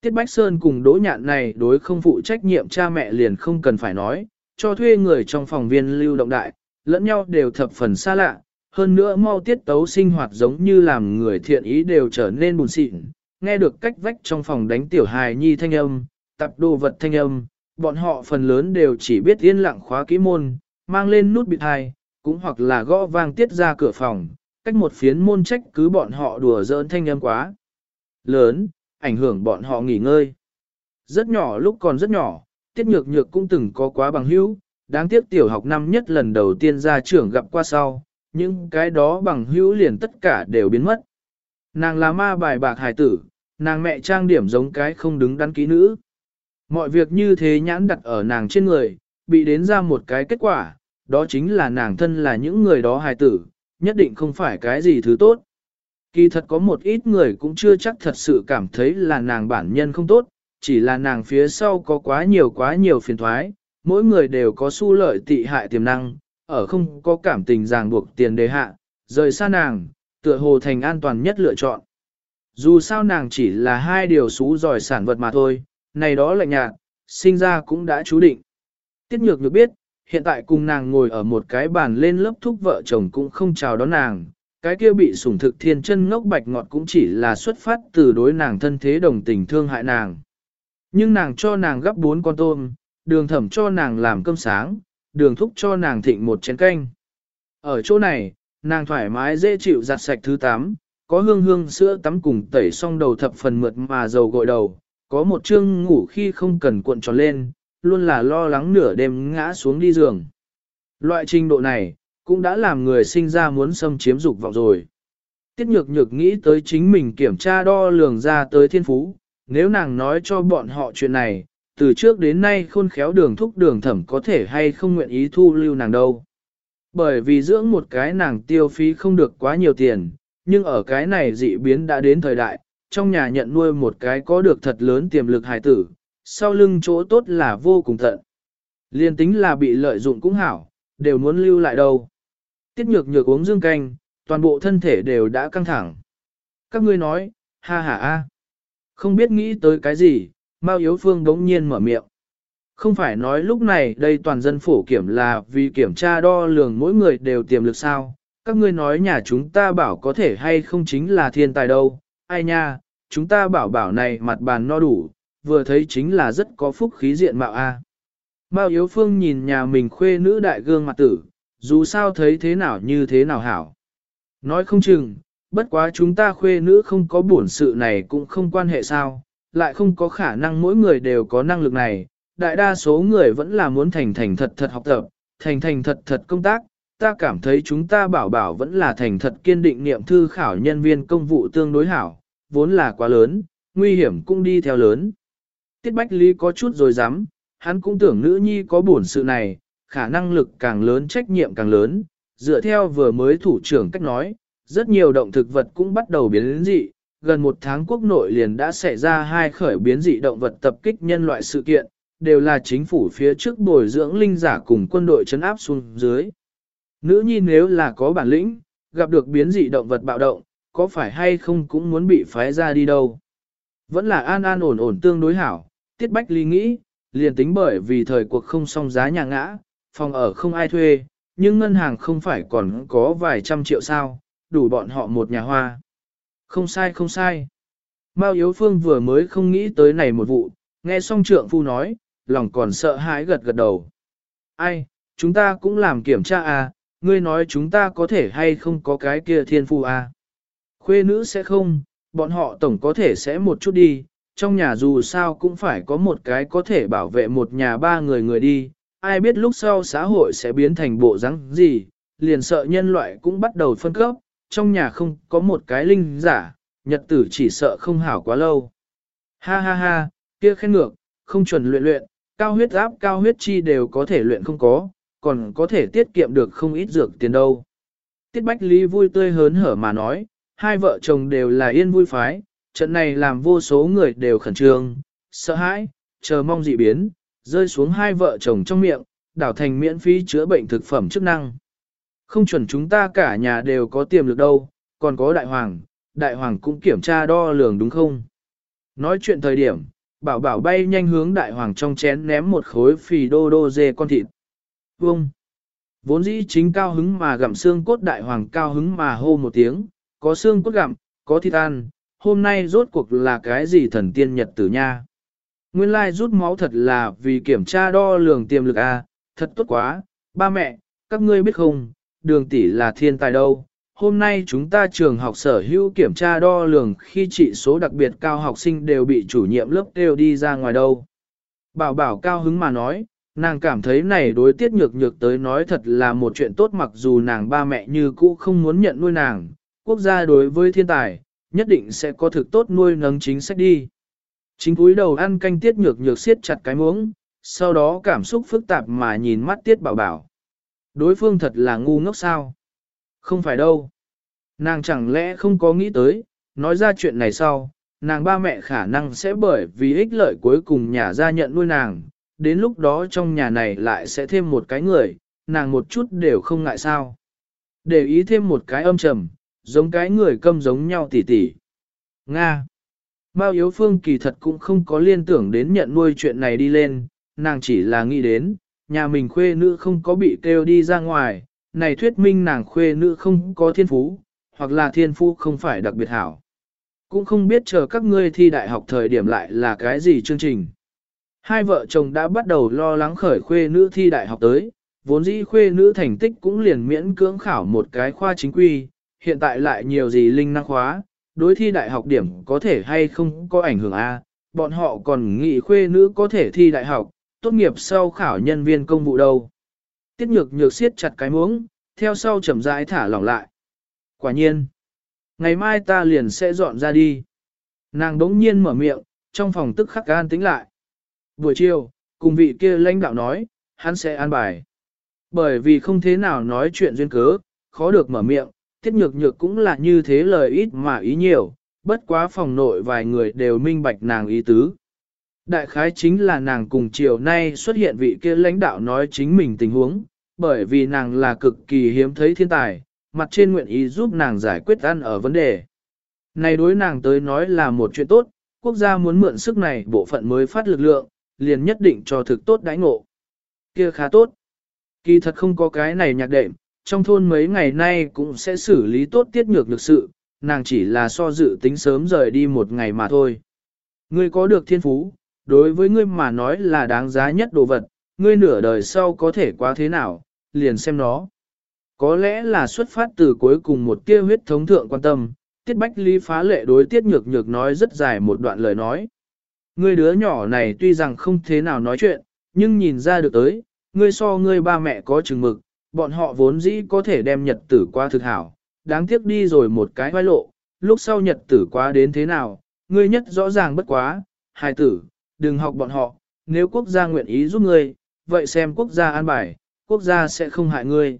Tiết Bách Sơn cùng đỗ nhạn này đối không phụ trách nhiệm cha mẹ liền không cần phải nói, cho thuê người trong phòng viên lưu động đại, lẫn nhau đều thập phần xa lạ, hơn nữa mau tiết tấu sinh hoạt giống như làm người thiện ý đều trở nên buồn xịn, nghe được cách vách trong phòng đánh tiểu hài nhi thanh âm, tập đồ vật thanh âm, bọn họ phần lớn đều chỉ biết yên lặng khóa kỹ môn, mang lên nút bịt hai, cũng hoặc là gõ vang tiết ra cửa phòng, cách một phiến môn trách cứ bọn họ đùa giỡn thanh âm quá. Lớn, ảnh hưởng bọn họ nghỉ ngơi. Rất nhỏ lúc còn rất nhỏ, tiết nhược nhược cũng từng có quá bằng hữu, đáng tiếc tiểu học năm nhất lần đầu tiên ra trưởng gặp qua sau, những cái đó bằng hữu liền tất cả đều biến mất. Nàng là ma bài bạc hài tử, nàng mẹ trang điểm giống cái không đứng đắn ký nữ. Mọi việc như thế nhãn đặt ở nàng trên người, bị đến ra một cái kết quả, đó chính là nàng thân là những người đó hài tử, nhất định không phải cái gì thứ tốt. Kỳ thật có một ít người cũng chưa chắc thật sự cảm thấy là nàng bản nhân không tốt, chỉ là nàng phía sau có quá nhiều quá nhiều phiền thoái, mỗi người đều có su lợi tị hại tiềm năng, ở không có cảm tình ràng buộc tiền đề hạ, rời xa nàng, tựa hồ thành an toàn nhất lựa chọn. Dù sao nàng chỉ là hai điều xú giỏi sản vật mà thôi, này đó lạnh nhạt, sinh ra cũng đã chú định. Tiết nhược được biết, hiện tại cùng nàng ngồi ở một cái bàn lên lớp thúc vợ chồng cũng không chào đón nàng, cái kia bị sủng thực thiên chân ngốc bạch ngọt cũng chỉ là xuất phát từ đối nàng thân thế đồng tình thương hại nàng. Nhưng nàng cho nàng gấp bốn con tôm, đường thẩm cho nàng làm cơm sáng, đường thúc cho nàng thịnh một chén canh. Ở chỗ này, nàng thoải mái dễ chịu giặt sạch thứ tám, có hương hương sữa tắm cùng tẩy xong đầu thập phần mượt mà dầu gội đầu, có một chương ngủ khi không cần cuộn tròn lên, luôn là lo lắng nửa đêm ngã xuống đi giường. Loại trình độ này, cũng đã làm người sinh ra muốn xâm chiếm dục vọng rồi. Tiết nhược nhược nghĩ tới chính mình kiểm tra đo lường ra tới thiên phú, nếu nàng nói cho bọn họ chuyện này, từ trước đến nay khôn khéo đường thúc đường thẩm có thể hay không nguyện ý thu lưu nàng đâu. Bởi vì dưỡng một cái nàng tiêu phí không được quá nhiều tiền, nhưng ở cái này dị biến đã đến thời đại, trong nhà nhận nuôi một cái có được thật lớn tiềm lực hài tử, sau lưng chỗ tốt là vô cùng tận. Liên tính là bị lợi dụng cũng hảo, đều muốn lưu lại đâu. Tiết nhược nhược uống dương canh, toàn bộ thân thể đều đã căng thẳng. Các ngươi nói, ha ha a, Không biết nghĩ tới cái gì, Mao Yếu Phương đống nhiên mở miệng. Không phải nói lúc này đây toàn dân phổ kiểm là vì kiểm tra đo lường mỗi người đều tiềm lực sao. Các ngươi nói nhà chúng ta bảo có thể hay không chính là thiên tài đâu. Ai nha, chúng ta bảo bảo này mặt bàn no đủ, vừa thấy chính là rất có phúc khí diện mạo a. Mao Yếu Phương nhìn nhà mình khuê nữ đại gương mặt tử, dù sao thấy thế nào như thế nào hảo. Nói không chừng, bất quá chúng ta khuê nữ không có bổn sự này cũng không quan hệ sao, lại không có khả năng mỗi người đều có năng lực này, đại đa số người vẫn là muốn thành thành thật thật học tập, thành thành thật thật công tác, ta cảm thấy chúng ta bảo bảo vẫn là thành thật kiên định niệm thư khảo nhân viên công vụ tương đối hảo, vốn là quá lớn, nguy hiểm cũng đi theo lớn. Tiết Bách Lý có chút rồi dám, hắn cũng tưởng nữ nhi có bổn sự này, khả năng lực càng lớn trách nhiệm càng lớn, dựa theo vừa mới thủ trưởng cách nói, rất nhiều động thực vật cũng bắt đầu biến dị, gần một tháng quốc nội liền đã xảy ra hai khởi biến dị động vật tập kích nhân loại sự kiện, đều là chính phủ phía trước bồi dưỡng linh giả cùng quân đội chấn áp xuống dưới. Nữ nhi nếu là có bản lĩnh, gặp được biến dị động vật bạo động, có phải hay không cũng muốn bị phái ra đi đâu. Vẫn là an an ổn ổn tương đối hảo, tiết bách ly nghĩ, liền tính bởi vì thời cuộc không song giá nhà ngã, phòng ở không ai thuê, nhưng ngân hàng không phải còn có vài trăm triệu sao, đủ bọn họ một nhà hoa. Không sai không sai. Mao Yếu Phương vừa mới không nghĩ tới này một vụ, nghe xong trượng phu nói, lòng còn sợ hãi gật gật đầu. Ai, chúng ta cũng làm kiểm tra à, ngươi nói chúng ta có thể hay không có cái kia thiên phu à. Khuê nữ sẽ không, bọn họ tổng có thể sẽ một chút đi, trong nhà dù sao cũng phải có một cái có thể bảo vệ một nhà ba người người đi, ai biết lúc sau xã hội sẽ biến thành bộ rắn gì, liền sợ nhân loại cũng bắt đầu phân cấp, trong nhà không có một cái linh giả, nhật tử chỉ sợ không hảo quá lâu. Ha ha ha, kia khen ngược, không chuẩn luyện luyện, cao huyết áp cao huyết chi đều có thể luyện không có, còn có thể tiết kiệm được không ít dược tiền đâu. Tiết Bách Lý vui tươi hớn hở mà nói, hai vợ chồng đều là yên vui phái, trận này làm vô số người đều khẩn trương, sợ hãi, chờ mong dị biến, rơi xuống hai vợ chồng trong miệng, đảo thành miễn phí chữa bệnh thực phẩm chức năng. Không chuẩn chúng ta cả nhà đều có tiềm lực đâu, còn có đại hoàng, đại hoàng cũng kiểm tra đo lường đúng không? Nói chuyện thời điểm, bảo bảo bay nhanh hướng đại hoàng trong chén ném một khối phì đô đô dê con thịt. Vông! Vốn dĩ chính cao hứng mà gặm xương cốt đại hoàng cao hứng mà hô một tiếng, có xương cốt gặm, có thịt ăn, hôm nay rốt cuộc là cái gì thần tiên nhật tử nha. Nguyên lai rút máu thật là vì kiểm tra đo lường tiềm lực a, à, thật tốt quá, ba mẹ, các ngươi biết không, đường tỷ là thiên tài đâu. Hôm nay chúng ta trường học sở hữu kiểm tra đo lường khi trị số đặc biệt cao học sinh đều bị chủ nhiệm lớp đều đi ra ngoài đâu. Bảo bảo cao hứng mà nói, nàng cảm thấy này đối tiết nhược nhược tới nói thật là một chuyện tốt mặc dù nàng ba mẹ như cũ không muốn nhận nuôi nàng. Quốc gia đối với thiên tài, nhất định sẽ có thực tốt nuôi nấng chính sách đi. Chính cúi đầu ăn canh tiết nhược nhược siết chặt cái muỗng, sau đó cảm xúc phức tạp mà nhìn mắt tiết bảo bảo. Đối phương thật là ngu ngốc sao? Không phải đâu. Nàng chẳng lẽ không có nghĩ tới, nói ra chuyện này sau, nàng ba mẹ khả năng sẽ bởi vì ích lợi cuối cùng nhà ra nhận nuôi nàng, đến lúc đó trong nhà này lại sẽ thêm một cái người, nàng một chút đều không ngại sao. Để ý thêm một cái âm trầm, giống cái người câm giống nhau tỉ tỉ. Nga. Mao Yếu Phương kỳ thật cũng không có liên tưởng đến nhận nuôi chuyện này đi lên, nàng chỉ là nghĩ đến, nhà mình khuê nữ không có bị kêu đi ra ngoài, này thuyết minh nàng khuê nữ không có thiên phú, hoặc là thiên phú không phải đặc biệt hảo. Cũng không biết chờ các ngươi thi đại học thời điểm lại là cái gì chương trình. Hai vợ chồng đã bắt đầu lo lắng khởi khuê nữ thi đại học tới, vốn dĩ khuê nữ thành tích cũng liền miễn cưỡng khảo một cái khoa chính quy, hiện tại lại nhiều gì linh năng khóa, đối thi đại học điểm có thể hay không có ảnh hưởng a bọn họ còn nghĩ khuê nữ có thể thi đại học, tốt nghiệp sau khảo nhân viên công vụ đâu. Tiết nhược nhược siết chặt cái muỗng, theo sau chậm rãi thả lỏng lại. Quả nhiên, ngày mai ta liền sẽ dọn ra đi. Nàng đống nhiên mở miệng, trong phòng tức khắc an tính lại. Buổi chiều, cùng vị kia lãnh đạo nói, hắn sẽ an bài. Bởi vì không thế nào nói chuyện duyên cớ, khó được mở miệng, tiết nhược nhược cũng là như thế lời ít mà ý nhiều, bất quá phòng nội vài người đều minh bạch nàng ý tứ. Đại khái chính là nàng cùng chiều nay xuất hiện vị kia lãnh đạo nói chính mình tình huống, bởi vì nàng là cực kỳ hiếm thấy thiên tài, mặt trên nguyện ý giúp nàng giải quyết ăn ở vấn đề. Này đối nàng tới nói là một chuyện tốt, quốc gia muốn mượn sức này bộ phận mới phát lực lượng, liền nhất định cho thực tốt đãi ngộ. Kia khá tốt. Kỳ thật không có cái này nhạc đệm, trong thôn mấy ngày nay cũng sẽ xử lý tốt tiết nhược lực sự, nàng chỉ là so dự tính sớm rời đi một ngày mà thôi. Ngươi có được thiên phú, đối với ngươi mà nói là đáng giá nhất đồ vật, ngươi nửa đời sau có thể quá thế nào, liền xem nó. Có lẽ là xuất phát từ cuối cùng một tia huyết thống thượng quan tâm, tiết bách lý phá lệ đối tiết nhược nhược nói rất dài một đoạn lời nói. Ngươi đứa nhỏ này tuy rằng không thế nào nói chuyện, nhưng nhìn ra được tới, ngươi so ngươi ba mẹ có chừng mực, bọn họ vốn dĩ có thể đem nhật tử qua thực hảo, đáng tiếc đi rồi một cái vai lộ, lúc sau nhật tử quá đến thế nào, ngươi nhất rõ ràng bất quá, hài tử, đừng học bọn họ, nếu quốc gia nguyện ý giúp ngươi, vậy xem quốc gia an bài, quốc gia sẽ không hại ngươi.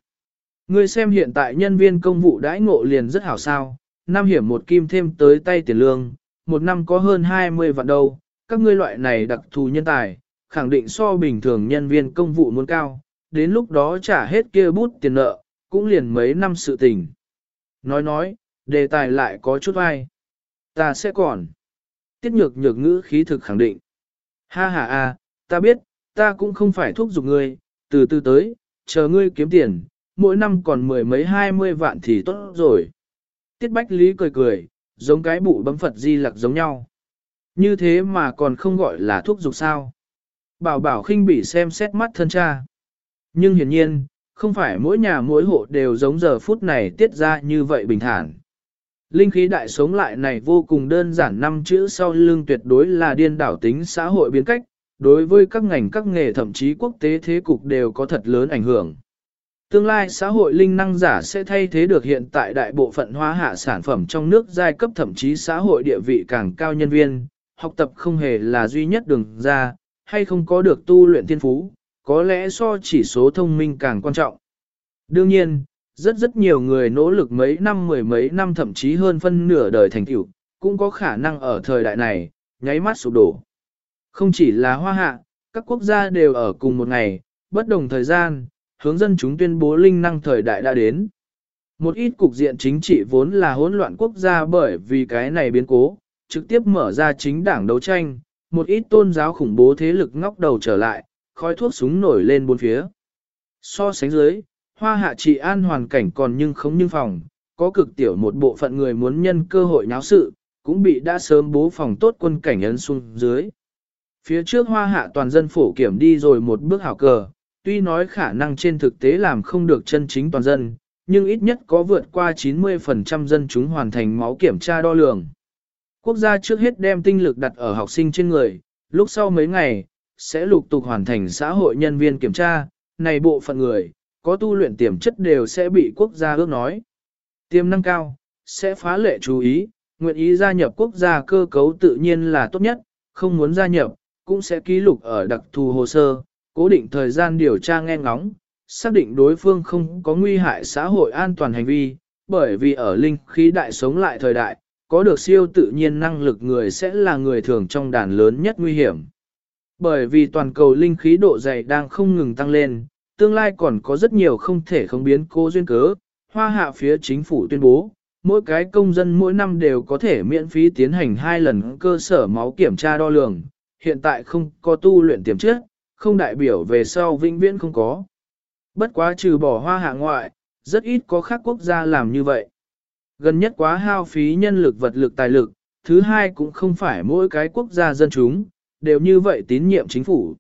Ngươi xem hiện tại nhân viên công vụ đãi ngộ liền rất hảo sao, năm hiểm một kim thêm tới tay tiền lương, một năm có hơn 20 vạn đâu, các ngươi loại này đặc thù nhân tài, khẳng định so bình thường nhân viên công vụ muốn cao, đến lúc đó trả hết kia bút tiền nợ, cũng liền mấy năm sự tình. Nói nói, đề tài lại có chút ai. Ta sẽ còn. Tiết nhược nhược ngữ khí thực khẳng định. Ha ha a, ta biết, ta cũng không phải thúc giục ngươi, từ từ tới, chờ ngươi kiếm tiền, mỗi năm còn mười mấy hai mươi vạn thì tốt rồi. Tiết Bách Lý cười cười, giống cái bụ bấm Phật di lặc giống nhau. Như thế mà còn không gọi là thuốc dục sao. Bảo bảo khinh bị xem xét mắt thân cha. Nhưng hiển nhiên, không phải mỗi nhà mỗi hộ đều giống giờ phút này tiết ra như vậy bình thản. Linh khí đại sống lại này vô cùng đơn giản năm chữ sau lưng tuyệt đối là điên đảo tính xã hội biến cách, đối với các ngành các nghề thậm chí quốc tế thế cục đều có thật lớn ảnh hưởng. Tương lai xã hội linh năng giả sẽ thay thế được hiện tại đại bộ phận hóa hạ sản phẩm trong nước giai cấp thậm chí xã hội địa vị càng cao nhân viên, học tập không hề là duy nhất đường ra, hay không có được tu luyện thiên phú, có lẽ so chỉ số thông minh càng quan trọng. Đương nhiên, rất rất nhiều người nỗ lực mấy năm mười mấy năm thậm chí hơn phân nửa đời thành tựu, cũng có khả năng ở thời đại này, nháy mắt sụp đổ. Không chỉ là hoa hạ, các quốc gia đều ở cùng một ngày, bất đồng thời gian, hướng dân chúng tuyên bố linh năng thời đại đã đến. Một ít cục diện chính trị vốn là hỗn loạn quốc gia bởi vì cái này biến cố, trực tiếp mở ra chính đảng đấu tranh, một ít tôn giáo khủng bố thế lực ngóc đầu trở lại, khói thuốc súng nổi lên bốn phía. So sánh dưới, hoa hạ trị an hoàn cảnh còn nhưng không như phòng, có cực tiểu một bộ phận người muốn nhân cơ hội náo sự, cũng bị đã sớm bố phòng tốt quân cảnh ấn xuống dưới. Phía trước hoa hạ toàn dân phổ kiểm đi rồi một bước hảo cờ, tuy nói khả năng trên thực tế làm không được chân chính toàn dân, nhưng ít nhất có vượt qua 90% dân chúng hoàn thành máu kiểm tra đo lường. Quốc gia trước hết đem tinh lực đặt ở học sinh trên người, lúc sau mấy ngày, sẽ lục tục hoàn thành xã hội nhân viên kiểm tra, này bộ phận người, có tu luyện tiềm chất đều sẽ bị quốc gia ước nói. Tiềm năng cao, sẽ phá lệ chú ý, nguyện ý gia nhập quốc gia cơ cấu tự nhiên là tốt nhất, không muốn gia nhập, cũng sẽ ký lục ở đặc thù hồ sơ, cố định thời gian điều tra nghe ngóng, xác định đối phương không có nguy hại xã hội an toàn hành vi, bởi vì ở linh khí đại sống lại thời đại, có được siêu tự nhiên năng lực người sẽ là người thường trong đàn lớn nhất nguy hiểm. Bởi vì toàn cầu linh khí độ dày đang không ngừng tăng lên, tương lai còn có rất nhiều không thể không biến cố duyên cớ, hoa hạ phía chính phủ tuyên bố, mỗi cái công dân mỗi năm đều có thể miễn phí tiến hành hai lần cơ sở máu kiểm tra đo lường, hiện tại không có tu luyện tiềm chất, không đại biểu về sau vĩnh viễn không có. Bất quá trừ bỏ hoa hạ ngoại, rất ít có khác quốc gia làm như vậy. Gần nhất quá hao phí nhân lực vật lực tài lực, thứ hai cũng không phải mỗi cái quốc gia dân chúng, đều như vậy tín nhiệm chính phủ.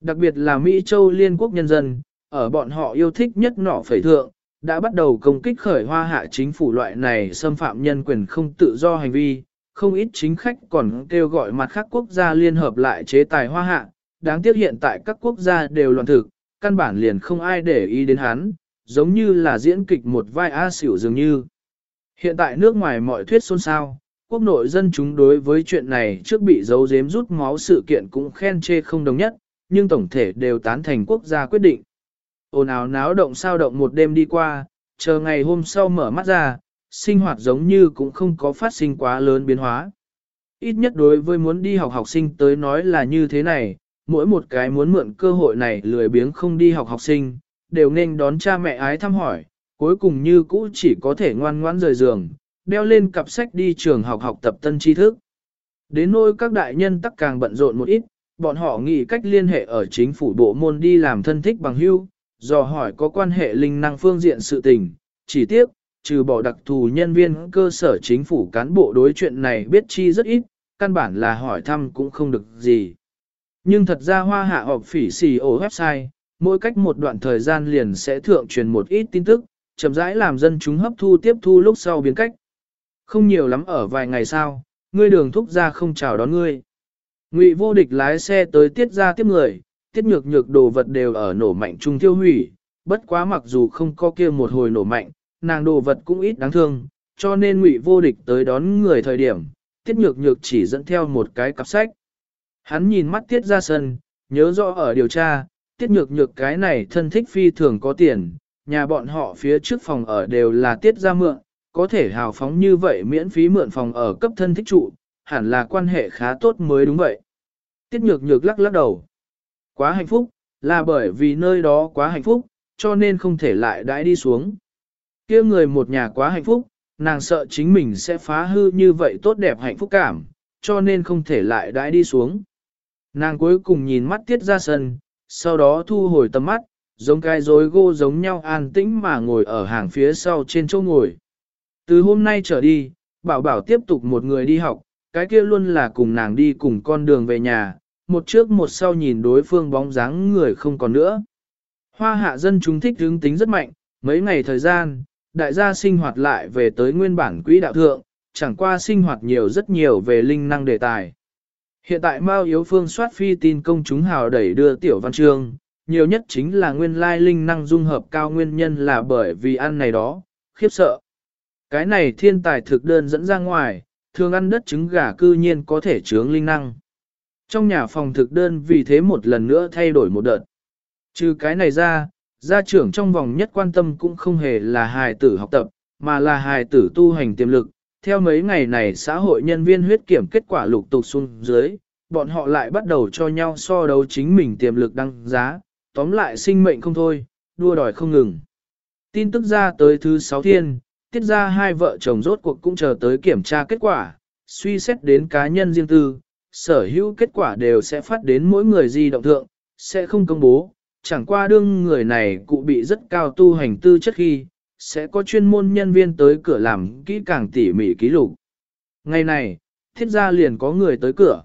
Đặc biệt là Mỹ Châu Liên quốc nhân dân, ở bọn họ yêu thích nhất nọ phẩy thượng, đã bắt đầu công kích khởi hoa hạ chính phủ loại này xâm phạm nhân quyền không tự do hành vi, không ít chính khách còn kêu gọi mặt khác quốc gia liên hợp lại chế tài hoa hạ, đáng tiếc hiện tại các quốc gia đều loạn thực, căn bản liền không ai để ý đến hắn, giống như là diễn kịch một vai A xỉu dường như. Hiện tại nước ngoài mọi thuyết xôn xao, quốc nội dân chúng đối với chuyện này trước bị giấu giếm rút máu sự kiện cũng khen chê không đồng nhất, nhưng tổng thể đều tán thành quốc gia quyết định. Ồn ào náo động sao động một đêm đi qua, chờ ngày hôm sau mở mắt ra, sinh hoạt giống như cũng không có phát sinh quá lớn biến hóa. Ít nhất đối với muốn đi học học sinh tới nói là như thế này, mỗi một cái muốn mượn cơ hội này lười biếng không đi học học sinh, đều nên đón cha mẹ ái thăm hỏi, cuối cùng như cũ chỉ có thể ngoan ngoãn rời giường, đeo lên cặp sách đi trường học học tập tân tri thức. Đến nỗi các đại nhân tắc càng bận rộn một ít, bọn họ nghĩ cách liên hệ ở chính phủ bộ môn đi làm thân thích bằng hưu, dò hỏi có quan hệ linh năng phương diện sự tình, chỉ tiếc, trừ bỏ đặc thù nhân viên cơ sở chính phủ cán bộ đối chuyện này biết chi rất ít, căn bản là hỏi thăm cũng không được gì. Nhưng thật ra hoa hạ họp phỉ xì ổ website, mỗi cách một đoạn thời gian liền sẽ thượng truyền một ít tin tức, chậm rãi làm dân chúng hấp thu tiếp thu lúc sau biến cách. Không nhiều lắm ở vài ngày sau, ngươi đường thúc ra không chào đón ngươi. Ngụy vô địch lái xe tới tiết ra tiếp người, tiết nhược nhược đồ vật đều ở nổ mạnh trung tiêu hủy, bất quá mặc dù không có kia một hồi nổ mạnh, nàng đồ vật cũng ít đáng thương, cho nên ngụy vô địch tới đón người thời điểm, tiết nhược nhược chỉ dẫn theo một cái cặp sách. Hắn nhìn mắt tiết ra sân, nhớ rõ ở điều tra, tiết nhược nhược cái này thân thích phi thường có tiền, nhà bọn họ phía trước phòng ở đều là tiết ra mượn, có thể hào phóng như vậy miễn phí mượn phòng ở cấp thân thích trụ, hẳn là quan hệ khá tốt mới đúng vậy. Tiết nhược nhược lắc lắc đầu. Quá hạnh phúc, là bởi vì nơi đó quá hạnh phúc, cho nên không thể lại đãi đi xuống. kia người một nhà quá hạnh phúc, nàng sợ chính mình sẽ phá hư như vậy tốt đẹp hạnh phúc cảm, cho nên không thể lại đãi đi xuống. Nàng cuối cùng nhìn mắt tiết ra sân, sau đó thu hồi tầm mắt, giống cái rối gô giống nhau an tĩnh mà ngồi ở hàng phía sau trên chỗ ngồi. Từ hôm nay trở đi, bảo bảo tiếp tục một người đi học, cái kia luôn là cùng nàng đi cùng con đường về nhà, một trước một sau nhìn đối phương bóng dáng người không còn nữa. Hoa hạ dân chúng thích hướng tính rất mạnh, mấy ngày thời gian, đại gia sinh hoạt lại về tới nguyên bản quỹ đạo thượng, chẳng qua sinh hoạt nhiều rất nhiều về linh năng đề tài. Hiện tại Mao Yếu Phương soát phi tin công chúng hào đẩy đưa tiểu văn chương, nhiều nhất chính là nguyên lai linh năng dung hợp cao nguyên nhân là bởi vì ăn này đó, khiếp sợ. Cái này thiên tài thực đơn dẫn ra ngoài, thường ăn đất trứng gà cư nhiên có thể chướng linh năng. Trong nhà phòng thực đơn vì thế một lần nữa thay đổi một đợt. Trừ cái này ra, gia trưởng trong vòng nhất quan tâm cũng không hề là hài tử học tập, mà là hài tử tu hành tiềm lực. Theo mấy ngày này xã hội nhân viên huyết kiểm kết quả lục tục xuống dưới, bọn họ lại bắt đầu cho nhau so đấu chính mình tiềm lực đăng giá, tóm lại sinh mệnh không thôi, đua đòi không ngừng. Tin tức ra tới thứ sáu thiên, tiết ra hai vợ chồng rốt cuộc cũng chờ tới kiểm tra kết quả, suy xét đến cá nhân riêng tư, sở hữu kết quả đều sẽ phát đến mỗi người di động thượng, sẽ không công bố, chẳng qua đương người này cụ bị rất cao tu hành tư chất khi, sẽ có chuyên môn nhân viên tới cửa làm kỹ càng tỉ mỉ ký lục. Ngày này, thiết ra liền có người tới cửa.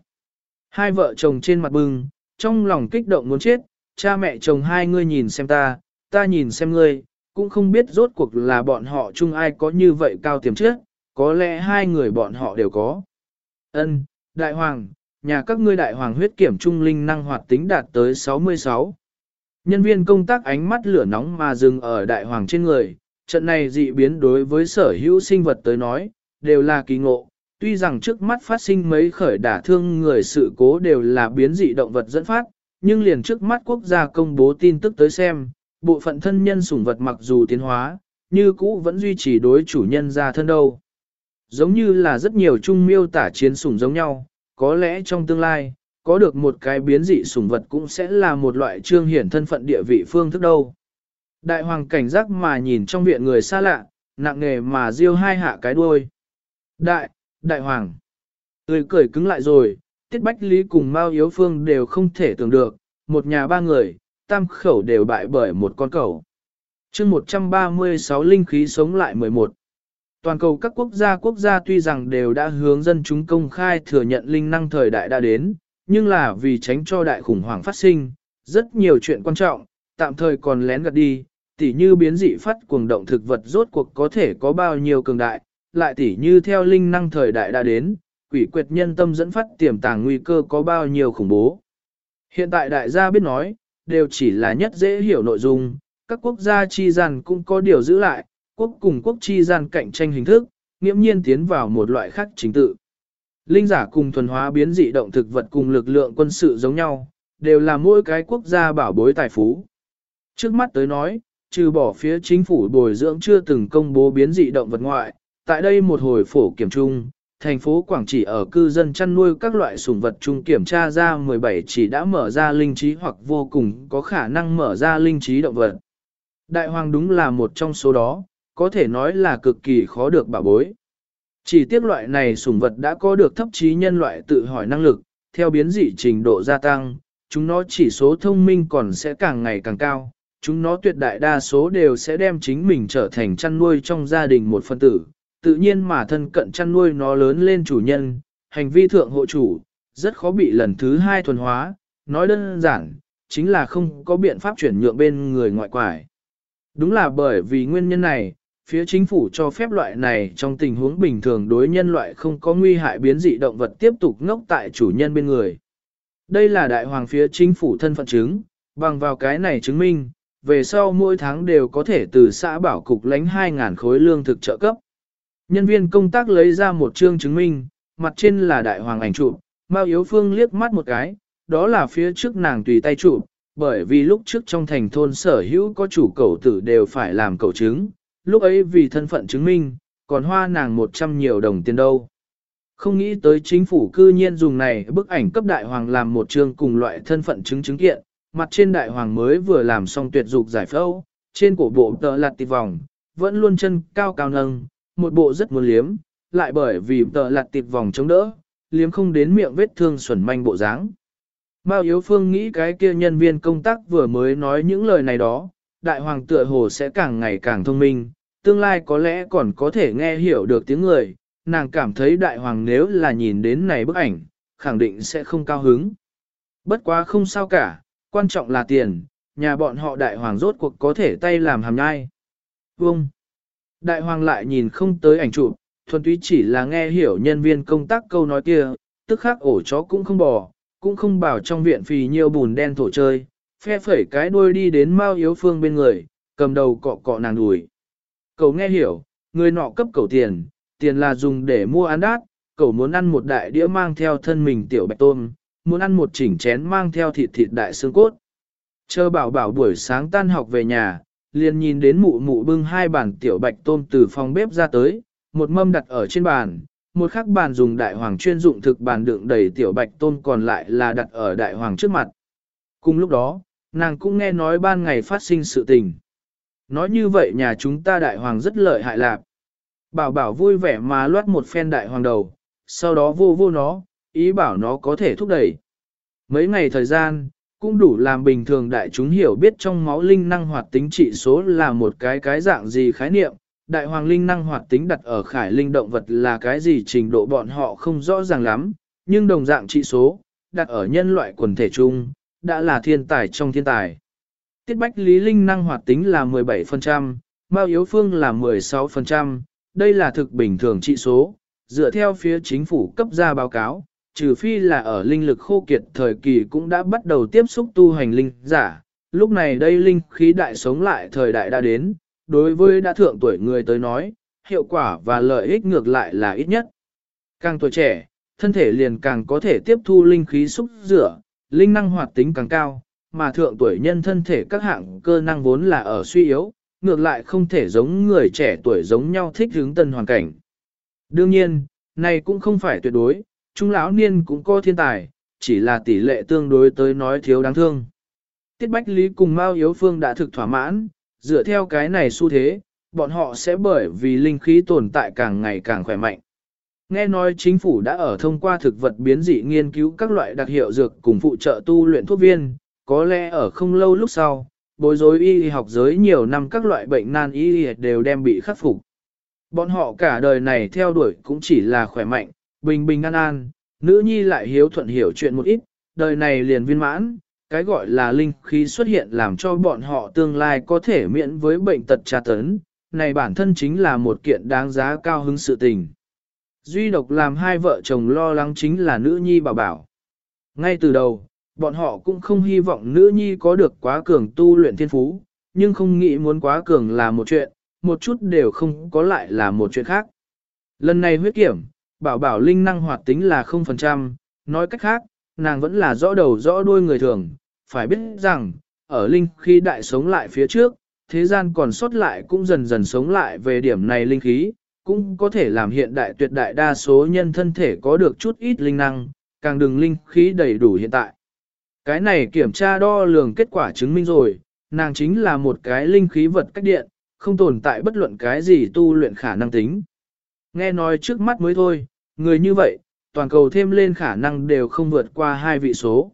Hai vợ chồng trên mặt bưng, trong lòng kích động muốn chết, cha mẹ chồng hai ngươi nhìn xem ta, ta nhìn xem ngươi, cũng không biết rốt cuộc là bọn họ chung ai có như vậy cao tiềm chất, có lẽ hai người bọn họ đều có. Ân, đại hoàng, nhà các ngươi đại hoàng huyết kiểm trung linh năng hoạt tính đạt tới 66. Nhân viên công tác ánh mắt lửa nóng mà dừng ở đại hoàng trên người, trận này dị biến đối với sở hữu sinh vật tới nói, đều là kỳ ngộ. Tuy rằng trước mắt phát sinh mấy khởi đả thương người sự cố đều là biến dị động vật dẫn phát, nhưng liền trước mắt quốc gia công bố tin tức tới xem, bộ phận thân nhân sủng vật mặc dù tiến hóa, như cũ vẫn duy trì đối chủ nhân ra thân đâu. Giống như là rất nhiều chung miêu tả chiến sủng giống nhau, có lẽ trong tương lai, có được một cái biến dị sủng vật cũng sẽ là một loại trương hiển thân phận địa vị phương thức đâu. Đại hoàng cảnh giác mà nhìn trong viện người xa lạ, nặng nề mà riêu hai hạ cái đuôi. Đại, đại hoàng. tươi cười cứng lại rồi, tiết bách lý cùng Mao Yếu Phương đều không thể tưởng được, một nhà ba người, tam khẩu đều bại bởi một con cẩu. chương 136 linh khí sống lại 11. Toàn cầu các quốc gia quốc gia tuy rằng đều đã hướng dân chúng công khai thừa nhận linh năng thời đại đã đến, nhưng là vì tránh cho đại khủng hoảng phát sinh, rất nhiều chuyện quan trọng, tạm thời còn lén gạt đi, tỉ như biến dị phát cuồng động thực vật rốt cuộc có thể có bao nhiêu cường đại, lại tỉ như theo linh năng thời đại đã đến, quỷ quyệt nhân tâm dẫn phát tiềm tàng nguy cơ có bao nhiêu khủng bố. Hiện tại đại gia biết nói, đều chỉ là nhất dễ hiểu nội dung, các quốc gia chi gian cũng có điều giữ lại, quốc cùng quốc chi gian cạnh tranh hình thức, nghiễm nhiên tiến vào một loại khác chính tự. Linh giả cùng thuần hóa biến dị động thực vật cùng lực lượng quân sự giống nhau, đều là mỗi cái quốc gia bảo bối tài phú. Trước mắt tới nói, trừ bỏ phía chính phủ bồi dưỡng chưa từng công bố biến dị động vật ngoại, tại đây một hồi phổ kiểm trung, thành phố Quảng Trị ở cư dân chăn nuôi các loại sủng vật chung kiểm tra ra 17 chỉ đã mở ra linh trí hoặc vô cùng có khả năng mở ra linh trí động vật. Đại hoàng đúng là một trong số đó, có thể nói là cực kỳ khó được bảo bối. Chỉ tiếc loại này sủng vật đã có được thấp trí nhân loại tự hỏi năng lực, theo biến dị trình độ gia tăng, chúng nó chỉ số thông minh còn sẽ càng ngày càng cao, chúng nó tuyệt đại đa số đều sẽ đem chính mình trở thành chăn nuôi trong gia đình một phân tử, tự nhiên mà thân cận chăn nuôi nó lớn lên chủ nhân, hành vi thượng hộ chủ, rất khó bị lần thứ hai thuần hóa, nói đơn giản, chính là không có biện pháp chuyển nhượng bên người ngoại quải. Đúng là bởi vì nguyên nhân này, phía chính phủ cho phép loại này trong tình huống bình thường đối nhân loại không có nguy hại biến dị động vật tiếp tục ngốc tại chủ nhân bên người. Đây là đại hoàng phía chính phủ thân phận chứng, bằng vào cái này chứng minh, về sau mỗi tháng đều có thể từ xã bảo cục lãnh 2.000 khối lương thực trợ cấp. Nhân viên công tác lấy ra một chương chứng minh, mặt trên là đại hoàng ảnh chụp, Mao Yếu Phương liếc mắt một cái, đó là phía trước nàng tùy tay chụp, bởi vì lúc trước trong thành thôn sở hữu có chủ cầu tử đều phải làm cầu chứng, lúc ấy vì thân phận chứng minh, còn hoa nàng 100 nhiều đồng tiền đâu. Không nghĩ tới chính phủ cư nhiên dùng này bức ảnh cấp đại hoàng làm một chương cùng loại thân phận chứng chứng kiện, mặt trên đại hoàng mới vừa làm xong tuyệt dục giải phẫu, trên cổ bộ tờ lạt tì vòng, vẫn luôn chân cao cao nâng, một bộ rất muốn liếm, lại bởi vì tờ lạt tịt vòng chống đỡ, liếm không đến miệng vết thương xuẩn manh bộ dáng. Mao Yếu Phương nghĩ cái kia nhân viên công tác vừa mới nói những lời này đó, đại hoàng tựa hồ sẽ càng ngày càng thông minh, tương lai có lẽ còn có thể nghe hiểu được tiếng người, nàng cảm thấy đại hoàng nếu là nhìn đến này bức ảnh, khẳng định sẽ không cao hứng. Bất quá không sao cả, quan trọng là tiền, nhà bọn họ đại hoàng rốt cuộc có thể tay làm hàm nhai. Vông! Đại hoàng lại nhìn không tới ảnh chụp, thuần túy chỉ là nghe hiểu nhân viên công tác câu nói kia, tức khắc ổ chó cũng không bò, cũng không bảo trong viện phì nhiều bùn đen thổ chơi, phe phẩy cái đuôi đi đến Mao Yếu Phương bên người, cầm đầu cọ cọ nàng đùi. Cậu nghe hiểu, người nọ cấp cầu tiền, tiền là dùng để mua ăn đát, cậu muốn ăn một đại đĩa mang theo thân mình tiểu bạch tôm, muốn ăn một chỉnh chén mang theo thịt thịt đại xương cốt. Chờ bảo bảo buổi sáng tan học về nhà, liền nhìn đến mụ mụ bưng hai bàn tiểu bạch tôm từ phòng bếp ra tới, một mâm đặt ở trên bàn, một khắc bàn dùng đại hoàng chuyên dụng thực bàn đựng đầy tiểu bạch tôm còn lại là đặt ở đại hoàng trước mặt. Cùng lúc đó, nàng cũng nghe nói ban ngày phát sinh sự tình. Nói như vậy nhà chúng ta đại hoàng rất lợi hại lạc. Bảo bảo vui vẻ mà loát một phen đại hoàng đầu, sau đó vô vô nó, ý bảo nó có thể thúc đẩy. Mấy ngày thời gian, cũng đủ làm bình thường đại chúng hiểu biết trong máu linh năng hoạt tính trị số là một cái cái dạng gì khái niệm, đại hoàng linh năng hoạt tính đặt ở khải linh động vật là cái gì trình độ bọn họ không rõ ràng lắm, nhưng đồng dạng trị số, đặt ở nhân loại quần thể chung, đã là thiên tài trong thiên tài. Tiết Bách Lý Linh năng hoạt tính là 17%, bao Yếu Phương là 16%, đây là thực bình thường trị số, dựa theo phía chính phủ cấp ra báo cáo, trừ phi là ở linh lực khô kiệt thời kỳ cũng đã bắt đầu tiếp xúc tu hành linh giả, lúc này đây linh khí đại sống lại thời đại đã đến, đối với đã thượng tuổi người tới nói, hiệu quả và lợi ích ngược lại là ít nhất. Càng tuổi trẻ, thân thể liền càng có thể tiếp thu linh khí xúc rửa, linh năng hoạt tính càng cao, mà thượng tuổi nhân thân thể các hạng cơ năng vốn là ở suy yếu, ngược lại không thể giống người trẻ tuổi giống nhau thích hướng tân hoàn cảnh. Đương nhiên, này cũng không phải tuyệt đối, trung lão niên cũng có thiên tài, chỉ là tỷ lệ tương đối tới nói thiếu đáng thương. Tiết Bách Lý cùng Mao Yếu Phương đã thực thỏa mãn, dựa theo cái này xu thế, bọn họ sẽ bởi vì linh khí tồn tại càng ngày càng khỏe mạnh. Nghe nói chính phủ đã ở thông qua thực vật biến dị nghiên cứu các loại đặc hiệu dược cùng phụ trợ tu luyện thuốc viên, có lẽ ở không lâu lúc sau, bối rối y học giới nhiều năm các loại bệnh nan y đều đem bị khắc phục. Bọn họ cả đời này theo đuổi cũng chỉ là khỏe mạnh, bình bình an an, nữ nhi lại hiếu thuận hiểu chuyện một ít, đời này liền viên mãn, cái gọi là linh khí xuất hiện làm cho bọn họ tương lai có thể miễn với bệnh tật tra tấn, này bản thân chính là một kiện đáng giá cao hứng sự tình. Duy độc làm hai vợ chồng lo lắng chính là nữ nhi bảo bảo. Ngay từ đầu, bọn họ cũng không hy vọng nữ nhi có được quá cường tu luyện thiên phú, nhưng không nghĩ muốn quá cường là một chuyện, một chút đều không có lại là một chuyện khác. Lần này huyết kiểm, bảo bảo linh năng hoạt tính là 0%, nói cách khác, nàng vẫn là rõ đầu rõ đuôi người thường, phải biết rằng, ở linh khi đại sống lại phía trước, thế gian còn sót lại cũng dần dần sống lại về điểm này linh khí, cũng có thể làm hiện đại tuyệt đại đa số nhân thân thể có được chút ít linh năng, càng đừng linh khí đầy đủ hiện tại. Cái này kiểm tra đo lường kết quả chứng minh rồi, nàng chính là một cái linh khí vật cách điện, không tồn tại bất luận cái gì tu luyện khả năng tính. Nghe nói trước mắt mới thôi, người như vậy, toàn cầu thêm lên khả năng đều không vượt qua hai vị số.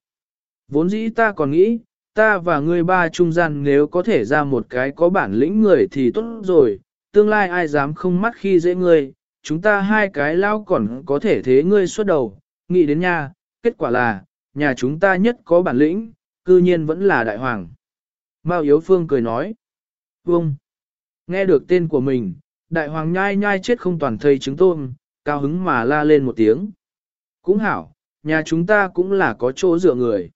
Vốn dĩ ta còn nghĩ, ta và ngươi ba trung gian nếu có thể ra một cái có bản lĩnh người thì tốt rồi, tương lai ai dám không mắt khi dễ ngươi, chúng ta hai cái lao còn có thể thế ngươi suốt đầu, nghĩ đến nha, kết quả là, nhà chúng ta nhất có bản lĩnh, cư nhiên vẫn là đại hoàng. Mao Yếu Phương cười nói, vông, nghe được tên của mình, đại hoàng nhai nhai chết không toàn thây trứng tôm, cao hứng mà la lên một tiếng. Cũng hảo, nhà chúng ta cũng là có chỗ dựa người.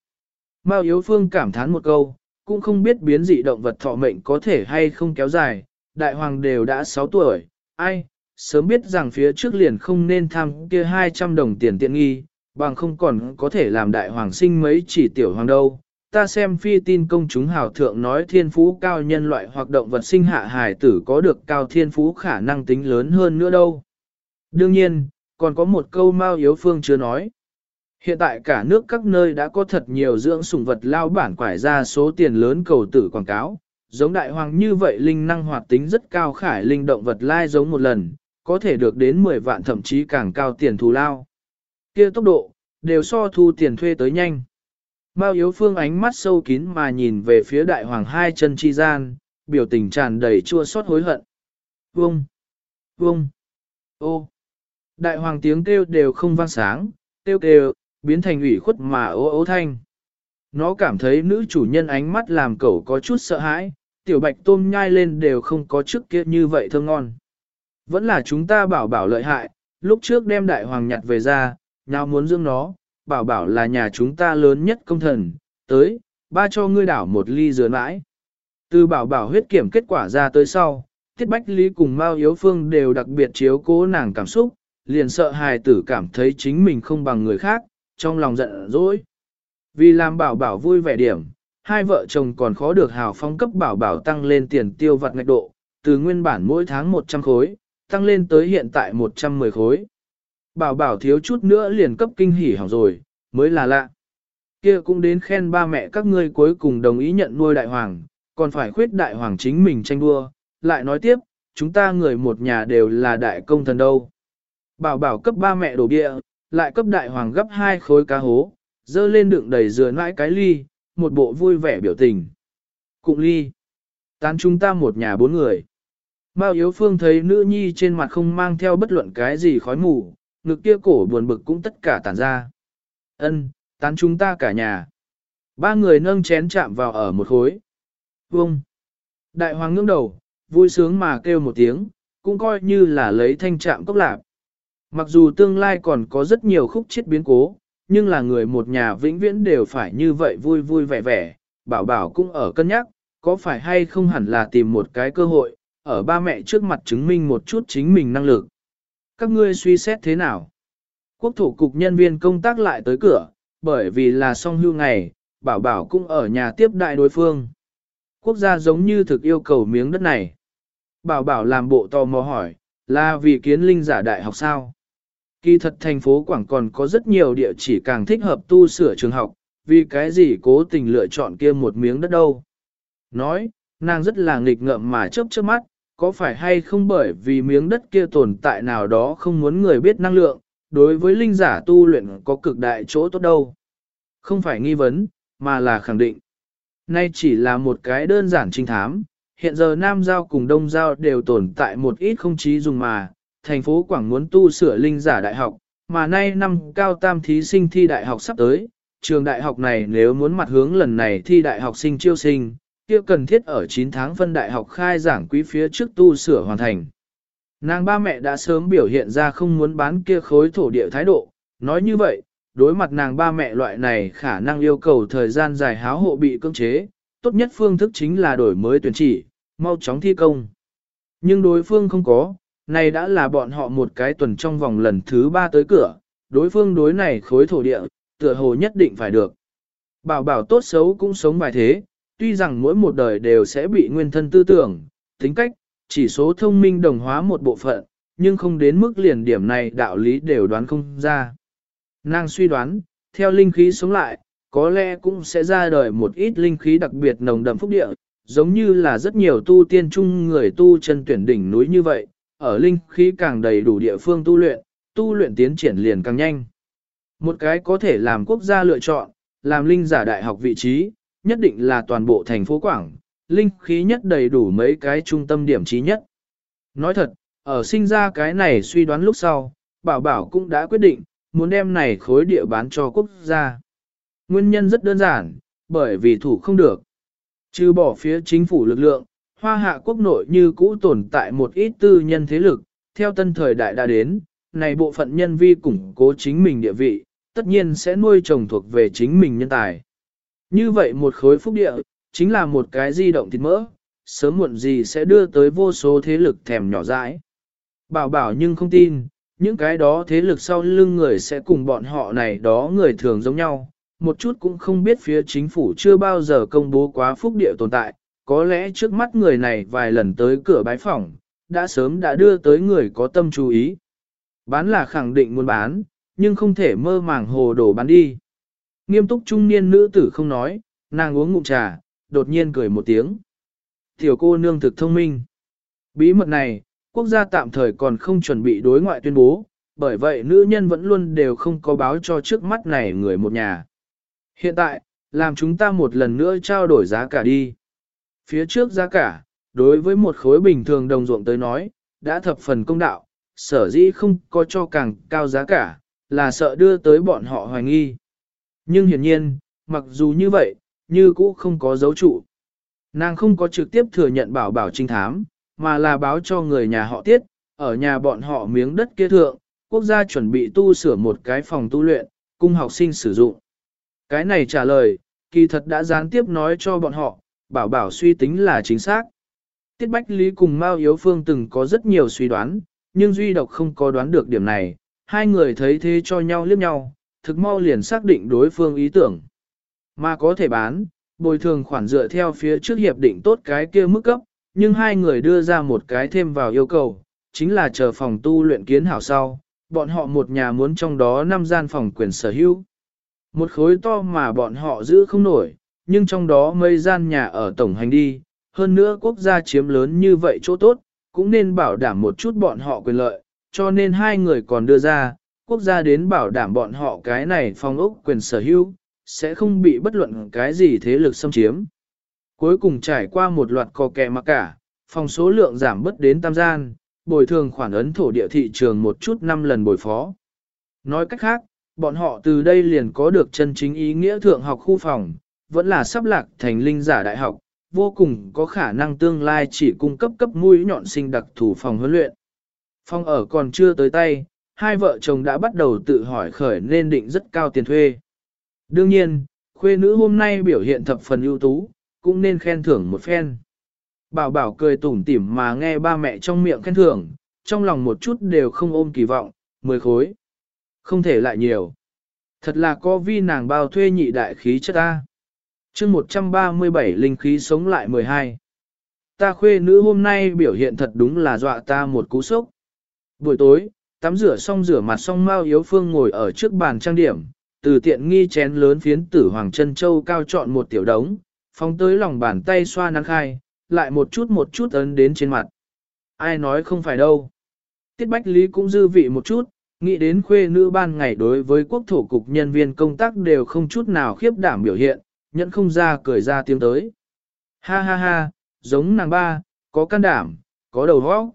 Mao Yếu Phương cảm thán một câu, cũng không biết biến dị động vật thọ mệnh có thể hay không kéo dài, đại hoàng đều đã 6 tuổi, ai, sớm biết rằng phía trước liền không nên tham kia 200 đồng tiền tiện nghi, bằng không còn có thể làm đại hoàng sinh mấy chỉ tiểu hoàng đâu. Ta xem phi tin công chúng hào thượng nói thiên phú cao nhân loại hoặc động vật sinh hạ hài tử có được cao thiên phú khả năng tính lớn hơn nữa đâu. Đương nhiên, còn có một câu Mao Yếu Phương chưa nói. Hiện tại cả nước các nơi đã có thật nhiều dưỡng sủng vật lao bản quải ra số tiền lớn cầu tử quảng cáo. Giống đại hoàng như vậy linh năng hoạt tính rất cao khải linh động vật lai giống một lần, có thể được đến 10 vạn thậm chí càng cao tiền thù lao. kia tốc độ, đều so thu tiền thuê tới nhanh. Mao Yếu Phương ánh mắt sâu kín mà nhìn về phía đại hoàng hai chân chi gian, biểu tình tràn đầy chua xót hối hận. Vông! Vông! Ô! Đại hoàng tiếng kêu đều không vang sáng, kêu kêu, biến thành ủy khuất mà ố ố thanh. Nó cảm thấy nữ chủ nhân ánh mắt làm cậu có chút sợ hãi, tiểu bạch tôm nhai lên đều không có trước kia như vậy thơm ngon. Vẫn là chúng ta bảo bảo lợi hại, lúc trước đem đại hoàng nhặt về ra, nào muốn dưỡng nó, bảo bảo là nhà chúng ta lớn nhất công thần, tới, ba cho ngươi đảo một ly dừa mãi. Từ bảo bảo huyết kiểm kết quả ra tới sau, Tiết Bách Lý cùng Mao Yếu Phương đều đặc biệt chiếu cố nàng cảm xúc, liền sợ hài tử cảm thấy chính mình không bằng người khác, trong lòng giận dỗi. Vì làm bảo bảo vui vẻ điểm, hai vợ chồng còn khó được hào phong cấp bảo bảo tăng lên tiền tiêu vặt ngạch độ, từ nguyên bản mỗi tháng 100 khối, tăng lên tới hiện tại 110 khối. Bảo bảo thiếu chút nữa liền cấp kinh hỉ hỏng rồi, mới là lạ. Kia cũng đến khen ba mẹ các ngươi cuối cùng đồng ý nhận nuôi đại hoàng, còn phải khuyết đại hoàng chính mình tranh đua. Lại nói tiếp, chúng ta người một nhà đều là đại công thần đâu. Bảo bảo cấp ba mẹ đổ bia, lại cấp đại hoàng gấp hai khối cá hố, dơ lên đựng đầy dừa nãi cái ly, một bộ vui vẻ biểu tình. Cụng ly. Tán chúng ta một nhà bốn người. Mao Yếu Phương thấy nữ nhi trên mặt không mang theo bất luận cái gì khói mù, ngực kia cổ buồn bực cũng tất cả tản ra. Ân, tán chúng ta cả nhà. Ba người nâng chén chạm vào ở một khối. Vông. Đại hoàng ngưỡng đầu, vui sướng mà kêu một tiếng, cũng coi như là lấy thanh chạm cốc lạp. Mặc dù tương lai còn có rất nhiều khúc chết biến cố, nhưng là người một nhà vĩnh viễn đều phải như vậy vui vui vẻ vẻ, bảo bảo cũng ở cân nhắc, có phải hay không hẳn là tìm một cái cơ hội, ở ba mẹ trước mặt chứng minh một chút chính mình năng lực. Các ngươi suy xét thế nào? Quốc thủ cục nhân viên công tác lại tới cửa, bởi vì là song hưu ngày, bảo bảo cũng ở nhà tiếp đại đối phương. Quốc gia giống như thực yêu cầu miếng đất này. Bảo bảo làm bộ tò mò hỏi, là vì kiến linh giả đại học sao? Kỳ thật thành phố Quảng còn có rất nhiều địa chỉ càng thích hợp tu sửa trường học, vì cái gì cố tình lựa chọn kia một miếng đất đâu. Nói, nàng rất là nghịch ngợm mà chớp chớp mắt, có phải hay không bởi vì miếng đất kia tồn tại nào đó không muốn người biết năng lượng, đối với linh giả tu luyện có cực đại chỗ tốt đâu. Không phải nghi vấn, mà là khẳng định. Nay chỉ là một cái đơn giản trinh thám, hiện giờ Nam Giao cùng Đông Giao đều tồn tại một ít không chí dùng mà, thành phố Quảng muốn tu sửa linh giả đại học, mà nay năm cao tam thí sinh thi đại học sắp tới, trường đại học này nếu muốn mặt hướng lần này thi đại học sinh chiêu sinh, kia cần thiết ở 9 tháng phân đại học khai giảng quý phía trước tu sửa hoàn thành. Nàng ba mẹ đã sớm biểu hiện ra không muốn bán kia khối thổ địa thái độ, nói như vậy, đối mặt nàng ba mẹ loại này khả năng yêu cầu thời gian dài háo hộ bị cưỡng chế, tốt nhất phương thức chính là đổi mới tuyển chỉ, mau chóng thi công. Nhưng đối phương không có, này đã là bọn họ một cái tuần trong vòng lần thứ ba tới cửa, đối phương đối này khối thổ địa, tựa hồ nhất định phải được. Bảo bảo tốt xấu cũng sống bài thế, tuy rằng mỗi một đời đều sẽ bị nguyên thân tư tưởng, tính cách, chỉ số thông minh đồng hóa một bộ phận, nhưng không đến mức liền điểm này đạo lý đều đoán không ra. Nàng suy đoán, theo linh khí sống lại, có lẽ cũng sẽ ra đời một ít linh khí đặc biệt nồng đậm phúc địa, giống như là rất nhiều tu tiên chung người tu chân tuyển đỉnh núi như vậy, ở linh khí càng đầy đủ địa phương tu luyện, tu luyện tiến triển liền càng nhanh. Một cái có thể làm quốc gia lựa chọn, làm linh giả đại học vị trí, nhất định là toàn bộ thành phố Quảng, linh khí nhất đầy đủ mấy cái trung tâm điểm trí nhất. Nói thật, ở sinh ra cái này suy đoán lúc sau, bảo bảo cũng đã quyết định, muốn đem này khối địa bán cho quốc gia. Nguyên nhân rất đơn giản, bởi vì thủ không được. Trừ bỏ phía chính phủ lực lượng, hoa hạ quốc nội như cũ tồn tại một ít tư nhân thế lực, theo tân thời đại đã đến, này bộ phận nhân vi củng cố chính mình địa vị, tất nhiên sẽ nuôi trồng thuộc về chính mình nhân tài. Như vậy một khối phúc địa, chính là một cái di động thịt mỡ, sớm muộn gì sẽ đưa tới vô số thế lực thèm nhỏ dãi. Bảo bảo nhưng không tin, những cái đó thế lực sau lưng người sẽ cùng bọn họ này đó người thường giống nhau, một chút cũng không biết phía chính phủ chưa bao giờ công bố quá phúc địa tồn tại, có lẽ trước mắt người này vài lần tới cửa bái phỏng, đã sớm đã đưa tới người có tâm chú ý. Bán là khẳng định muốn bán, nhưng không thể mơ màng hồ đồ bán đi. Nghiêm túc trung niên nữ tử không nói, nàng uống ngụm trà, đột nhiên cười một tiếng. Tiểu cô nương thực thông minh. Bí mật này, quốc gia tạm thời còn không chuẩn bị đối ngoại tuyên bố, bởi vậy nữ nhân vẫn luôn đều không có báo cho trước mắt này người một nhà. Hiện tại, làm chúng ta một lần nữa trao đổi giá cả đi. Phía trước giá cả, đối với một khối bình thường đồng ruộng tới nói, đã thập phần công đạo, sở dĩ không có cho càng cao giá cả, là sợ đưa tới bọn họ hoài nghi. Nhưng hiển nhiên, mặc dù như vậy, như cũ không có dấu trụ. Nàng không có trực tiếp thừa nhận bảo bảo trinh thám, mà là báo cho người nhà họ tiết, ở nhà bọn họ miếng đất kia thượng, quốc gia chuẩn bị tu sửa một cái phòng tu luyện, cung học sinh sử dụng. Cái này trả lời, kỳ thật đã gián tiếp nói cho bọn họ, bảo bảo suy tính là chính xác. Tiết Bách Lý cùng Mao Yếu Phương từng có rất nhiều suy đoán, nhưng Duy Độc không có đoán được điểm này, hai người thấy thế cho nhau liếc nhau, thực mau liền xác định đối phương ý tưởng. Mà có thể bán, bồi thường khoản dựa theo phía trước hiệp định tốt cái kia mức cấp, nhưng hai người đưa ra một cái thêm vào yêu cầu, chính là chờ phòng tu luyện kiến hảo sau, bọn họ một nhà muốn trong đó năm gian phòng quyền sở hữu. Một khối to mà bọn họ giữ không nổi, nhưng trong đó mấy gian nhà ở tổng hành đi, hơn nữa quốc gia chiếm lớn như vậy chỗ tốt, cũng nên bảo đảm một chút bọn họ quyền lợi, cho nên hai người còn đưa ra, quốc gia đến bảo đảm bọn họ cái này phong ốc quyền sở hữu, sẽ không bị bất luận cái gì thế lực xâm chiếm. Cuối cùng trải qua một loạt co kẹ mặc cả, phòng số lượng giảm bất đến tam gian, bồi thường khoản ấn thổ địa thị trường một chút năm lần bồi phó. Nói cách khác, bọn họ từ đây liền có được chân chính ý nghĩa thượng học khu phòng, vẫn là sắp lạc thành linh giả đại học, vô cùng có khả năng tương lai chỉ cung cấp cấp mũi nhọn sinh đặc thủ phòng huấn luyện. Phòng ở còn chưa tới tay, hai vợ chồng đã bắt đầu tự hỏi khởi nên định rất cao tiền thuê. Đương nhiên, khuê nữ hôm nay biểu hiện thập phần ưu tú, cũng nên khen thưởng một phen. Bảo bảo cười tủm tỉm mà nghe ba mẹ trong miệng khen thưởng, trong lòng một chút đều không ôm kỳ vọng, mười khối. Không thể lại nhiều. Thật là có vi nàng bao thuê nhị đại khí chất ta. chương 137 linh khí sống lại 12. Ta khuê nữ hôm nay biểu hiện thật đúng là dọa ta một cú sốc. Buổi tối, tắm rửa xong rửa mặt xong Mao Yếu Phương ngồi ở trước bàn trang điểm, từ tiện nghi chén lớn phiến tử Hoàng chân Châu cao chọn một tiểu đống, phóng tới lòng bàn tay xoa nắng khai, lại một chút một chút ấn đến trên mặt. Ai nói không phải đâu. Tiết Bách Lý cũng dư vị một chút, nghĩ đến khuê nữ ban ngày đối với quốc thổ cục nhân viên công tác đều không chút nào khiếp đảm biểu hiện, nhẫn không ra cười ra tiếng tới. Ha ha ha, giống nàng ba, có can đảm, có đầu óc.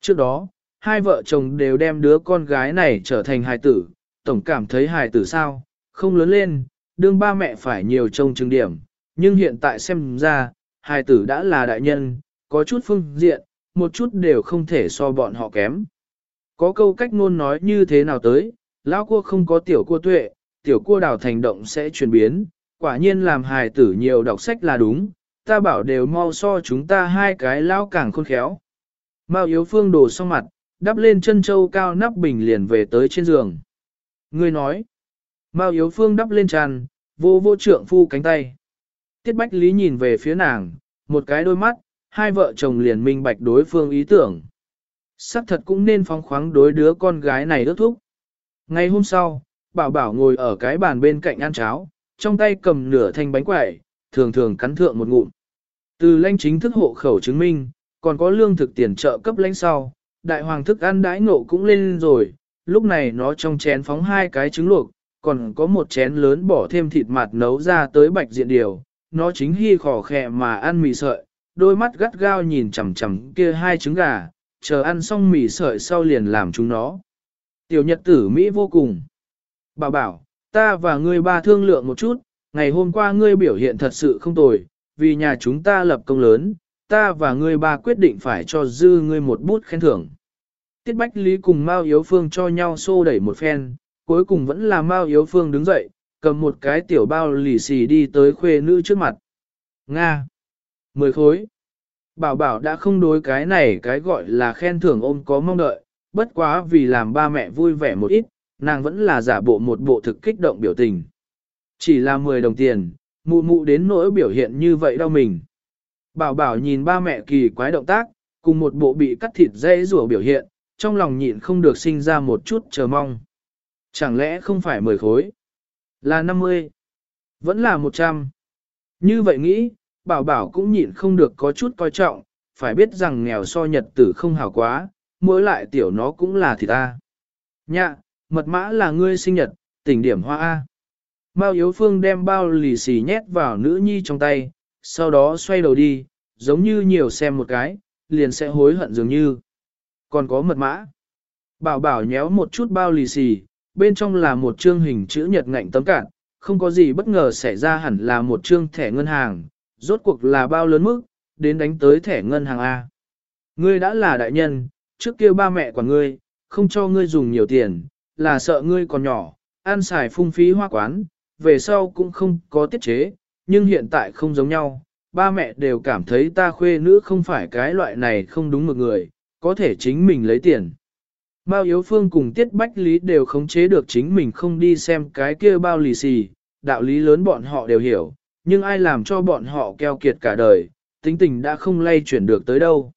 Trước đó, hai vợ chồng đều đem đứa con gái này trở thành hài tử, tổng cảm thấy hài tử sao, không lớn lên, đương ba mẹ phải nhiều trông chứng điểm, nhưng hiện tại xem ra, hài tử đã là đại nhân, có chút phương diện, một chút đều không thể so bọn họ kém. Có câu cách ngôn nói như thế nào tới, lão cua không có tiểu cua tuệ, tiểu cua đào thành động sẽ chuyển biến, quả nhiên làm hài tử nhiều đọc sách là đúng, ta bảo đều mau so chúng ta hai cái lão càng khôn khéo. Mao yếu phương đổ xong mặt, đắp lên chân châu cao nắp bình liền về tới trên giường. Ngươi nói, Mao yếu phương đắp lên tràn, vô vô trượng phu cánh tay. Tiết Bách Lý nhìn về phía nàng, một cái đôi mắt, hai vợ chồng liền minh bạch đối phương ý tưởng. Sắc thật cũng nên phóng khoáng đối đứa con gái này ước thúc. Ngày hôm sau, bảo bảo ngồi ở cái bàn bên cạnh ăn cháo, trong tay cầm nửa thanh bánh quẩy, thường thường cắn thượng một ngụm. Từ lãnh chính thức hộ khẩu chứng minh, còn có lương thực tiền trợ cấp lãnh sau, đại hoàng thức ăn đãi ngộ cũng lên rồi, lúc này nó trong chén phóng hai cái trứng luộc, còn có một chén lớn bỏ thêm thịt mặt nấu ra tới bạch diện điều, nó chính hy khỏ khẹ mà ăn mì sợi, đôi mắt gắt gao nhìn chằm chằm kia hai trứng gà, chờ ăn xong mì sợi sau liền làm chúng nó. Tiểu nhật tử Mỹ vô cùng. bà bảo, ta và ngươi ba thương lượng một chút, ngày hôm qua ngươi biểu hiện thật sự không tồi, vì nhà chúng ta lập công lớn, ta và ngươi ba quyết định phải cho dư ngươi một bút khen thưởng. Tiết Bách Lý cùng Mao Yếu Phương cho nhau xô đẩy một phen, cuối cùng vẫn là Mao Yếu Phương đứng dậy, cầm một cái tiểu bao lì xì đi tới khuê nữ trước mặt. Nga! Mười khối. Bảo bảo đã không đối cái này cái gọi là khen thưởng ôm có mong đợi, bất quá vì làm ba mẹ vui vẻ một ít, nàng vẫn là giả bộ một bộ thực kích động biểu tình. Chỉ là 10 đồng tiền, mụ mụ đến nỗi biểu hiện như vậy đau mình. Bảo bảo nhìn ba mẹ kỳ quái động tác, cùng một bộ bị cắt thịt dây rủa biểu hiện, trong lòng nhịn không được sinh ra một chút chờ mong. Chẳng lẽ không phải 10 khối? Là 50? Vẫn là 100? Như vậy nghĩ, bảo bảo cũng nhịn không được có chút coi trọng, phải biết rằng nghèo so nhật tử không hào quá, mỗi lại tiểu nó cũng là thịt ta. Nhạ, mật mã là ngươi sinh nhật, tỉnh điểm hoa A. Mao Yếu Phương đem bao lì xì nhét vào nữ nhi trong tay, sau đó xoay đầu đi, giống như nhiều xem một cái, liền sẽ hối hận dường như. Còn có mật mã. Bảo bảo nhéo một chút bao lì xì, bên trong là một chương hình chữ nhật ngạnh tấm cạn, không có gì bất ngờ xảy ra hẳn là một chương thẻ ngân hàng, rốt cuộc là bao lớn mức, đến đánh tới thẻ ngân hàng A. Ngươi đã là đại nhân, trước kia ba mẹ của ngươi, không cho ngươi dùng nhiều tiền, là sợ ngươi còn nhỏ, ăn xài phung phí hoa quán, về sau cũng không có tiết chế, nhưng hiện tại không giống nhau, ba mẹ đều cảm thấy ta khuê nữ không phải cái loại này không đúng một người, có thể chính mình lấy tiền. Bao Yếu Phương cùng Tiết Bách Lý đều khống chế được chính mình không đi xem cái kia bao lì xì, đạo lý lớn bọn họ đều hiểu, nhưng ai làm cho bọn họ keo kiệt cả đời, tính tình đã không lay chuyển được tới đâu.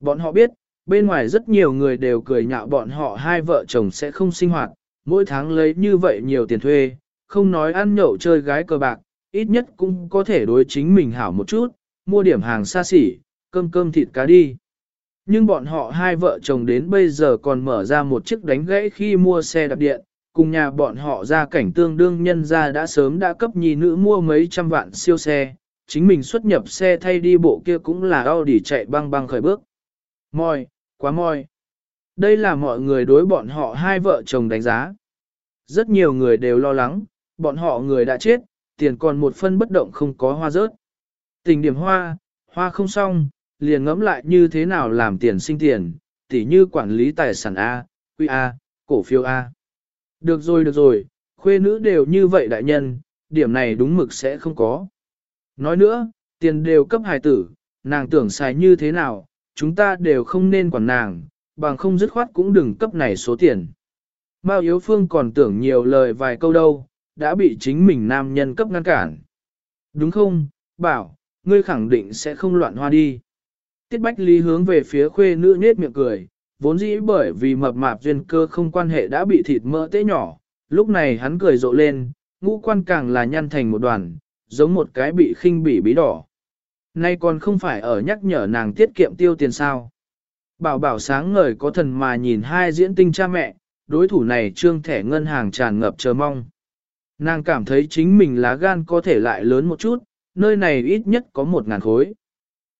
Bọn họ biết, bên ngoài rất nhiều người đều cười nhạo bọn họ hai vợ chồng sẽ không sinh hoạt, mỗi tháng lấy như vậy nhiều tiền thuê, không nói ăn nhậu chơi gái cờ bạc, ít nhất cũng có thể đối chính mình hảo một chút, mua điểm hàng xa xỉ, cơm cơm thịt cá đi. Nhưng bọn họ hai vợ chồng đến bây giờ còn mở ra một chiếc đánh gãy khi mua xe đạp điện, cùng nhà bọn họ ra cảnh tương đương nhân ra đã sớm đã cấp nhì nữ mua mấy trăm vạn siêu xe, chính mình xuất nhập xe thay đi bộ kia cũng là Audi chạy băng băng khởi bước. Mòi, quá mòi. Đây là mọi người đối bọn họ hai vợ chồng đánh giá. Rất nhiều người đều lo lắng, bọn họ người đã chết, tiền còn một phân bất động không có hoa rớt. Tình điểm hoa, hoa không xong, liền ngẫm lại như thế nào làm tiền sinh tiền, tỉ như quản lý tài sản A, quy A, cổ phiếu A. Được rồi được rồi, khuê nữ đều như vậy đại nhân, điểm này đúng mực sẽ không có. Nói nữa, tiền đều cấp hài tử, nàng tưởng xài như thế nào, chúng ta đều không nên quản nàng, bằng không dứt khoát cũng đừng cấp này số tiền. Mao Yếu Phương còn tưởng nhiều lời vài câu đâu, đã bị chính mình nam nhân cấp ngăn cản. Đúng không, bảo, ngươi khẳng định sẽ không loạn hoa đi. Tiết Bách Lý hướng về phía khuê nữ nết miệng cười, vốn dĩ bởi vì mập mạp duyên cơ không quan hệ đã bị thịt mỡ tế nhỏ, lúc này hắn cười rộ lên, ngũ quan càng là nhăn thành một đoàn, giống một cái bị khinh bỉ bí đỏ. Nay còn không phải ở nhắc nhở nàng tiết kiệm tiêu tiền sao. Bảo bảo sáng ngời có thần mà nhìn hai diễn tinh cha mẹ, đối thủ này trương thẻ ngân hàng tràn ngập chờ mong. Nàng cảm thấy chính mình lá gan có thể lại lớn một chút, nơi này ít nhất có một ngàn khối.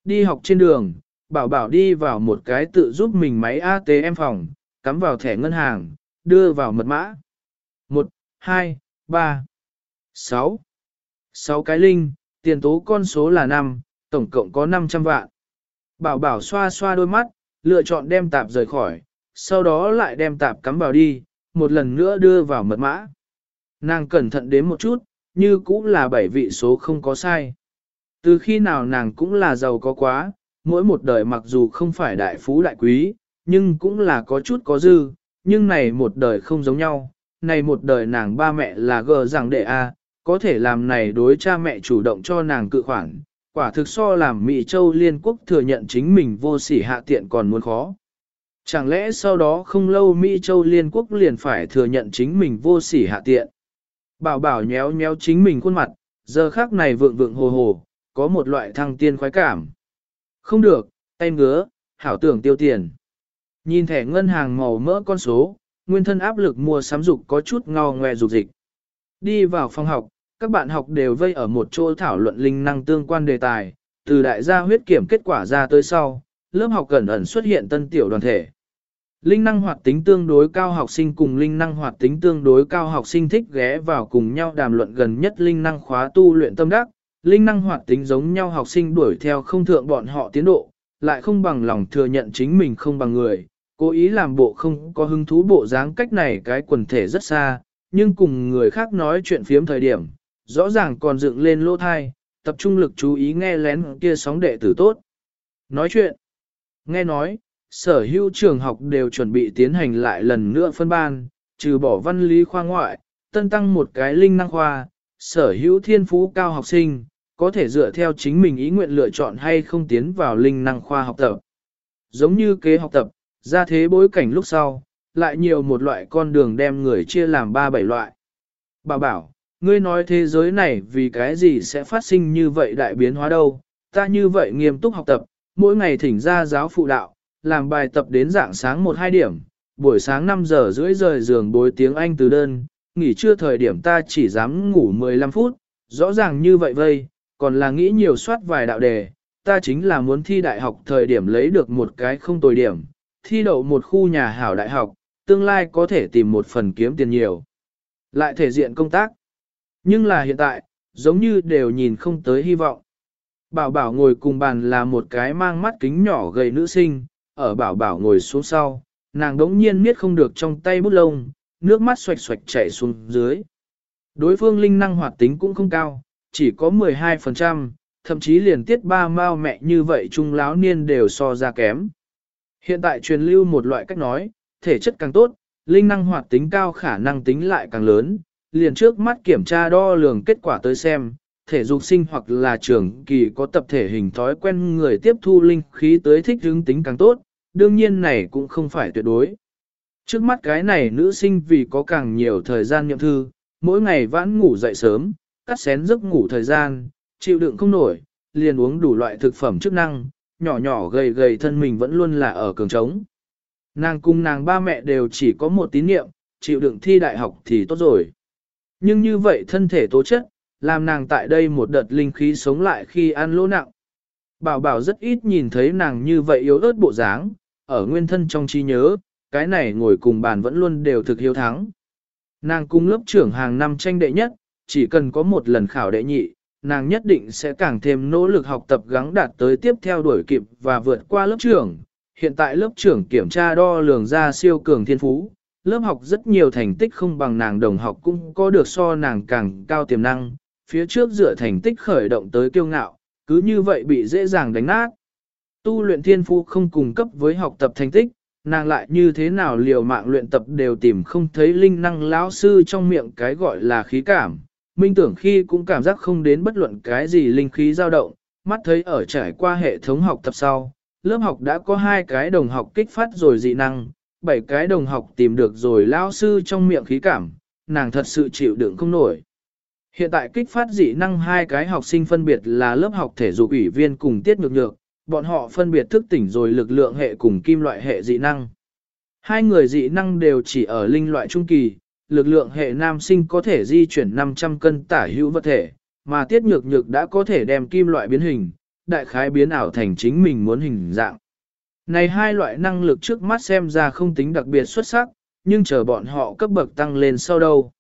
Đi học trên đường, bảo bảo đi vào một cái tự giúp mình máy ATM phòng, cắm vào thẻ ngân hàng, đưa vào mật mã. 1, 2, 3, 6. 6 cái linh, tiền tố con số là 5, tổng cộng có 500 vạn. Bảo bảo xoa xoa đôi mắt, lựa chọn đem tạp rời khỏi, sau đó lại đem tạp cắm vào đi, một lần nữa đưa vào mật mã. Nàng cẩn thận đến một chút, như cũng là bảy vị số không có sai. Từ khi nào nàng cũng là giàu có quá, mỗi một đời mặc dù không phải đại phú đại quý, nhưng cũng là có chút có dư, nhưng này một đời không giống nhau, này một đời nàng ba mẹ là gờ rằng đệ A, có thể làm này đối cha mẹ chủ động cho nàng cự khoản, quả thực so làm Mỹ Châu Liên Quốc thừa nhận chính mình vô sỉ hạ tiện còn muốn khó. Chẳng lẽ sau đó không lâu Mỹ Châu Liên Quốc liền phải thừa nhận chính mình vô sỉ hạ tiện? Bảo bảo nhéo nhéo chính mình khuôn mặt, giờ khác này vượng vượng hồ hồ, có một loại thăng tiên khoái cảm. Không được, tay ngứa, hảo tưởng tiêu tiền. Nhìn thẻ ngân hàng màu mỡ con số, nguyên thân áp lực mua sắm dục có chút ngò ngoe dục dịch. Đi vào phòng học, các bạn học đều vây ở một chỗ thảo luận linh năng tương quan đề tài, từ đại gia huyết kiểm kết quả ra tới sau, lớp học cẩn ẩn xuất hiện tân tiểu đoàn thể. Linh năng hoạt tính tương đối cao học sinh cùng linh năng hoạt tính tương đối cao học sinh thích ghé vào cùng nhau đàm luận gần nhất linh năng khóa tu luyện tâm đắc, linh năng hoạt tính giống nhau học sinh đuổi theo không thượng bọn họ tiến độ, lại không bằng lòng thừa nhận chính mình không bằng người, cố ý làm bộ không có hứng thú bộ dáng cách này cái quần thể rất xa, nhưng cùng người khác nói chuyện phiếm thời điểm, rõ ràng còn dựng lên lỗ thai, tập trung lực chú ý nghe lén kia sóng đệ tử tốt. Nói chuyện, nghe nói, sở hữu trường học đều chuẩn bị tiến hành lại lần nữa phân ban, trừ bỏ văn lý khoa ngoại, tân tăng một cái linh năng khoa, sở hữu thiên phú cao học sinh, có thể dựa theo chính mình ý nguyện lựa chọn hay không tiến vào linh năng khoa học tập. Giống như kế học tập, ra thế bối cảnh lúc sau, lại nhiều một loại con đường đem người chia làm ba bảy loại. Bà bảo, ngươi nói thế giới này vì cái gì sẽ phát sinh như vậy đại biến hóa đâu, ta như vậy nghiêm túc học tập, mỗi ngày thỉnh ra giáo phụ đạo, làm bài tập đến dạng sáng 1-2 điểm, buổi sáng 5 giờ rưỡi rời giường bối tiếng Anh từ đơn, nghỉ trưa thời điểm ta chỉ dám ngủ 15 phút, rõ ràng như vậy vây, còn là nghĩ nhiều soát vài đạo đề, ta chính là muốn thi đại học thời điểm lấy được một cái không tồi điểm, thi đậu một khu nhà hảo đại học, tương lai có thể tìm một phần kiếm tiền nhiều. Lại thể diện công tác. Nhưng là hiện tại, giống như đều nhìn không tới hy vọng. Bảo bảo ngồi cùng bàn là một cái mang mắt kính nhỏ gầy nữ sinh, ở bảo bảo ngồi xuống sau, nàng đống nhiên miết không được trong tay bút lông, nước mắt xoạch xoạch chảy xuống dưới. Đối phương linh năng hoạt tính cũng không cao, chỉ có 12%, thậm chí liền tiết ba mao mẹ như vậy trung láo niên đều so ra kém. Hiện tại truyền lưu một loại cách nói, thể chất càng tốt, linh năng hoạt tính cao khả năng tính lại càng lớn, liền trước mắt kiểm tra đo lường kết quả tới xem, thể dục sinh hoặc là trưởng kỳ có tập thể hình thói quen người tiếp thu linh khí tới thích hướng tính càng tốt, đương nhiên này cũng không phải tuyệt đối. Trước mắt cái này nữ sinh vì có càng nhiều thời gian nhậm thư, mỗi ngày vãn ngủ dậy sớm, cắt xén giấc ngủ thời gian, chịu đựng không nổi, liền uống đủ loại thực phẩm chức năng, nhỏ nhỏ gầy gầy thân mình vẫn luôn là ở cường trống. Nàng cùng nàng ba mẹ đều chỉ có một tín niệm, chịu đựng thi đại học thì tốt rồi. Nhưng như vậy thân thể tố chất, làm nàng tại đây một đợt linh khí sống lại khi ăn lỗ nặng. Bảo bảo rất ít nhìn thấy nàng như vậy yếu ớt bộ dáng, ở nguyên thân trong trí nhớ, cái này ngồi cùng bàn vẫn luôn đều thực hiếu thắng. Nàng cung lớp trưởng hàng năm tranh đệ nhất, chỉ cần có một lần khảo đệ nhị, nàng nhất định sẽ càng thêm nỗ lực học tập gắng đạt tới tiếp theo đuổi kịp và vượt qua lớp trưởng. Hiện tại lớp trưởng kiểm tra đo lường ra siêu cường thiên phú, lớp học rất nhiều thành tích không bằng nàng đồng học cũng có được so nàng càng cao tiềm năng, phía trước dựa thành tích khởi động tới kiêu ngạo, cứ như vậy bị dễ dàng đánh nát. Tu luyện thiên phú không cùng cấp với học tập thành tích, nàng lại như thế nào liều mạng luyện tập đều tìm không thấy linh năng lão sư trong miệng cái gọi là khí cảm. Minh tưởng khi cũng cảm giác không đến bất luận cái gì linh khí dao động, mắt thấy ở trải qua hệ thống học tập sau, lớp học đã có hai cái đồng học kích phát rồi dị năng, bảy cái đồng học tìm được rồi lão sư trong miệng khí cảm, nàng thật sự chịu đựng không nổi. Hiện tại kích phát dị năng hai cái học sinh phân biệt là lớp học thể dục ủy viên cùng tiết nhược nhược, bọn họ phân biệt thức tỉnh rồi lực lượng hệ cùng kim loại hệ dị năng. Hai người dị năng đều chỉ ở linh loại trung kỳ, lực lượng hệ nam sinh có thể di chuyển 500 cân tả hữu vật thể, mà tiết nhược nhược đã có thể đem kim loại biến hình, đại khái biến ảo thành chính mình muốn hình dạng. Này hai loại năng lực trước mắt xem ra không tính đặc biệt xuất sắc, nhưng chờ bọn họ cấp bậc tăng lên sau đâu.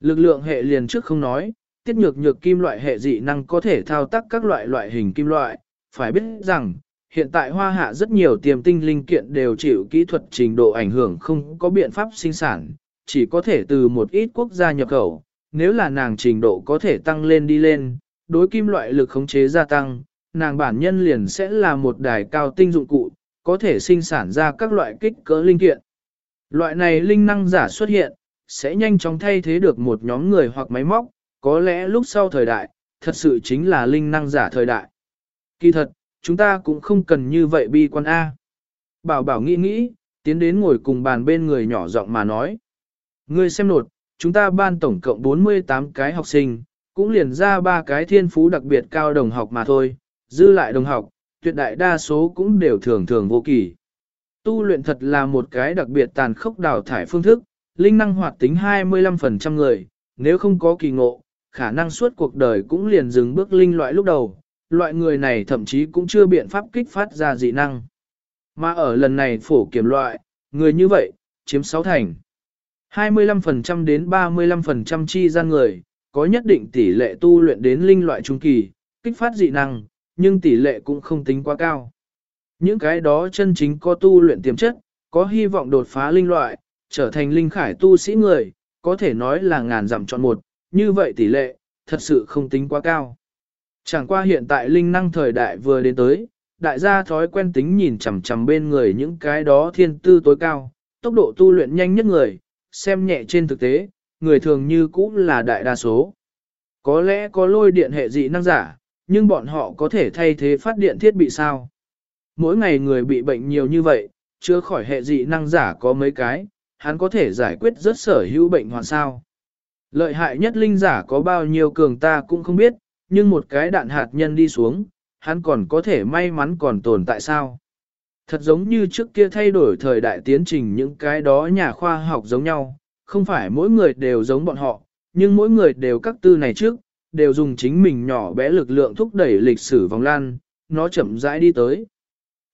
Lực lượng hệ liền trước không nói, tiết nhược nhược kim loại hệ dị năng có thể thao tác các loại loại hình kim loại, phải biết rằng, hiện tại hoa hạ rất nhiều tiềm tinh linh kiện đều chịu kỹ thuật trình độ ảnh hưởng không có biện pháp sinh sản, chỉ có thể từ một ít quốc gia nhập khẩu, nếu là nàng trình độ có thể tăng lên đi lên, đối kim loại lực khống chế gia tăng, nàng bản nhân liền sẽ là một đài cao tinh dụng cụ, có thể sinh sản ra các loại kích cỡ linh kiện. Loại này linh năng giả xuất hiện, sẽ nhanh chóng thay thế được một nhóm người hoặc máy móc, có lẽ lúc sau thời đại, thật sự chính là linh năng giả thời đại. Kỳ thật, chúng ta cũng không cần như vậy bi quan A. Bảo bảo nghĩ nghĩ, tiến đến ngồi cùng bàn bên người nhỏ giọng mà nói. Ngươi xem nột, chúng ta ban tổng cộng 48 cái học sinh, cũng liền ra ba cái thiên phú đặc biệt cao đồng học mà thôi, dư lại đồng học, tuyệt đại đa số cũng đều thường thường vô kỳ. Tu luyện thật là một cái đặc biệt tàn khốc đào thải phương thức, linh năng hoạt tính 25% người, nếu không có kỳ ngộ, khả năng suốt cuộc đời cũng liền dừng bước linh loại lúc đầu, loại người này thậm chí cũng chưa biện pháp kích phát ra dị năng. Mà ở lần này phổ kiểm loại, người như vậy, chiếm 6 thành. 25% đến 35% chi gian người, có nhất định tỷ lệ tu luyện đến linh loại trung kỳ, kích phát dị năng, nhưng tỷ lệ cũng không tính quá cao. Những cái đó chân chính có tu luyện tiềm chất, có hy vọng đột phá linh loại, trở thành linh khải tu sĩ người, có thể nói là ngàn giảm chọn một, như vậy tỷ lệ, thật sự không tính quá cao. Chẳng qua hiện tại linh năng thời đại vừa đến tới, đại gia thói quen tính nhìn chằm chằm bên người những cái đó thiên tư tối cao, tốc độ tu luyện nhanh nhất người, xem nhẹ trên thực tế, người thường như cũ là đại đa số. Có lẽ có lôi điện hệ dị năng giả, nhưng bọn họ có thể thay thế phát điện thiết bị sao? Mỗi ngày người bị bệnh nhiều như vậy, chưa khỏi hệ dị năng giả có mấy cái, hắn có thể giải quyết rất sở hữu bệnh hoàn sao. Lợi hại nhất linh giả có bao nhiêu cường ta cũng không biết, nhưng một cái đạn hạt nhân đi xuống, hắn còn có thể may mắn còn tồn tại sao. Thật giống như trước kia thay đổi thời đại tiến trình những cái đó nhà khoa học giống nhau, không phải mỗi người đều giống bọn họ, nhưng mỗi người đều các tư này trước, đều dùng chính mình nhỏ bé lực lượng thúc đẩy lịch sử vòng lan, nó chậm rãi đi tới.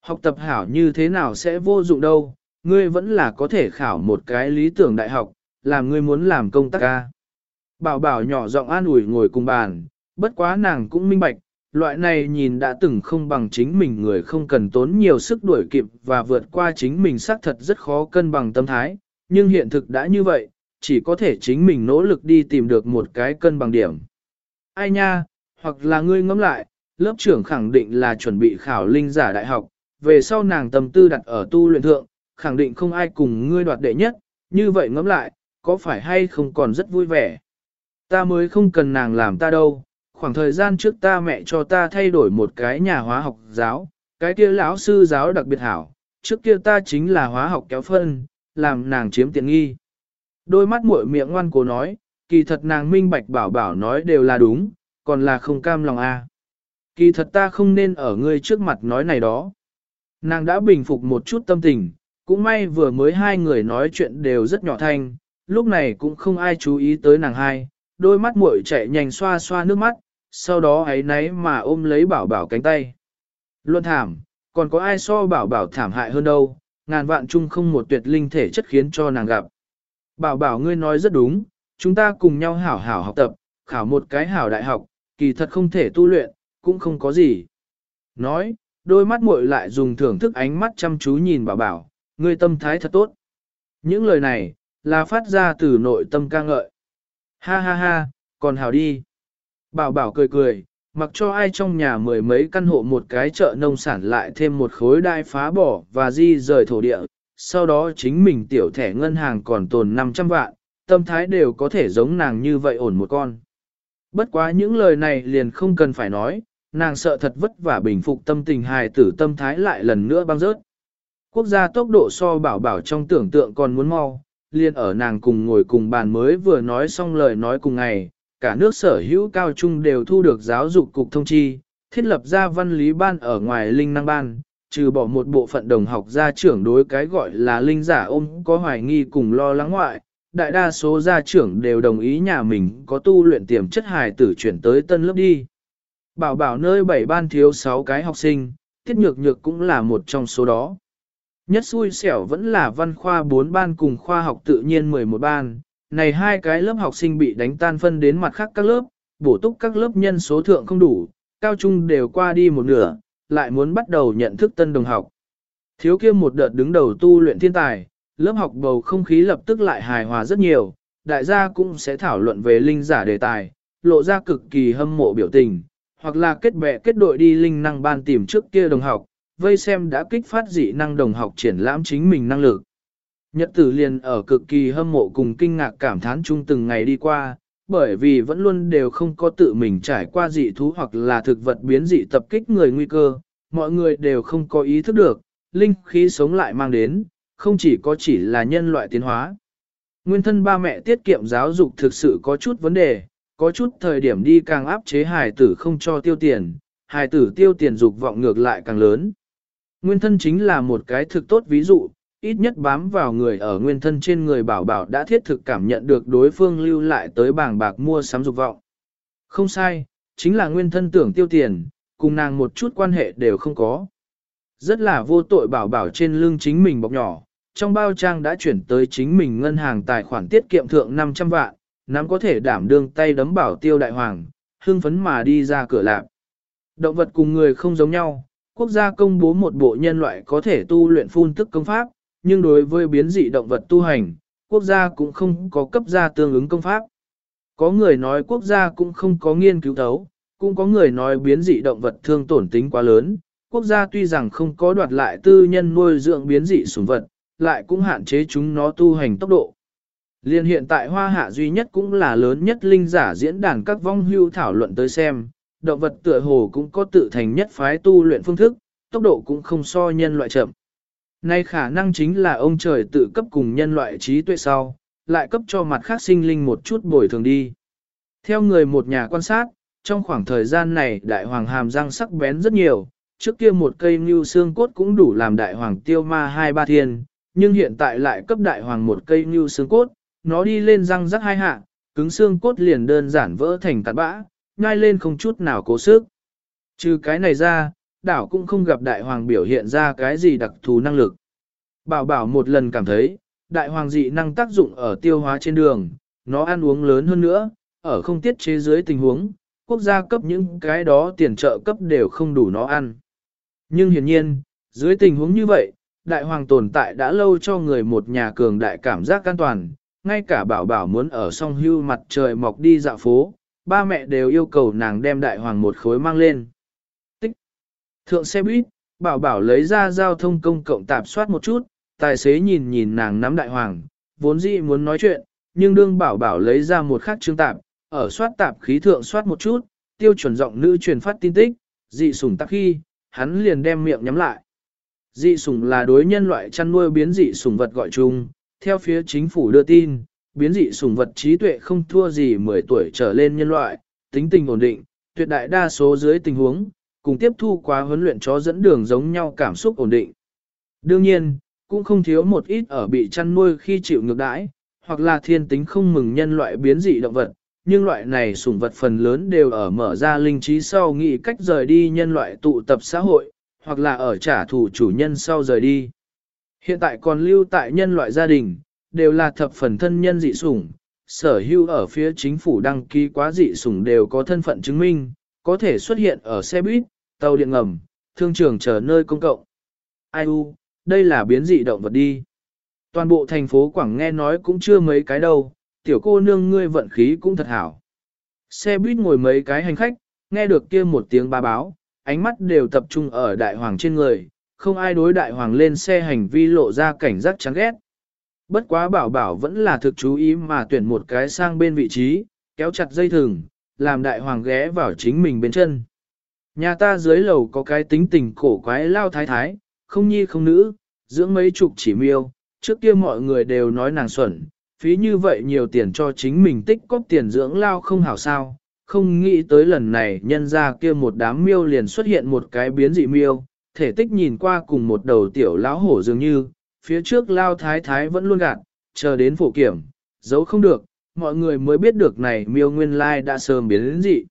Học tập hảo như thế nào sẽ vô dụng đâu, ngươi vẫn là có thể khảo một cái lý tưởng đại học, làm ngươi muốn làm công tác ca. Bảo bảo nhỏ giọng an ủi ngồi cùng bàn, bất quá nàng cũng minh bạch, loại này nhìn đã từng không bằng chính mình người không cần tốn nhiều sức đuổi kịp và vượt qua chính mình xác thật rất khó cân bằng tâm thái, nhưng hiện thực đã như vậy, chỉ có thể chính mình nỗ lực đi tìm được một cái cân bằng điểm. Ai nha, hoặc là ngươi ngẫm lại, lớp trưởng khẳng định là chuẩn bị khảo linh giả đại học, về sau nàng tâm tư đặt ở tu luyện thượng, khẳng định không ai cùng ngươi đoạt đệ nhất, như vậy ngẫm lại, có phải hay không còn rất vui vẻ. Ta mới không cần nàng làm ta đâu, khoảng thời gian trước ta mẹ cho ta thay đổi một cái nhà hóa học giáo, cái kia lão sư giáo đặc biệt hảo, trước kia ta chính là hóa học kéo phân, làm nàng chiếm tiện nghi. Đôi mắt muội miệng ngoan cố nói, kỳ thật nàng minh bạch bảo bảo nói đều là đúng, còn là không cam lòng a. À. Kỳ thật ta không nên ở ngươi trước mặt nói này đó. Nàng đã bình phục một chút tâm tình, cũng may vừa mới hai người nói chuyện đều rất nhỏ thanh, lúc này cũng không ai chú ý tới nàng hai, đôi mắt muội chạy nhanh xoa xoa nước mắt, sau đó ấy nấy mà ôm lấy bảo bảo cánh tay. luân thảm, còn có ai so bảo bảo thảm hại hơn đâu, ngàn vạn chung không một tuyệt linh thể chất khiến cho nàng gặp. Bảo bảo ngươi nói rất đúng, chúng ta cùng nhau hảo hảo học tập, khảo một cái hảo đại học, kỳ thật không thể tu luyện, cũng không có gì. Nói, đôi mắt muội lại dùng thưởng thức ánh mắt chăm chú nhìn bảo bảo, ngươi tâm thái thật tốt. Những lời này, là phát ra từ nội tâm ca ngợi. Ha ha ha, còn hảo đi. Bảo bảo cười cười, mặc cho ai trong nhà mười mấy căn hộ một cái chợ nông sản lại thêm một khối đai phá bỏ và di rời thổ địa, sau đó chính mình tiểu thẻ ngân hàng còn tồn 500 vạn, tâm thái đều có thể giống nàng như vậy ổn một con. Bất quá những lời này liền không cần phải nói, nàng sợ thật vất vả bình phục tâm tình hài tử tâm thái lại lần nữa băng rớt. Quốc gia tốc độ so bảo bảo trong tưởng tượng còn muốn mau, liền ở nàng cùng ngồi cùng bàn mới vừa nói xong lời nói cùng ngày, cả nước sở hữu cao trung đều thu được giáo dục cục thông chi, thiết lập ra văn lý ban ở ngoài linh năng ban, trừ bỏ một bộ phận đồng học gia trưởng đối cái gọi là linh giả ôm có hoài nghi cùng lo lắng ngoại, đại đa số gia trưởng đều đồng ý nhà mình có tu luyện tiềm chất hài tử chuyển tới tân lớp đi. Bảo bảo nơi bảy ban thiếu 6 cái học sinh, tiết nhược nhược cũng là một trong số đó. Nhất xui xẻo vẫn là văn khoa 4 ban cùng khoa học tự nhiên 11 ban, này hai cái lớp học sinh bị đánh tan phân đến mặt khác các lớp, bổ túc các lớp nhân số thượng không đủ, cao trung đều qua đi một nửa, lại muốn bắt đầu nhận thức tân đồng học. Thiếu kia một đợt đứng đầu tu luyện thiên tài, lớp học bầu không khí lập tức lại hài hòa rất nhiều, đại gia cũng sẽ thảo luận về linh giả đề tài, lộ ra cực kỳ hâm mộ biểu tình, hoặc là kết bè kết đội đi linh năng ban tìm trước kia đồng học, vây xem đã kích phát dị năng đồng học triển lãm chính mình năng lực. Nhật tử liền ở cực kỳ hâm mộ cùng kinh ngạc cảm thán chung từng ngày đi qua, bởi vì vẫn luôn đều không có tự mình trải qua dị thú hoặc là thực vật biến dị tập kích người nguy cơ, mọi người đều không có ý thức được, linh khí sống lại mang đến, không chỉ có chỉ là nhân loại tiến hóa. Nguyên thân ba mẹ tiết kiệm giáo dục thực sự có chút vấn đề, có chút thời điểm đi càng áp chế hài tử không cho tiêu tiền, hài tử tiêu tiền dục vọng ngược lại càng lớn. Nguyên thân chính là một cái thực tốt ví dụ, ít nhất bám vào người ở nguyên thân trên người bảo bảo đã thiết thực cảm nhận được đối phương lưu lại tới bảng bạc mua sắm dục vọng. Không sai, chính là nguyên thân tưởng tiêu tiền, cùng nàng một chút quan hệ đều không có. Rất là vô tội bảo bảo trên lưng chính mình bọc nhỏ, trong bao trang đã chuyển tới chính mình ngân hàng tài khoản tiết kiệm thượng 500 vạn, nắm có thể đảm đương tay đấm bảo tiêu đại hoàng, hưng phấn mà đi ra cửa lạp. Động vật cùng người không giống nhau, quốc gia công bố một bộ nhân loại có thể tu luyện phun tức công pháp, nhưng đối với biến dị động vật tu hành, quốc gia cũng không có cấp ra tương ứng công pháp. Có người nói quốc gia cũng không có nghiên cứu thấu, cũng có người nói biến dị động vật thương tổn tính quá lớn, quốc gia tuy rằng không có đoạt lại tư nhân nuôi dưỡng biến dị sủng vật, lại cũng hạn chế chúng nó tu hành tốc độ. Liên hiện tại hoa hạ duy nhất cũng là lớn nhất linh giả diễn đàn các vong hưu thảo luận tới xem, động vật tựa hồ cũng có tự thành nhất phái tu luyện phương thức, tốc độ cũng không so nhân loại chậm. Nay khả năng chính là ông trời tự cấp cùng nhân loại trí tuệ sau, lại cấp cho mặt khác sinh linh một chút bồi thường đi. Theo người một nhà quan sát, trong khoảng thời gian này đại hoàng hàm răng sắc bén rất nhiều, trước kia một cây như xương cốt cũng đủ làm đại hoàng tiêu ma hai ba thiên, nhưng hiện tại lại cấp đại hoàng một cây như xương cốt, nó đi lên răng rắc hai hạ, cứng xương cốt liền đơn giản vỡ thành tạt bã, nhai lên không chút nào cố sức. Trừ cái này ra, đảo cũng không gặp đại hoàng biểu hiện ra cái gì đặc thù năng lực. Bảo bảo một lần cảm thấy, đại hoàng dị năng tác dụng ở tiêu hóa trên đường, nó ăn uống lớn hơn nữa, ở không tiết chế dưới tình huống, quốc gia cấp những cái đó tiền trợ cấp đều không đủ nó ăn. Nhưng hiển nhiên, dưới tình huống như vậy, đại hoàng tồn tại đã lâu cho người một nhà cường đại cảm giác an toàn, ngay cả bảo bảo muốn ở song hưu mặt trời mọc đi dạo phố, ba mẹ đều yêu cầu nàng đem đại hoàng một khối mang lên. Thượng xe buýt, bảo bảo lấy ra giao thông công cộng tạp soát một chút, tài xế nhìn nhìn nàng nắm đại hoàng, vốn dĩ muốn nói chuyện, nhưng đương bảo bảo lấy ra một khắc chương tạp, ở soát tạp khí thượng soát một chút, tiêu chuẩn giọng nữ truyền phát tin tích, dị sủng tắc khi, hắn liền đem miệng nhắm lại. Dị sủng là đối nhân loại chăn nuôi biến dị sủng vật gọi chung, theo phía chính phủ đưa tin, biến dị sủng vật trí tuệ không thua gì 10 tuổi trở lên nhân loại, tính tình ổn định, tuyệt đại đa số dưới tình huống, cùng tiếp thu quá huấn luyện chó dẫn đường giống nhau cảm xúc ổn định. Đương nhiên, cũng không thiếu một ít ở bị chăn nuôi khi chịu ngược đãi, hoặc là thiên tính không mừng nhân loại biến dị động vật, nhưng loại này sủng vật phần lớn đều ở mở ra linh trí sau nghĩ cách rời đi nhân loại tụ tập xã hội, hoặc là ở trả thù chủ nhân sau rời đi. Hiện tại còn lưu tại nhân loại gia đình, đều là thập phần thân nhân dị sủng, sở hữu ở phía chính phủ đăng ký quá dị sủng đều có thân phận chứng minh, có thể xuất hiện ở xe buýt, tàu điện ngầm, thương trường chờ nơi công cộng. Ai u, đây là biến dị động vật đi. Toàn bộ thành phố Quảng nghe nói cũng chưa mấy cái đâu, tiểu cô nương ngươi vận khí cũng thật hảo. Xe buýt ngồi mấy cái hành khách, nghe được kia một tiếng ba báo, ánh mắt đều tập trung ở đại hoàng trên người, không ai đối đại hoàng lên xe hành vi lộ ra cảnh giác chán ghét. Bất quá bảo bảo vẫn là thực chú ý mà tuyển một cái sang bên vị trí, kéo chặt dây thừng, làm đại hoàng ghé vào chính mình bên chân. Nhà ta dưới lầu có cái tính tình cổ quái lao thái thái, không nhi không nữ, dưỡng mấy chục chỉ miêu, trước kia mọi người đều nói nàng xuẩn, phí như vậy nhiều tiền cho chính mình tích cóp tiền dưỡng lao không hảo sao, không nghĩ tới lần này nhân ra kia một đám miêu liền xuất hiện một cái biến dị miêu, thể tích nhìn qua cùng một đầu tiểu lão hổ dường như, phía trước lao thái thái vẫn luôn gạt, chờ đến phổ kiểm, giấu không được, mọi người mới biết được này miêu nguyên lai đã sớm biến đến dị.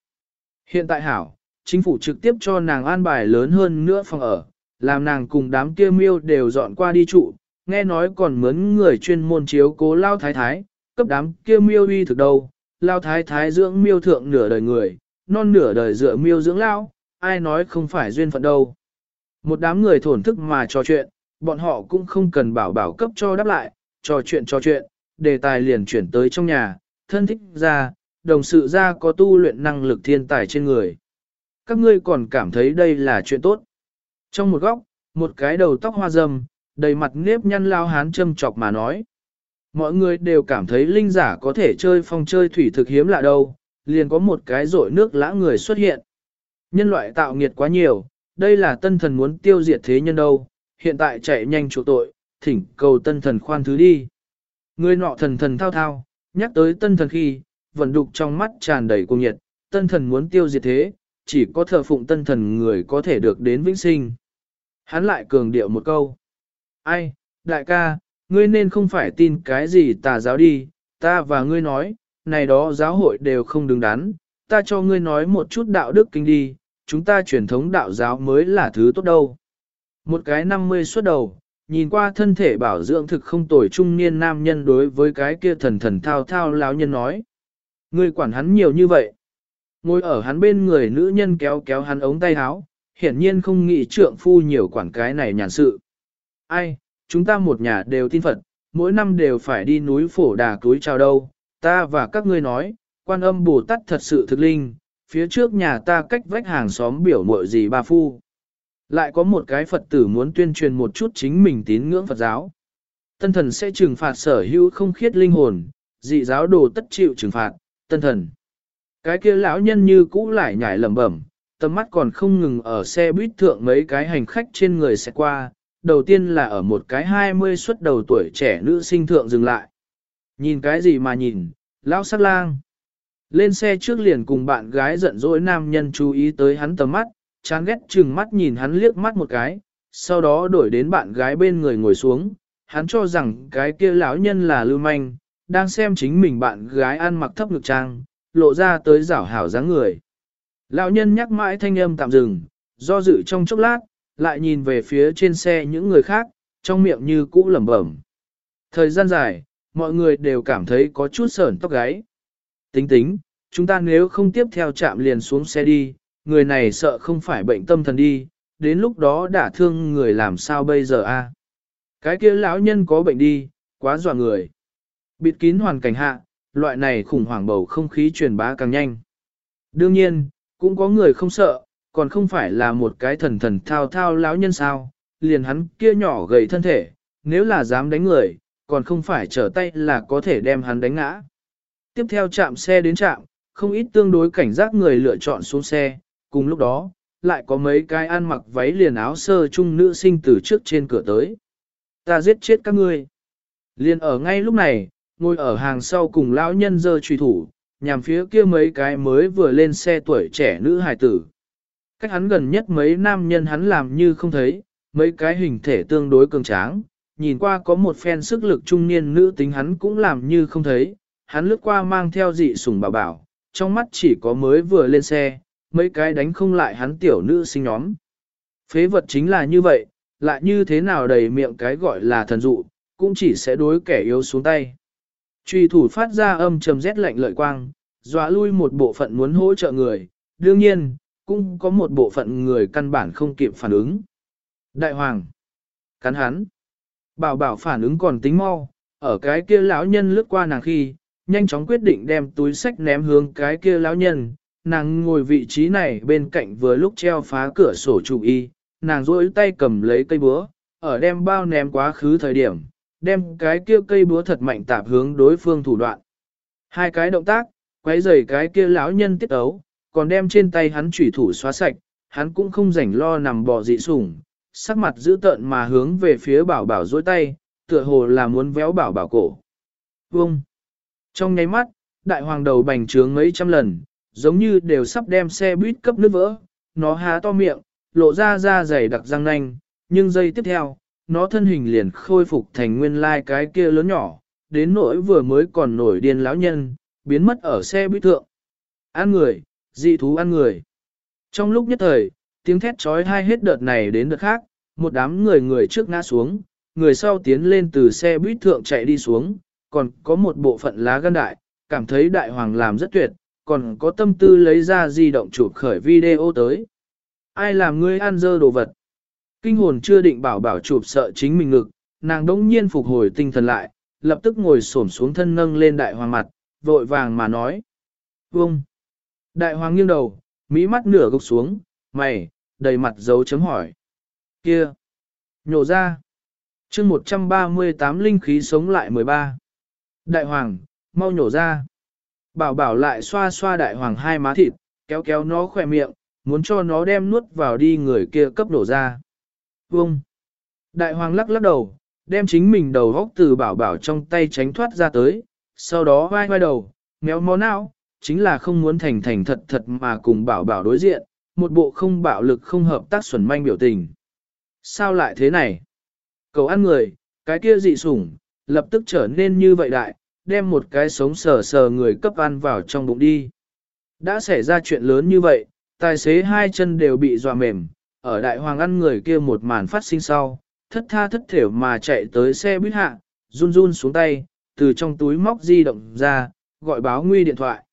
Hiện tại hảo, chính phủ trực tiếp cho nàng an bài lớn hơn nữa phòng ở, làm nàng cùng đám kia miêu đều dọn qua đi trụ, nghe nói còn mướn người chuyên môn chiếu cố lao thái thái, cấp đám kia miêu uy thực đâu, lao thái thái dưỡng miêu thượng nửa đời người, non nửa đời dựa miêu dưỡng lao, ai nói không phải duyên phận đâu. Một đám người thổn thức mà trò chuyện, bọn họ cũng không cần bảo bảo cấp cho đáp lại, trò chuyện trò chuyện, đề tài liền chuyển tới trong nhà, thân thích ra, đồng sự ra có tu luyện năng lực thiên tài trên người. Các ngươi còn cảm thấy đây là chuyện tốt. Trong một góc, một cái đầu tóc hoa râm, đầy mặt nếp nhăn lao hán châm chọc mà nói. Mọi người đều cảm thấy linh giả có thể chơi phong chơi thủy thực hiếm lạ đâu, liền có một cái rội nước lã người xuất hiện. Nhân loại tạo nghiệt quá nhiều, đây là tân thần muốn tiêu diệt thế nhân đâu, hiện tại chạy nhanh chỗ tội, thỉnh cầu tân thần khoan thứ đi. Người nọ thần thần thao thao, nhắc tới tân thần khi, vận đục trong mắt tràn đầy cuồng nhiệt, tân thần muốn tiêu diệt thế, chỉ có thờ phụng tân thần người có thể được đến vĩnh sinh. Hắn lại cường điệu một câu. Ai, đại ca, ngươi nên không phải tin cái gì tà giáo đi, ta và ngươi nói, này đó giáo hội đều không đứng đắn, ta cho ngươi nói một chút đạo đức kinh đi, chúng ta truyền thống đạo giáo mới là thứ tốt đâu. Một cái năm mươi xuất đầu, nhìn qua thân thể bảo dưỡng thực không tồi trung niên nam nhân đối với cái kia thần thần thao thao lão nhân nói. Ngươi quản hắn nhiều như vậy. Ngồi ở hắn bên người nữ nhân kéo kéo hắn ống tay áo, hiển nhiên không nghĩ trượng phu nhiều quản cái này nhàn sự. Ai, chúng ta một nhà đều tin Phật, mỗi năm đều phải đi núi phổ đà túi chào đâu, ta và các ngươi nói, quan âm Bồ Tát thật sự thực linh, phía trước nhà ta cách vách hàng xóm biểu mội gì ba phu. Lại có một cái Phật tử muốn tuyên truyền một chút chính mình tín ngưỡng Phật giáo. Tân thần sẽ trừng phạt sở hữu không khiết linh hồn, dị giáo đồ tất chịu trừng phạt, tân thần. Cái kia lão nhân như cũ lại nhảy lẩm bẩm, tầm mắt còn không ngừng ở xe buýt thượng mấy cái hành khách trên người sẽ qua, đầu tiên là ở một cái 20 xuất đầu tuổi trẻ nữ sinh thượng dừng lại. Nhìn cái gì mà nhìn, lão sát lang. Lên xe trước liền cùng bạn gái giận dỗi nam nhân chú ý tới hắn tầm mắt, chán ghét chừng mắt nhìn hắn liếc mắt một cái, sau đó đổi đến bạn gái bên người ngồi xuống, hắn cho rằng cái kia lão nhân là lưu manh, đang xem chính mình bạn gái ăn mặc thấp ngực trang, lộ ra tới rảo hảo dáng người. Lão nhân nhắc mãi thanh âm tạm dừng, do dự trong chốc lát, lại nhìn về phía trên xe những người khác, trong miệng như cũ lẩm bẩm. Thời gian dài, mọi người đều cảm thấy có chút sởn tóc gáy. Tính tính, chúng ta nếu không tiếp theo chạm liền xuống xe đi, người này sợ không phải bệnh tâm thần đi, đến lúc đó đả thương người làm sao bây giờ a? Cái kia lão nhân có bệnh đi, quá dọa người. Bịt kín hoàn cảnh hạ, loại này khủng hoảng bầu không khí truyền bá càng nhanh. Đương nhiên, cũng có người không sợ, còn không phải là một cái thần thần thao thao lão nhân sao, liền hắn kia nhỏ gầy thân thể, nếu là dám đánh người, còn không phải trở tay là có thể đem hắn đánh ngã. Tiếp theo chạm xe đến trạm, không ít tương đối cảnh giác người lựa chọn xuống xe, cùng lúc đó, lại có mấy cái ăn mặc váy liền áo sơ chung nữ sinh từ trước trên cửa tới. Ta giết chết các ngươi. Liền ở ngay lúc này, ngồi ở hàng sau cùng lão nhân dơ truy thủ, nhằm phía kia mấy cái mới vừa lên xe tuổi trẻ nữ hài tử. Cách hắn gần nhất mấy nam nhân hắn làm như không thấy, mấy cái hình thể tương đối cường tráng, nhìn qua có một phen sức lực trung niên nữ tính hắn cũng làm như không thấy, hắn lướt qua mang theo dị sủng bảo bảo, trong mắt chỉ có mới vừa lên xe, mấy cái đánh không lại hắn tiểu nữ sinh nhóm. Phế vật chính là như vậy, lại như thế nào đầy miệng cái gọi là thần dụ, cũng chỉ sẽ đối kẻ yếu xuống tay. Truy thủ phát ra âm trầm rét lạnh lợi quang, dọa lui một bộ phận muốn hỗ trợ người, đương nhiên, cũng có một bộ phận người căn bản không kịp phản ứng. Đại hoàng, cắn hắn, bảo bảo phản ứng còn tính mau, ở cái kia lão nhân lướt qua nàng khi, nhanh chóng quyết định đem túi sách ném hướng cái kia lão nhân, nàng ngồi vị trí này bên cạnh vừa lúc treo phá cửa sổ trụ y, nàng rỗi tay cầm lấy cây búa, ở đem bao ném quá khứ thời điểm, đem cái kia cây búa thật mạnh tạp hướng đối phương thủ đoạn. Hai cái động tác, quấy rầy cái kia lão nhân tiết ấu, còn đem trên tay hắn chủy thủ xóa sạch, hắn cũng không rảnh lo nằm bò dị sủng, sắc mặt giữ tợn mà hướng về phía bảo bảo dối tay, tựa hồ là muốn véo bảo bảo cổ. Vông! Trong nháy mắt, đại hoàng đầu bành trướng mấy trăm lần, giống như đều sắp đem xe buýt cấp nước vỡ, nó há to miệng, lộ ra da dày đặc răng nanh, nhưng giây tiếp theo, nó thân hình liền khôi phục thành nguyên lai cái kia lớn nhỏ, đến nỗi vừa mới còn nổi điên lão nhân, biến mất ở xe buýt thượng. Ăn người, dị thú ăn người. Trong lúc nhất thời, tiếng thét trói hai hết đợt này đến đợt khác, một đám người người trước ngã xuống, người sau tiến lên từ xe buýt thượng chạy đi xuống, còn có một bộ phận lá gan đại, cảm thấy đại hoàng làm rất tuyệt, còn có tâm tư lấy ra di động chụp khởi video tới. Ai làm ngươi ăn dơ đồ vật? Kinh hồn chưa định bảo bảo chụp sợ chính mình ngực, nàng đống nhiên phục hồi tinh thần lại, lập tức ngồi xổm xuống thân nâng lên đại hoàng mặt, vội vàng mà nói. Vông! Đại hoàng nghiêng đầu, mỹ mắt nửa gục xuống, mày, đầy mặt dấu chấm hỏi. Kia! Nhổ ra! chương 138 linh khí sống lại 13. Đại hoàng, mau nhổ ra! Bảo bảo lại xoa xoa đại hoàng hai má thịt, kéo kéo nó khỏe miệng, muốn cho nó đem nuốt vào đi người kia cấp đổ ra. Vông! Đại hoàng lắc lắc đầu, đem chính mình đầu góc từ bảo bảo trong tay tránh thoát ra tới, sau đó vai vai đầu, méo mó não, chính là không muốn thành thành thật thật mà cùng bảo bảo đối diện, một bộ không bạo lực không hợp tác xuẩn manh biểu tình. Sao lại thế này? Cầu ăn người, cái kia dị sủng, lập tức trở nên như vậy đại, đem một cái sống sờ sờ người cấp ăn vào trong bụng đi. Đã xảy ra chuyện lớn như vậy, tài xế hai chân đều bị dọa mềm, ở đại hoàng ăn người kia một màn phát sinh sau, thất tha thất thểu mà chạy tới xe buýt hạ, run run xuống tay, từ trong túi móc di động ra, gọi báo nguy điện thoại.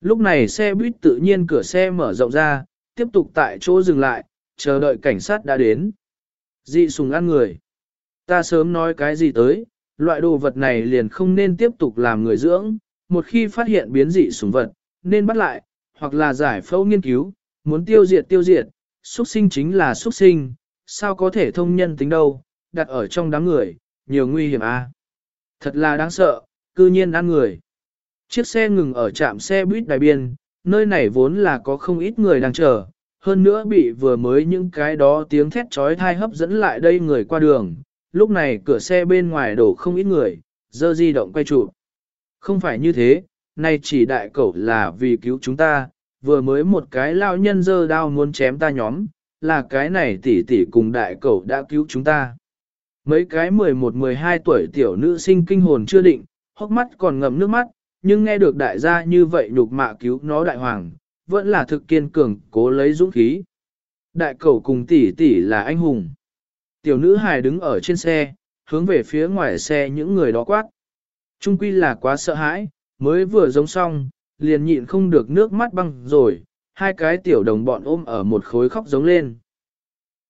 Lúc này xe buýt tự nhiên cửa xe mở rộng ra, tiếp tục tại chỗ dừng lại, chờ đợi cảnh sát đã đến. Dị sùng ăn người. Ta sớm nói cái gì tới, loại đồ vật này liền không nên tiếp tục làm người dưỡng, một khi phát hiện biến dị sùng vật, nên bắt lại, hoặc là giải phẫu nghiên cứu, muốn tiêu diệt tiêu diệt, xuất sinh chính là xuất sinh, sao có thể thông nhân tính đâu, đặt ở trong đám người, nhiều nguy hiểm a. À? Thật là đáng sợ, cư nhiên ăn người. Chiếc xe ngừng ở trạm xe buýt đài biên, nơi này vốn là có không ít người đang chờ, hơn nữa bị vừa mới những cái đó tiếng thét trói thai hấp dẫn lại đây người qua đường. Lúc này cửa xe bên ngoài đổ không ít người, dơ di động quay trụ. Không phải như thế, nay chỉ đại cẩu là vì cứu chúng ta, vừa mới một cái lao nhân dơ đao muốn chém ta nhóm, là cái này tỷ tỷ cùng đại cẩu đã cứu chúng ta. Mấy cái 11-12 tuổi tiểu nữ sinh kinh hồn chưa định, hốc mắt còn ngậm nước mắt, nhưng nghe được đại gia như vậy nhục mạ cứu nó đại hoàng, vẫn là thực kiên cường, cố lấy dũng khí. Đại cẩu cùng tỷ tỷ là anh hùng. Tiểu nữ hài đứng ở trên xe, hướng về phía ngoài xe những người đó quát. Trung quy là quá sợ hãi, mới vừa giống xong, liền nhịn không được nước mắt băng rồi, hai cái tiểu đồng bọn ôm ở một khối khóc giống lên.